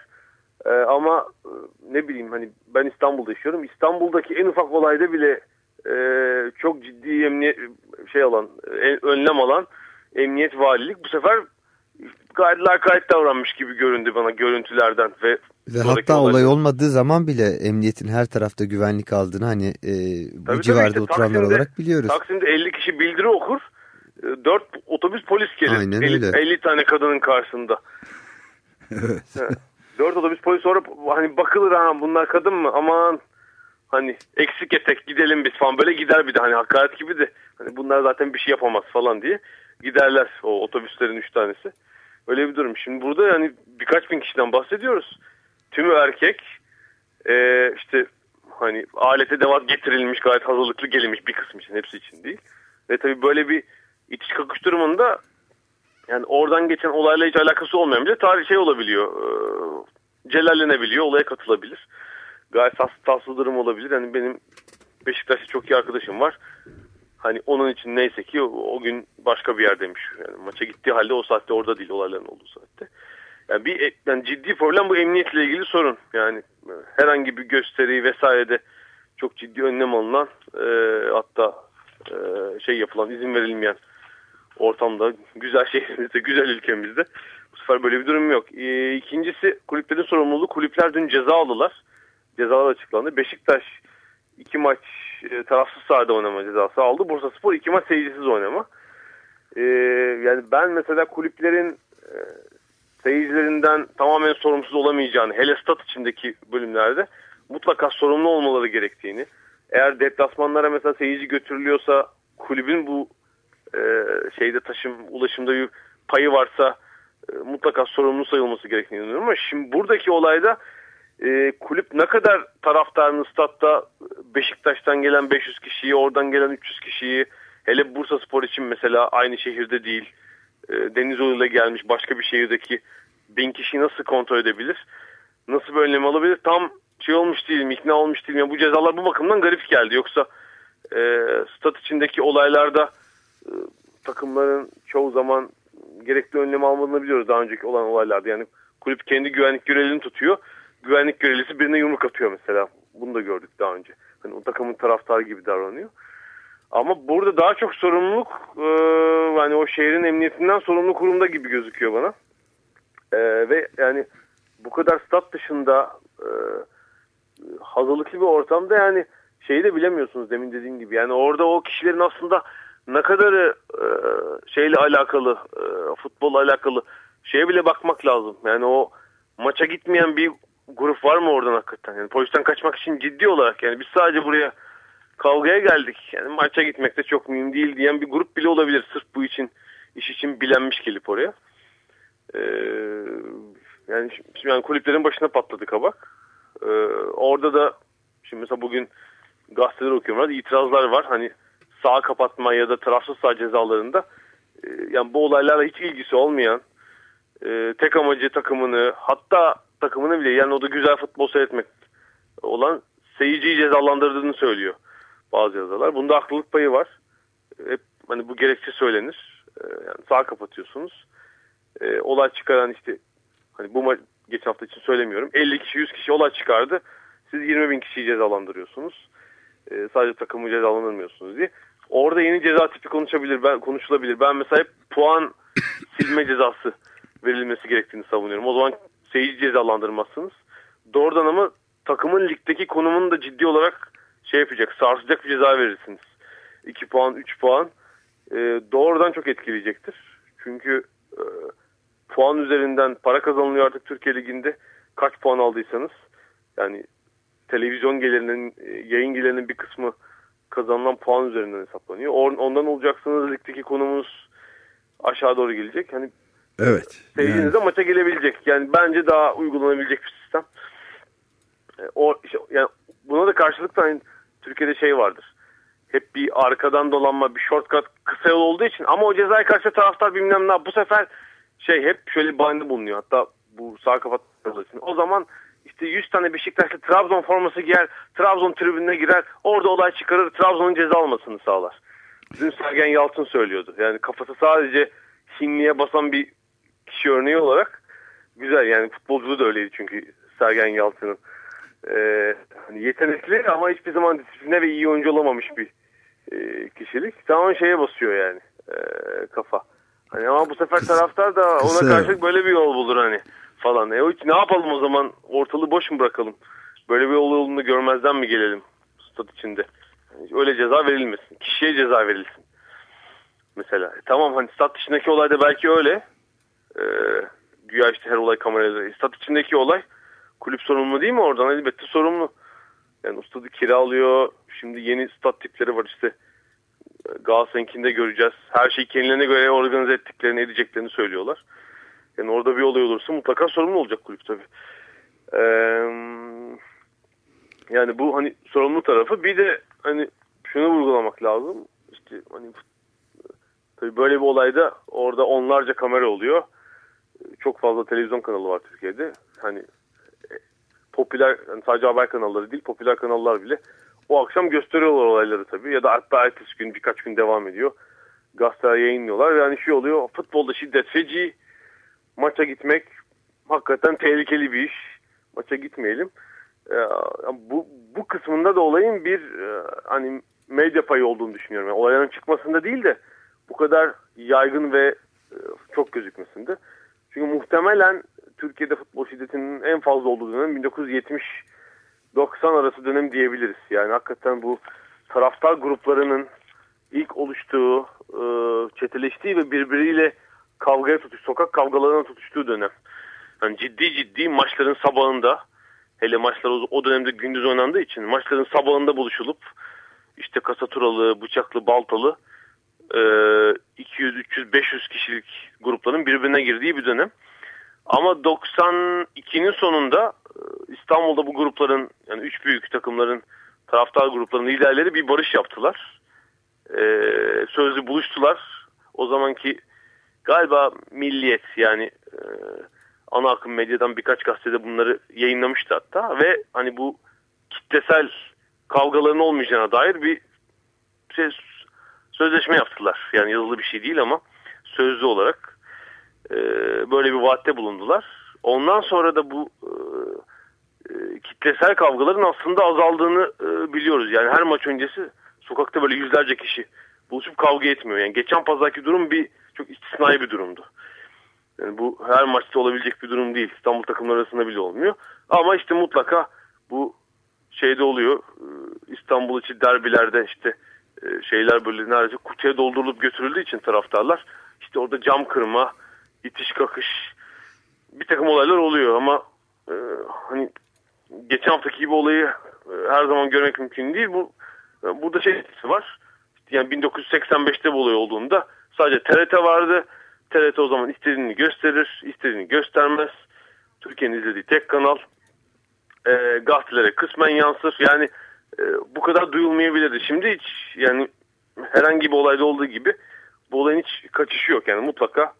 Ee, ama e, ne bileyim hani ben İstanbul'da yaşıyorum. İstanbul'daki en ufak olayda bile e, çok ciddi emniyet şey alan, e, önlem alan emniyet valilik bu sefer gayet lakayt davranmış gibi göründü bana görüntülerden ve Ve sonraki hatta olay olaylar. olmadığı zaman bile emniyetin her tarafta güvenlik aldığını hani e, bu Tabii civarda tabii işte oturanlar Taksim'de- olarak biliyoruz. Taksim'de 50 kişi bildiri okur. 4 otobüs polis gelir. Aynen 50, öyle. 50 tane kadının karşısında. Evet. 4 otobüs polis sonra hani bakılır ha bunlar kadın mı aman hani eksik etek gidelim biz falan böyle gider bir de hani hakaret gibi de hani bunlar zaten bir şey yapamaz falan diye giderler o otobüslerin 3 tanesi. Öyle bir durum. Şimdi burada yani birkaç bin kişiden bahsediyoruz. Tümü erkek ee, işte hani alete devat getirilmiş gayet hazırlıklı gelinmiş bir kısmı için hepsi için değil. Ve tabii böyle bir itiş kakış durumunda yani oradan geçen olayla hiç alakası olmayan bile tarih şey olabiliyor. E, celallenebiliyor, olaya katılabilir. Gayet tas, tatsız durum olabilir. Yani benim Beşiktaş'ta çok iyi arkadaşım var. Hani onun için neyse ki o, o gün başka bir yerdeymiş. Yani maça gittiği halde o saatte orada değil olayların olduğu saatte. Yani bir yani ciddi problem bu emniyetle ilgili sorun. Yani e, herhangi bir gösteri vesairede çok ciddi önlem alınan e, hatta e, şey yapılan izin verilmeyen ortamda güzel şehrimizde güzel ülkemizde bu sefer böyle bir durum yok. E, ikincisi kulüplerin sorumluluğu kulüpler dün ceza aldılar. Cezalar açıklandı. Beşiktaş iki maç e, tarafsız sahada oynama cezası aldı. Bursa Spor iki maç seyircisiz oynama. E, yani ben mesela kulüplerin e, seyircilerinden tamamen sorumsuz olamayacağını hele stat içindeki bölümlerde mutlaka sorumlu olmaları gerektiğini eğer deplasmanlara mesela seyirci götürülüyorsa kulübün bu e, şeyde taşım ulaşımda bir payı varsa e, mutlaka sorumlu sayılması gerektiğini inanıyorum. Ama şimdi buradaki olayda e, kulüp ne kadar taraftarını statta Beşiktaş'tan gelen 500 kişiyi oradan gelen 300 kişiyi hele Bursa Spor için mesela aynı şehirde değil e, Denizoğlu'yla gelmiş başka bir şehirdeki bin kişiyi nasıl kontrol edebilir? Nasıl bir önlem alabilir? Tam şey olmuş değilim, ikna olmuş değilim. Yani bu cezalar bu bakımdan garip geldi. Yoksa e, stat içindeki olaylarda e, takımların çoğu zaman gerekli önlem almadığını biliyoruz daha önceki olan olaylarda. Yani kulüp kendi güvenlik görevliliğini tutuyor. Güvenlik görevlisi birine yumruk atıyor mesela. Bunu da gördük daha önce. Hani o takımın taraftarı gibi davranıyor. Ama burada daha çok sorumluluk e, yani o şehrin emniyetinden sorumlu kurumda gibi gözüküyor bana. E, ve yani bu kadar stat dışında e, hazırlıklı bir ortamda yani şeyi de bilemiyorsunuz demin dediğim gibi. Yani orada o kişilerin aslında ne kadarı e, şeyle alakalı, e, futbolla alakalı şeye bile bakmak lazım. Yani o maça gitmeyen bir grup var mı oradan hakikaten? Yani polisten kaçmak için ciddi olarak yani biz sadece buraya kavgaya geldik. Yani maça gitmek de çok mühim değil diyen bir grup bile olabilir. Sırf bu için iş için bilenmiş gelip oraya. Ee, yani şimdi yani kulüplerin başına patladı kabak. Ee, orada da şimdi mesela bugün gazeteler okuyorum. Orada itirazlar var. Hani sağ kapatma ya da tarafsız sağ cezalarında e, yani bu olaylarla hiç ilgisi olmayan e, tek amacı takımını hatta takımını bile yani o da güzel futbol seyretmek olan seyirciyi cezalandırdığını söylüyor bazı yazarlar. Bunda haklılık payı var. Hep hani bu gerekçe söylenir. E, yani sağ kapatıyorsunuz. E, olay çıkaran işte hani bu ma- geçen hafta için söylemiyorum. 50 kişi 100 kişi olay çıkardı. Siz 20 bin kişiyi cezalandırıyorsunuz. E, sadece takımı cezalandırmıyorsunuz diye. Orada yeni ceza tipi konuşabilir, ben konuşulabilir. Ben mesela hep puan silme cezası verilmesi gerektiğini savunuyorum. O zaman seyirci cezalandırmazsınız. Doğrudan ama takımın ligdeki konumunu da ciddi olarak şey yapacak, sarsacak bir ceza verirsiniz. 2 puan, 3 puan e, doğrudan çok etkileyecektir. Çünkü e, puan üzerinden para kazanılıyor artık Türkiye Ligi'nde. Kaç puan aldıysanız yani televizyon gelirinin, e, yayın gelirinin bir kısmı kazanılan puan üzerinden hesaplanıyor. Or- Ondan olacaksınız ligdeki konumunuz aşağı doğru gelecek. Hani Evet. seyirciniz Yani, maça gelebilecek. Yani bence daha uygulanabilecek bir sistem. E, O işte, yani buna da karşılık da hani Türkiye'de şey vardır. Hep bir arkadan dolanma, bir shortcut kısa yol olduğu için ama o cezayı karşı taraftar bilmem ne bu sefer şey hep şöyle bahane bulunuyor. Hatta bu sağ kapatma için. O zaman işte 100 tane Beşiktaşlı Trabzon forması giyer, Trabzon tribününe girer, orada olay çıkarır, Trabzon'un ceza almasını sağlar. Dün Sergen Yalçın söylüyordu. Yani kafası sadece Hinli'ye basan bir kişi örneği olarak güzel yani futbolculuğu da öyleydi çünkü Sergen Yalçın'ın. Ee, hani yetenekli ama hiçbir zaman disipline ve iyi oyuncu olamamış bir e, kişilik. Tamamen şeye basıyor yani e, kafa. Hani ama bu sefer taraftar da kısa- ona karşılık böyle bir yol bulur hani falan. E, ne yapalım o zaman ortalığı boş mu bırakalım? Böyle bir yol olduğunu görmezden mi gelelim stat içinde? Yani öyle ceza verilmesin. Kişiye ceza verilsin. Mesela. E, tamam hani stat dışındaki olayda belki öyle. Ee, güya işte her olay kamerada. E, stat içindeki olay kulüp sorumlu değil mi oradan? Elbette sorumlu. Yani stadı kiralıyor. Şimdi yeni stat tipleri var işte. Galatasaray'ınkinde göreceğiz. Her şeyi kendilerine göre organize ettiklerini, edeceklerini söylüyorlar. Yani orada bir olay olursa mutlaka sorumlu olacak kulüp tabii. Ee, yani bu hani sorumlu tarafı. Bir de hani şunu vurgulamak lazım. İşte hani tabii böyle bir olayda orada onlarca kamera oluyor. Çok fazla televizyon kanalı var Türkiye'de. Hani popüler yani sadece haber kanalları değil popüler kanallar bile o akşam gösteriyorlar olayları tabii ya da hatta ertesi gün birkaç gün devam ediyor. Gazeteler yayınlıyorlar yani şey oluyor futbolda şiddet feci maça gitmek hakikaten tehlikeli bir iş. Maça gitmeyelim. Ee, bu, bu kısmında da olayın bir e, hani medya payı olduğunu düşünüyorum. Yani olayların çıkmasında değil de bu kadar yaygın ve e, çok gözükmesinde. Çünkü muhtemelen Türkiye'de futbol şiddetinin en fazla olduğu dönem 1970-90 arası dönem diyebiliriz. Yani hakikaten bu taraftar gruplarının ilk oluştuğu, e, çeteleştiği ve birbiriyle kavgaya tutuş, sokak kavgalarına tutuştuğu dönem. Yani ciddi ciddi maçların sabahında, hele maçlar o- dönemde gündüz oynandığı için maçların sabahında buluşulup işte kasaturalı, bıçaklı, baltalı e, 200, 300, 500 kişilik grupların birbirine girdiği bir dönem. Ama 92'nin sonunda e, İstanbul'da bu grupların yani üç büyük takımların taraftar gruplarının liderleri bir barış yaptılar. E, sözlü buluştular. O zamanki galiba Milliyet yani e, ana akım medyadan birkaç gazetede bunları yayınlamıştı hatta ve hani bu kitlesel kavgaların olmayacağına dair bir şey, sözleşme yaptılar. Yani yazılı bir şey değil ama sözlü olarak e, böyle bir vaatte bulundular. Ondan sonra da bu e, e, kitlesel kavgaların aslında azaldığını e, biliyoruz. Yani her maç öncesi sokakta böyle yüzlerce kişi buluşup kavga etmiyor. Yani geçen pazarki durum bir çok istisnai bir durumdu. Yani bu her maçta olabilecek bir durum değil. İstanbul takımları arasında bile olmuyor. Ama işte mutlaka bu şeyde oluyor. Ee, İstanbul içi derbilerde işte e, şeyler böyle neredeyse kutuya doldurulup götürüldüğü için taraftarlar işte orada cam kırma, itiş kakış bir takım olaylar oluyor ama e, hani geçen haftaki gibi olayı e, her zaman görmek mümkün değil. Bu e, burada şey var. Yani 1985'te bu olay olduğunda sadece TRT vardı. TRT o zaman istediğini gösterir, istediğini göstermez. Türkiye'nin izlediği tek kanal. E, gazetelere kısmen yansır. Yani e, bu kadar duyulmayabilirdi. Şimdi hiç yani herhangi bir olayda olduğu gibi bu olayın hiç kaçışı yok. Yani mutlaka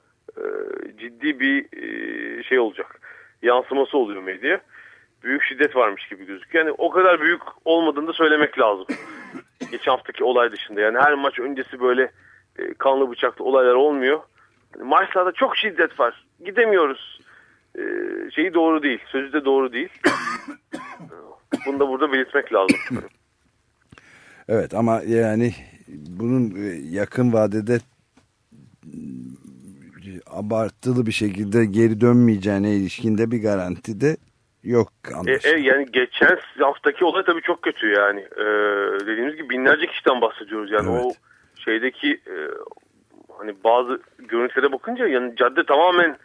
ciddi bir e, şey olacak. Yansıması oluyor medyaya. Büyük şiddet varmış gibi gözüküyor. Yani o kadar büyük olmadığını da söylemek lazım. Geçen haftaki olay dışında. Yani her maç öncesi böyle e, kanlı bıçaklı olaylar olmuyor. Yani maçlarda çok şiddet var. Gidemiyoruz. E, şeyi doğru değil. Sözü de doğru değil. Bunu da burada belirtmek lazım. Evet ama yani bunun e, yakın vadede e, abartılı bir şekilde geri dönmeyeceğine ilişkinde bir garanti de yok E, anlaşılan. e, yani geçen haftaki olay tabii çok kötü yani. E, dediğimiz gibi binlerce kişiden bahsediyoruz. Yani o şeydeki e, hani bazı görüntülere bakınca yani cadde tamamen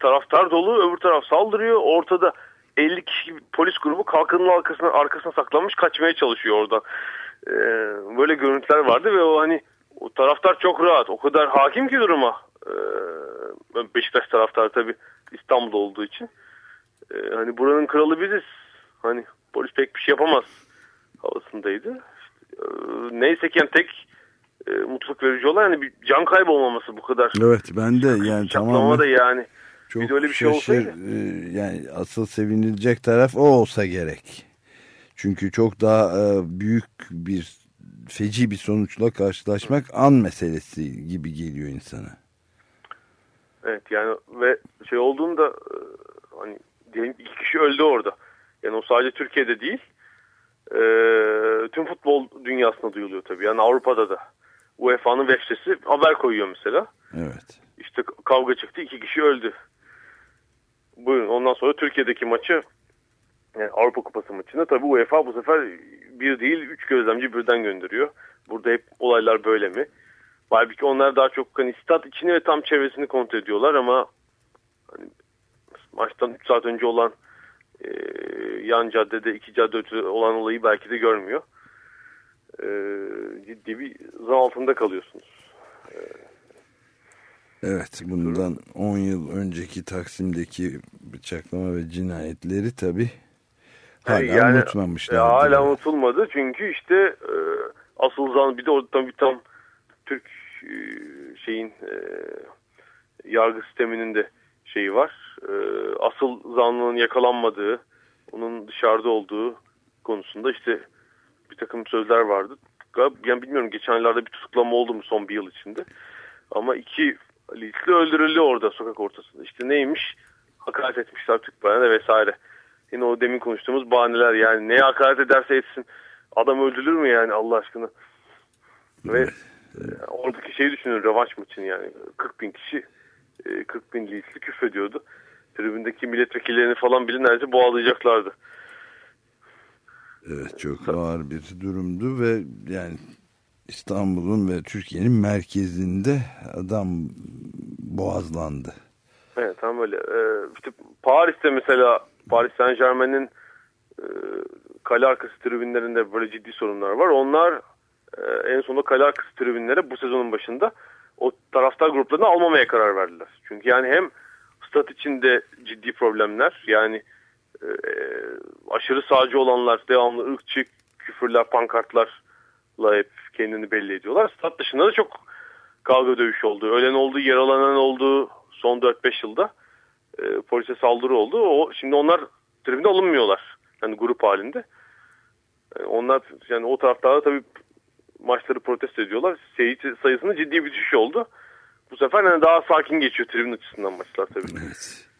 taraftar dolu öbür taraf saldırıyor. Ortada 50 kişi polis grubu kalkanın arkasına, arkasına saklanmış kaçmaya çalışıyor oradan. E, böyle görüntüler vardı ve o hani o taraftar çok rahat. O kadar hakim ki duruma. E, Beşiktaş taraftarı tabii İstanbul'da olduğu için. E, hani buranın kralı biziz. Hani polis pek bir şey yapamaz havasındaydı. İşte, e, neyse ki yani tek e, mutluluk verici olay hani bir can kaybı olmaması bu kadar. Evet ben de yani tamamen da yani. çok bir öyle bir şey şaşır, olsaydı. e, yani asıl sevinilecek taraf o olsa gerek. Çünkü çok daha e, büyük bir feci bir sonuçla karşılaşmak an meselesi gibi geliyor insana. Evet yani ve şey olduğunda e, hani diyelim iki kişi öldü orada. Yani o sadece Türkiye'de değil. e, tüm futbol dünyasında duyuluyor tabii. Yani Avrupa'da da. UEFA'nın web sitesi haber koyuyor mesela. Evet. işte kavga çıktı iki kişi öldü. Buyurun ondan sonra Türkiye'deki maçı yani Avrupa Kupası maçında tabii UEFA bu sefer bir değil üç gözlemci birden gönderiyor. Burada hep olaylar böyle mi? Halbuki onlar daha çok hani stat içini ve tam çevresini kontrol ediyorlar ama hani maçtan 3 saat önce olan e, yan caddede iki cadde ötürü olan olayı belki de görmüyor. E, ciddi bir zan altında kalıyorsunuz. Evet bundan 10 yıl önceki Taksim'deki bıçaklama ve cinayetleri tabi hala Yani- unutmamışlar. Ya, hala unutulmadı çünkü işte e, asıl zan bir de orada tam bir tam Türk e, şeyin e, yargı sisteminin de şeyi var. E, asıl zanlının yakalanmadığı, onun dışarıda olduğu konusunda işte bir takım sözler vardı. Yani bilmiyorum geçen aylarda bir tutuklama oldu mu son bir yıl içinde. Ama iki lisli öldürüldü orada sokak ortasında. İşte neymiş? Hakaret etmişler Türk bayrağına vesaire. Yine o demin konuştuğumuz bahaneler yani neye hakaret ederse etsin. Adam öldürülür mü yani Allah aşkına? Ve e, oradaki şeyi düşünün rövanş maçını yani 40 bin kişi e, 40 bin lisli küfrediyordu. Tribündeki milletvekillerini falan bile neredeyse boğalayacaklardı. Evet çok ağır bir durumdu ve yani İstanbul'un ve Türkiye'nin merkezinde adam boğazlandı. Evet tam öyle. Ee, işte Paris'te mesela Paris Saint Germain'in e, kale arkası tribünlerinde böyle ciddi sorunlar var. Onlar e, en sonunda kale arkası tribünlere bu sezonun başında o taraftar gruplarını almamaya karar verdiler. Çünkü yani hem stat içinde ciddi problemler yani e, aşırı sağcı olanlar devamlı ırkçı küfürler, pankartlarla hep kendini belli ediyorlar. Stat dışında da çok kavga dövüş oldu. Ölen oldu, yaralanan oldu son 4-5 yılda. E, polise saldırı oldu. O Şimdi onlar tribünde alınmıyorlar. Yani grup halinde. E, onlar yani o taraftarlar tabii maçları protesto ediyorlar. Seyirci sayısında ciddi bir düşüş oldu. Bu sefer yani daha sakin geçiyor tribün açısından maçlar tabii. Evet.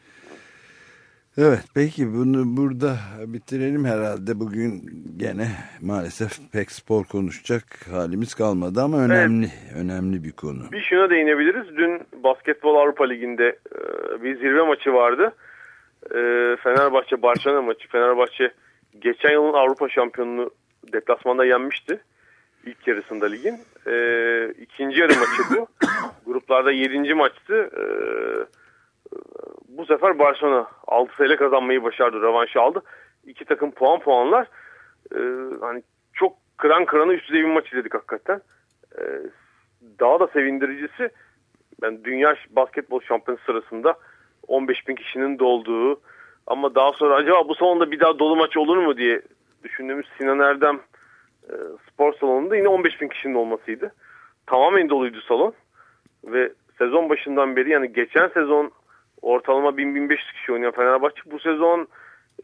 Evet peki bunu burada bitirelim herhalde bugün gene maalesef pek spor konuşacak halimiz kalmadı ama önemli önemli bir konu. Bir şuna değinebiliriz. Dün Basketbol Avrupa Ligi'nde e, bir zirve maçı vardı. E, Fenerbahçe Barcelona maçı. Fenerbahçe geçen yılın Avrupa şampiyonunu deplasmanda yenmişti. İlk yarısında ligin. E, ikinci yarı maçı bu. Gruplarda yedinci maçtı. E, bu sefer Barcelona 6 sayıyla kazanmayı başardı. Rövanşı aldı. İki takım puan puanlar. E, hani çok kıran kırana üst düzey bir maç izledik hakikaten. E, daha da sevindiricisi ben dünya basketbol şampiyonası sırasında 15 bin kişinin dolduğu ama daha sonra acaba bu salonda bir daha dolu maç olur mu diye düşündüğümüz Sinan Erdem e, spor salonunda yine 15 bin kişinin olmasıydı. Tamamen doluydu salon ve sezon başından beri yani geçen sezon ortalama 1000-1500 kişi oynayan Fenerbahçe bu sezon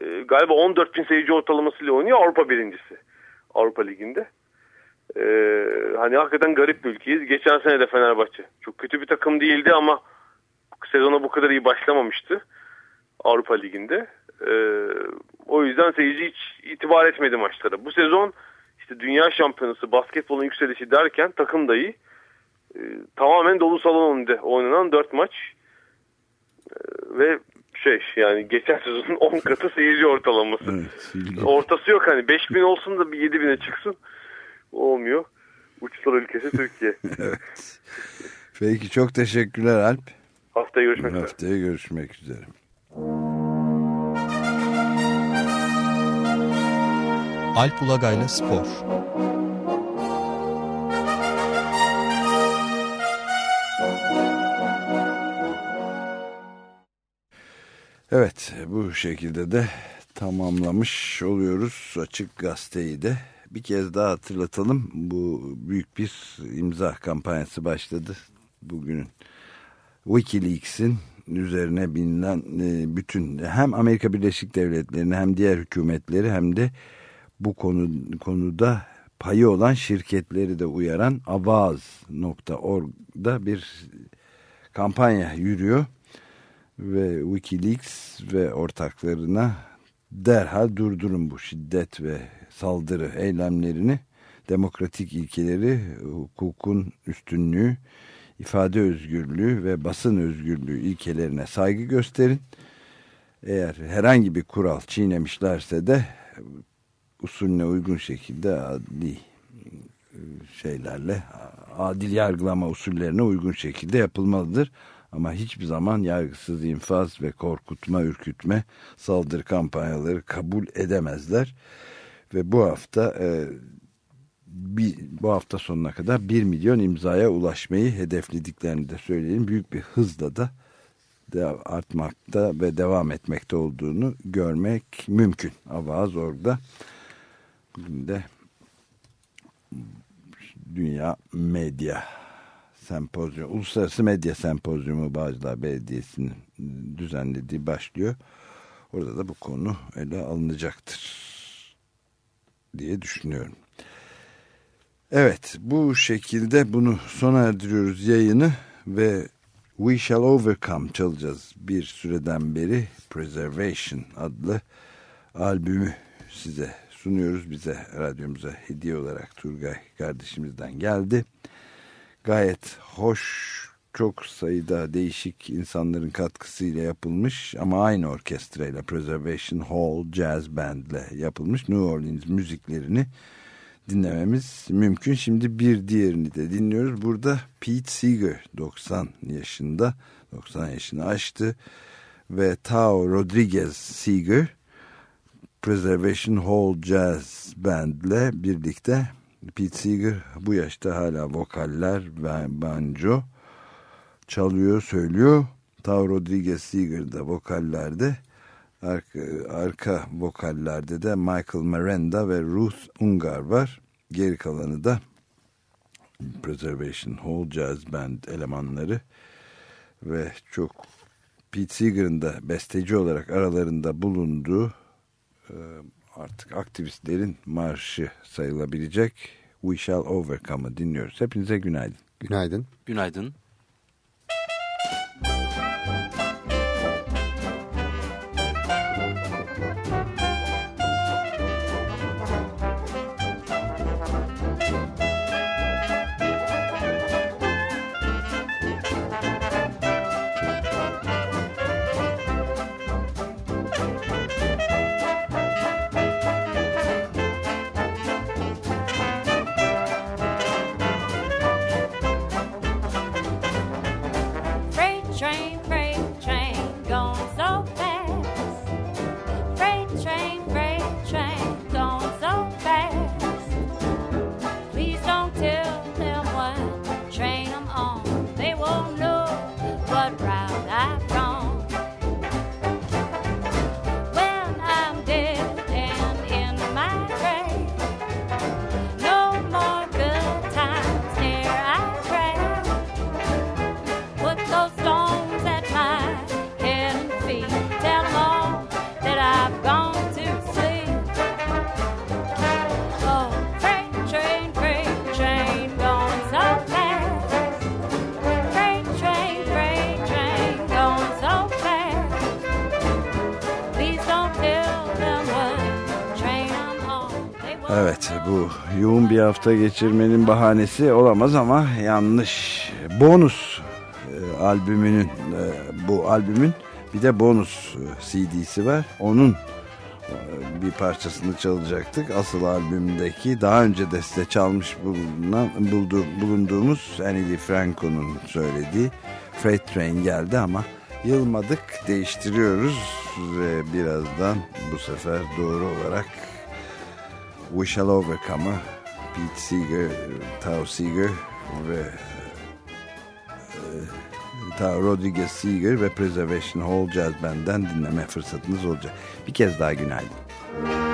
e, galiba 14 bin seyirci ortalamasıyla oynuyor Avrupa birincisi Avrupa Ligi'nde. Ee, hani hakikaten garip bir ülkeyiz. Geçen sene de Fenerbahçe çok kötü bir takım değildi ama sezona bu kadar iyi başlamamıştı Avrupa Ligi'nde. Ee, o yüzden seyirci hiç itibar etmedi maçlara. Bu sezon işte dünya şampiyonası basketbolun yükselişi derken takım da iyi. Ee, tamamen dolu salon önünde oynanan 4 maç. Ee, ve şey yani geçen sezonun 10 katı seyirci ortalaması. Evet. Ortası yok hani 5000 olsun da bir 7000'e çıksın. Olmuyor. Uçlar ülkesi Türkiye. evet. Peki çok teşekkürler Alp. Haftaya görüşmek üzere. Haftaya görüşmek üzere. Alp Ulagay'la Spor Evet bu şekilde de tamamlamış oluyoruz açık gazeteyi de. Bir kez daha hatırlatalım bu büyük bir imza kampanyası başladı. Bugünün Wikileaks'in üzerine binilen e, bütün hem Amerika Birleşik Devletleri'ni hem diğer hükümetleri hem de bu konu konuda payı olan şirketleri de uyaran avaz.org'da bir kampanya yürüyor ve Wikileaks ve ortaklarına derhal durdurun bu şiddet ve saldırı eylemlerini demokratik ilkeleri hukukun üstünlüğü ifade özgürlüğü ve basın özgürlüğü ilkelerine saygı gösterin. Eğer herhangi bir kural çiğnemişlerse de usulüne uygun şekilde adli e, şeylerle adil yargılama usullerine uygun şekilde yapılmalıdır. Ama hiçbir zaman yargısız infaz ve korkutma, ürkütme, saldırı kampanyaları kabul edemezler. Ve bu hafta e, bir, bu hafta sonuna kadar 1 milyon imzaya ulaşmayı hedeflediklerini de söyleyelim. Büyük bir hızla da artmakta ve devam etmekte olduğunu görmek mümkün. Avaz orada. Bugün de Dünya Medya Sempozyumu, Uluslararası Medya Sempozyumu Bağcılar Belediyesi'nin düzenlediği başlıyor. Orada da bu konu ele alınacaktır diye düşünüyorum. Evet bu şekilde bunu sona erdiriyoruz yayını ve We Shall Overcome çalacağız bir süreden beri Preservation adlı albümü size sunuyoruz. Bize radyomuza hediye olarak Turgay kardeşimizden geldi. Gayet hoş çok sayıda değişik insanların katkısıyla yapılmış ama aynı orkestrayla Preservation Hall Jazz Band'le yapılmış New Orleans müziklerini dinlememiz mümkün. Şimdi bir diğerini de dinliyoruz. Burada Pete Seeger 90 yaşında 90 yaşını aştı ve Tao Rodriguez Seeger Preservation Hall Jazz Band'le birlikte Pete Seeger bu yaşta hala vokaller ve banjo çalıyor, söylüyor. Tao Rodriguez Seeger de vokallerde arka, arka vokallerde de Michael Miranda ve Ruth Ungar var. Geri kalanı da Preservation Hall Jazz Band elemanları ve çok Pete Seeger'ın da besteci olarak aralarında bulunduğu artık aktivistlerin marşı sayılabilecek We Shall Overcome'ı dinliyoruz. Hepinize günaydın. Günaydın. Günaydın. Hafta geçirmenin bahanesi olamaz ama yanlış. Bonus e, albümünün e, bu albümün bir de bonus e, CD'si var. Onun e, bir parçasını çalacaktık. Asıl albümdeki daha önce de size çalmış bulunan, buldu, bulunduğumuz Annie Franco'nun söylediği Freight Train geldi ama yılmadık değiştiriyoruz ve birazdan bu sefer doğru olarak We Shall Overcome'ı Pete Seeger, Tao Seeger ve e, Tao Rodriguez Seeger ve Preservation Hall Jazz Band'den dinleme fırsatınız olacak. Bir kez daha günaydın. We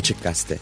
Açık Gazete.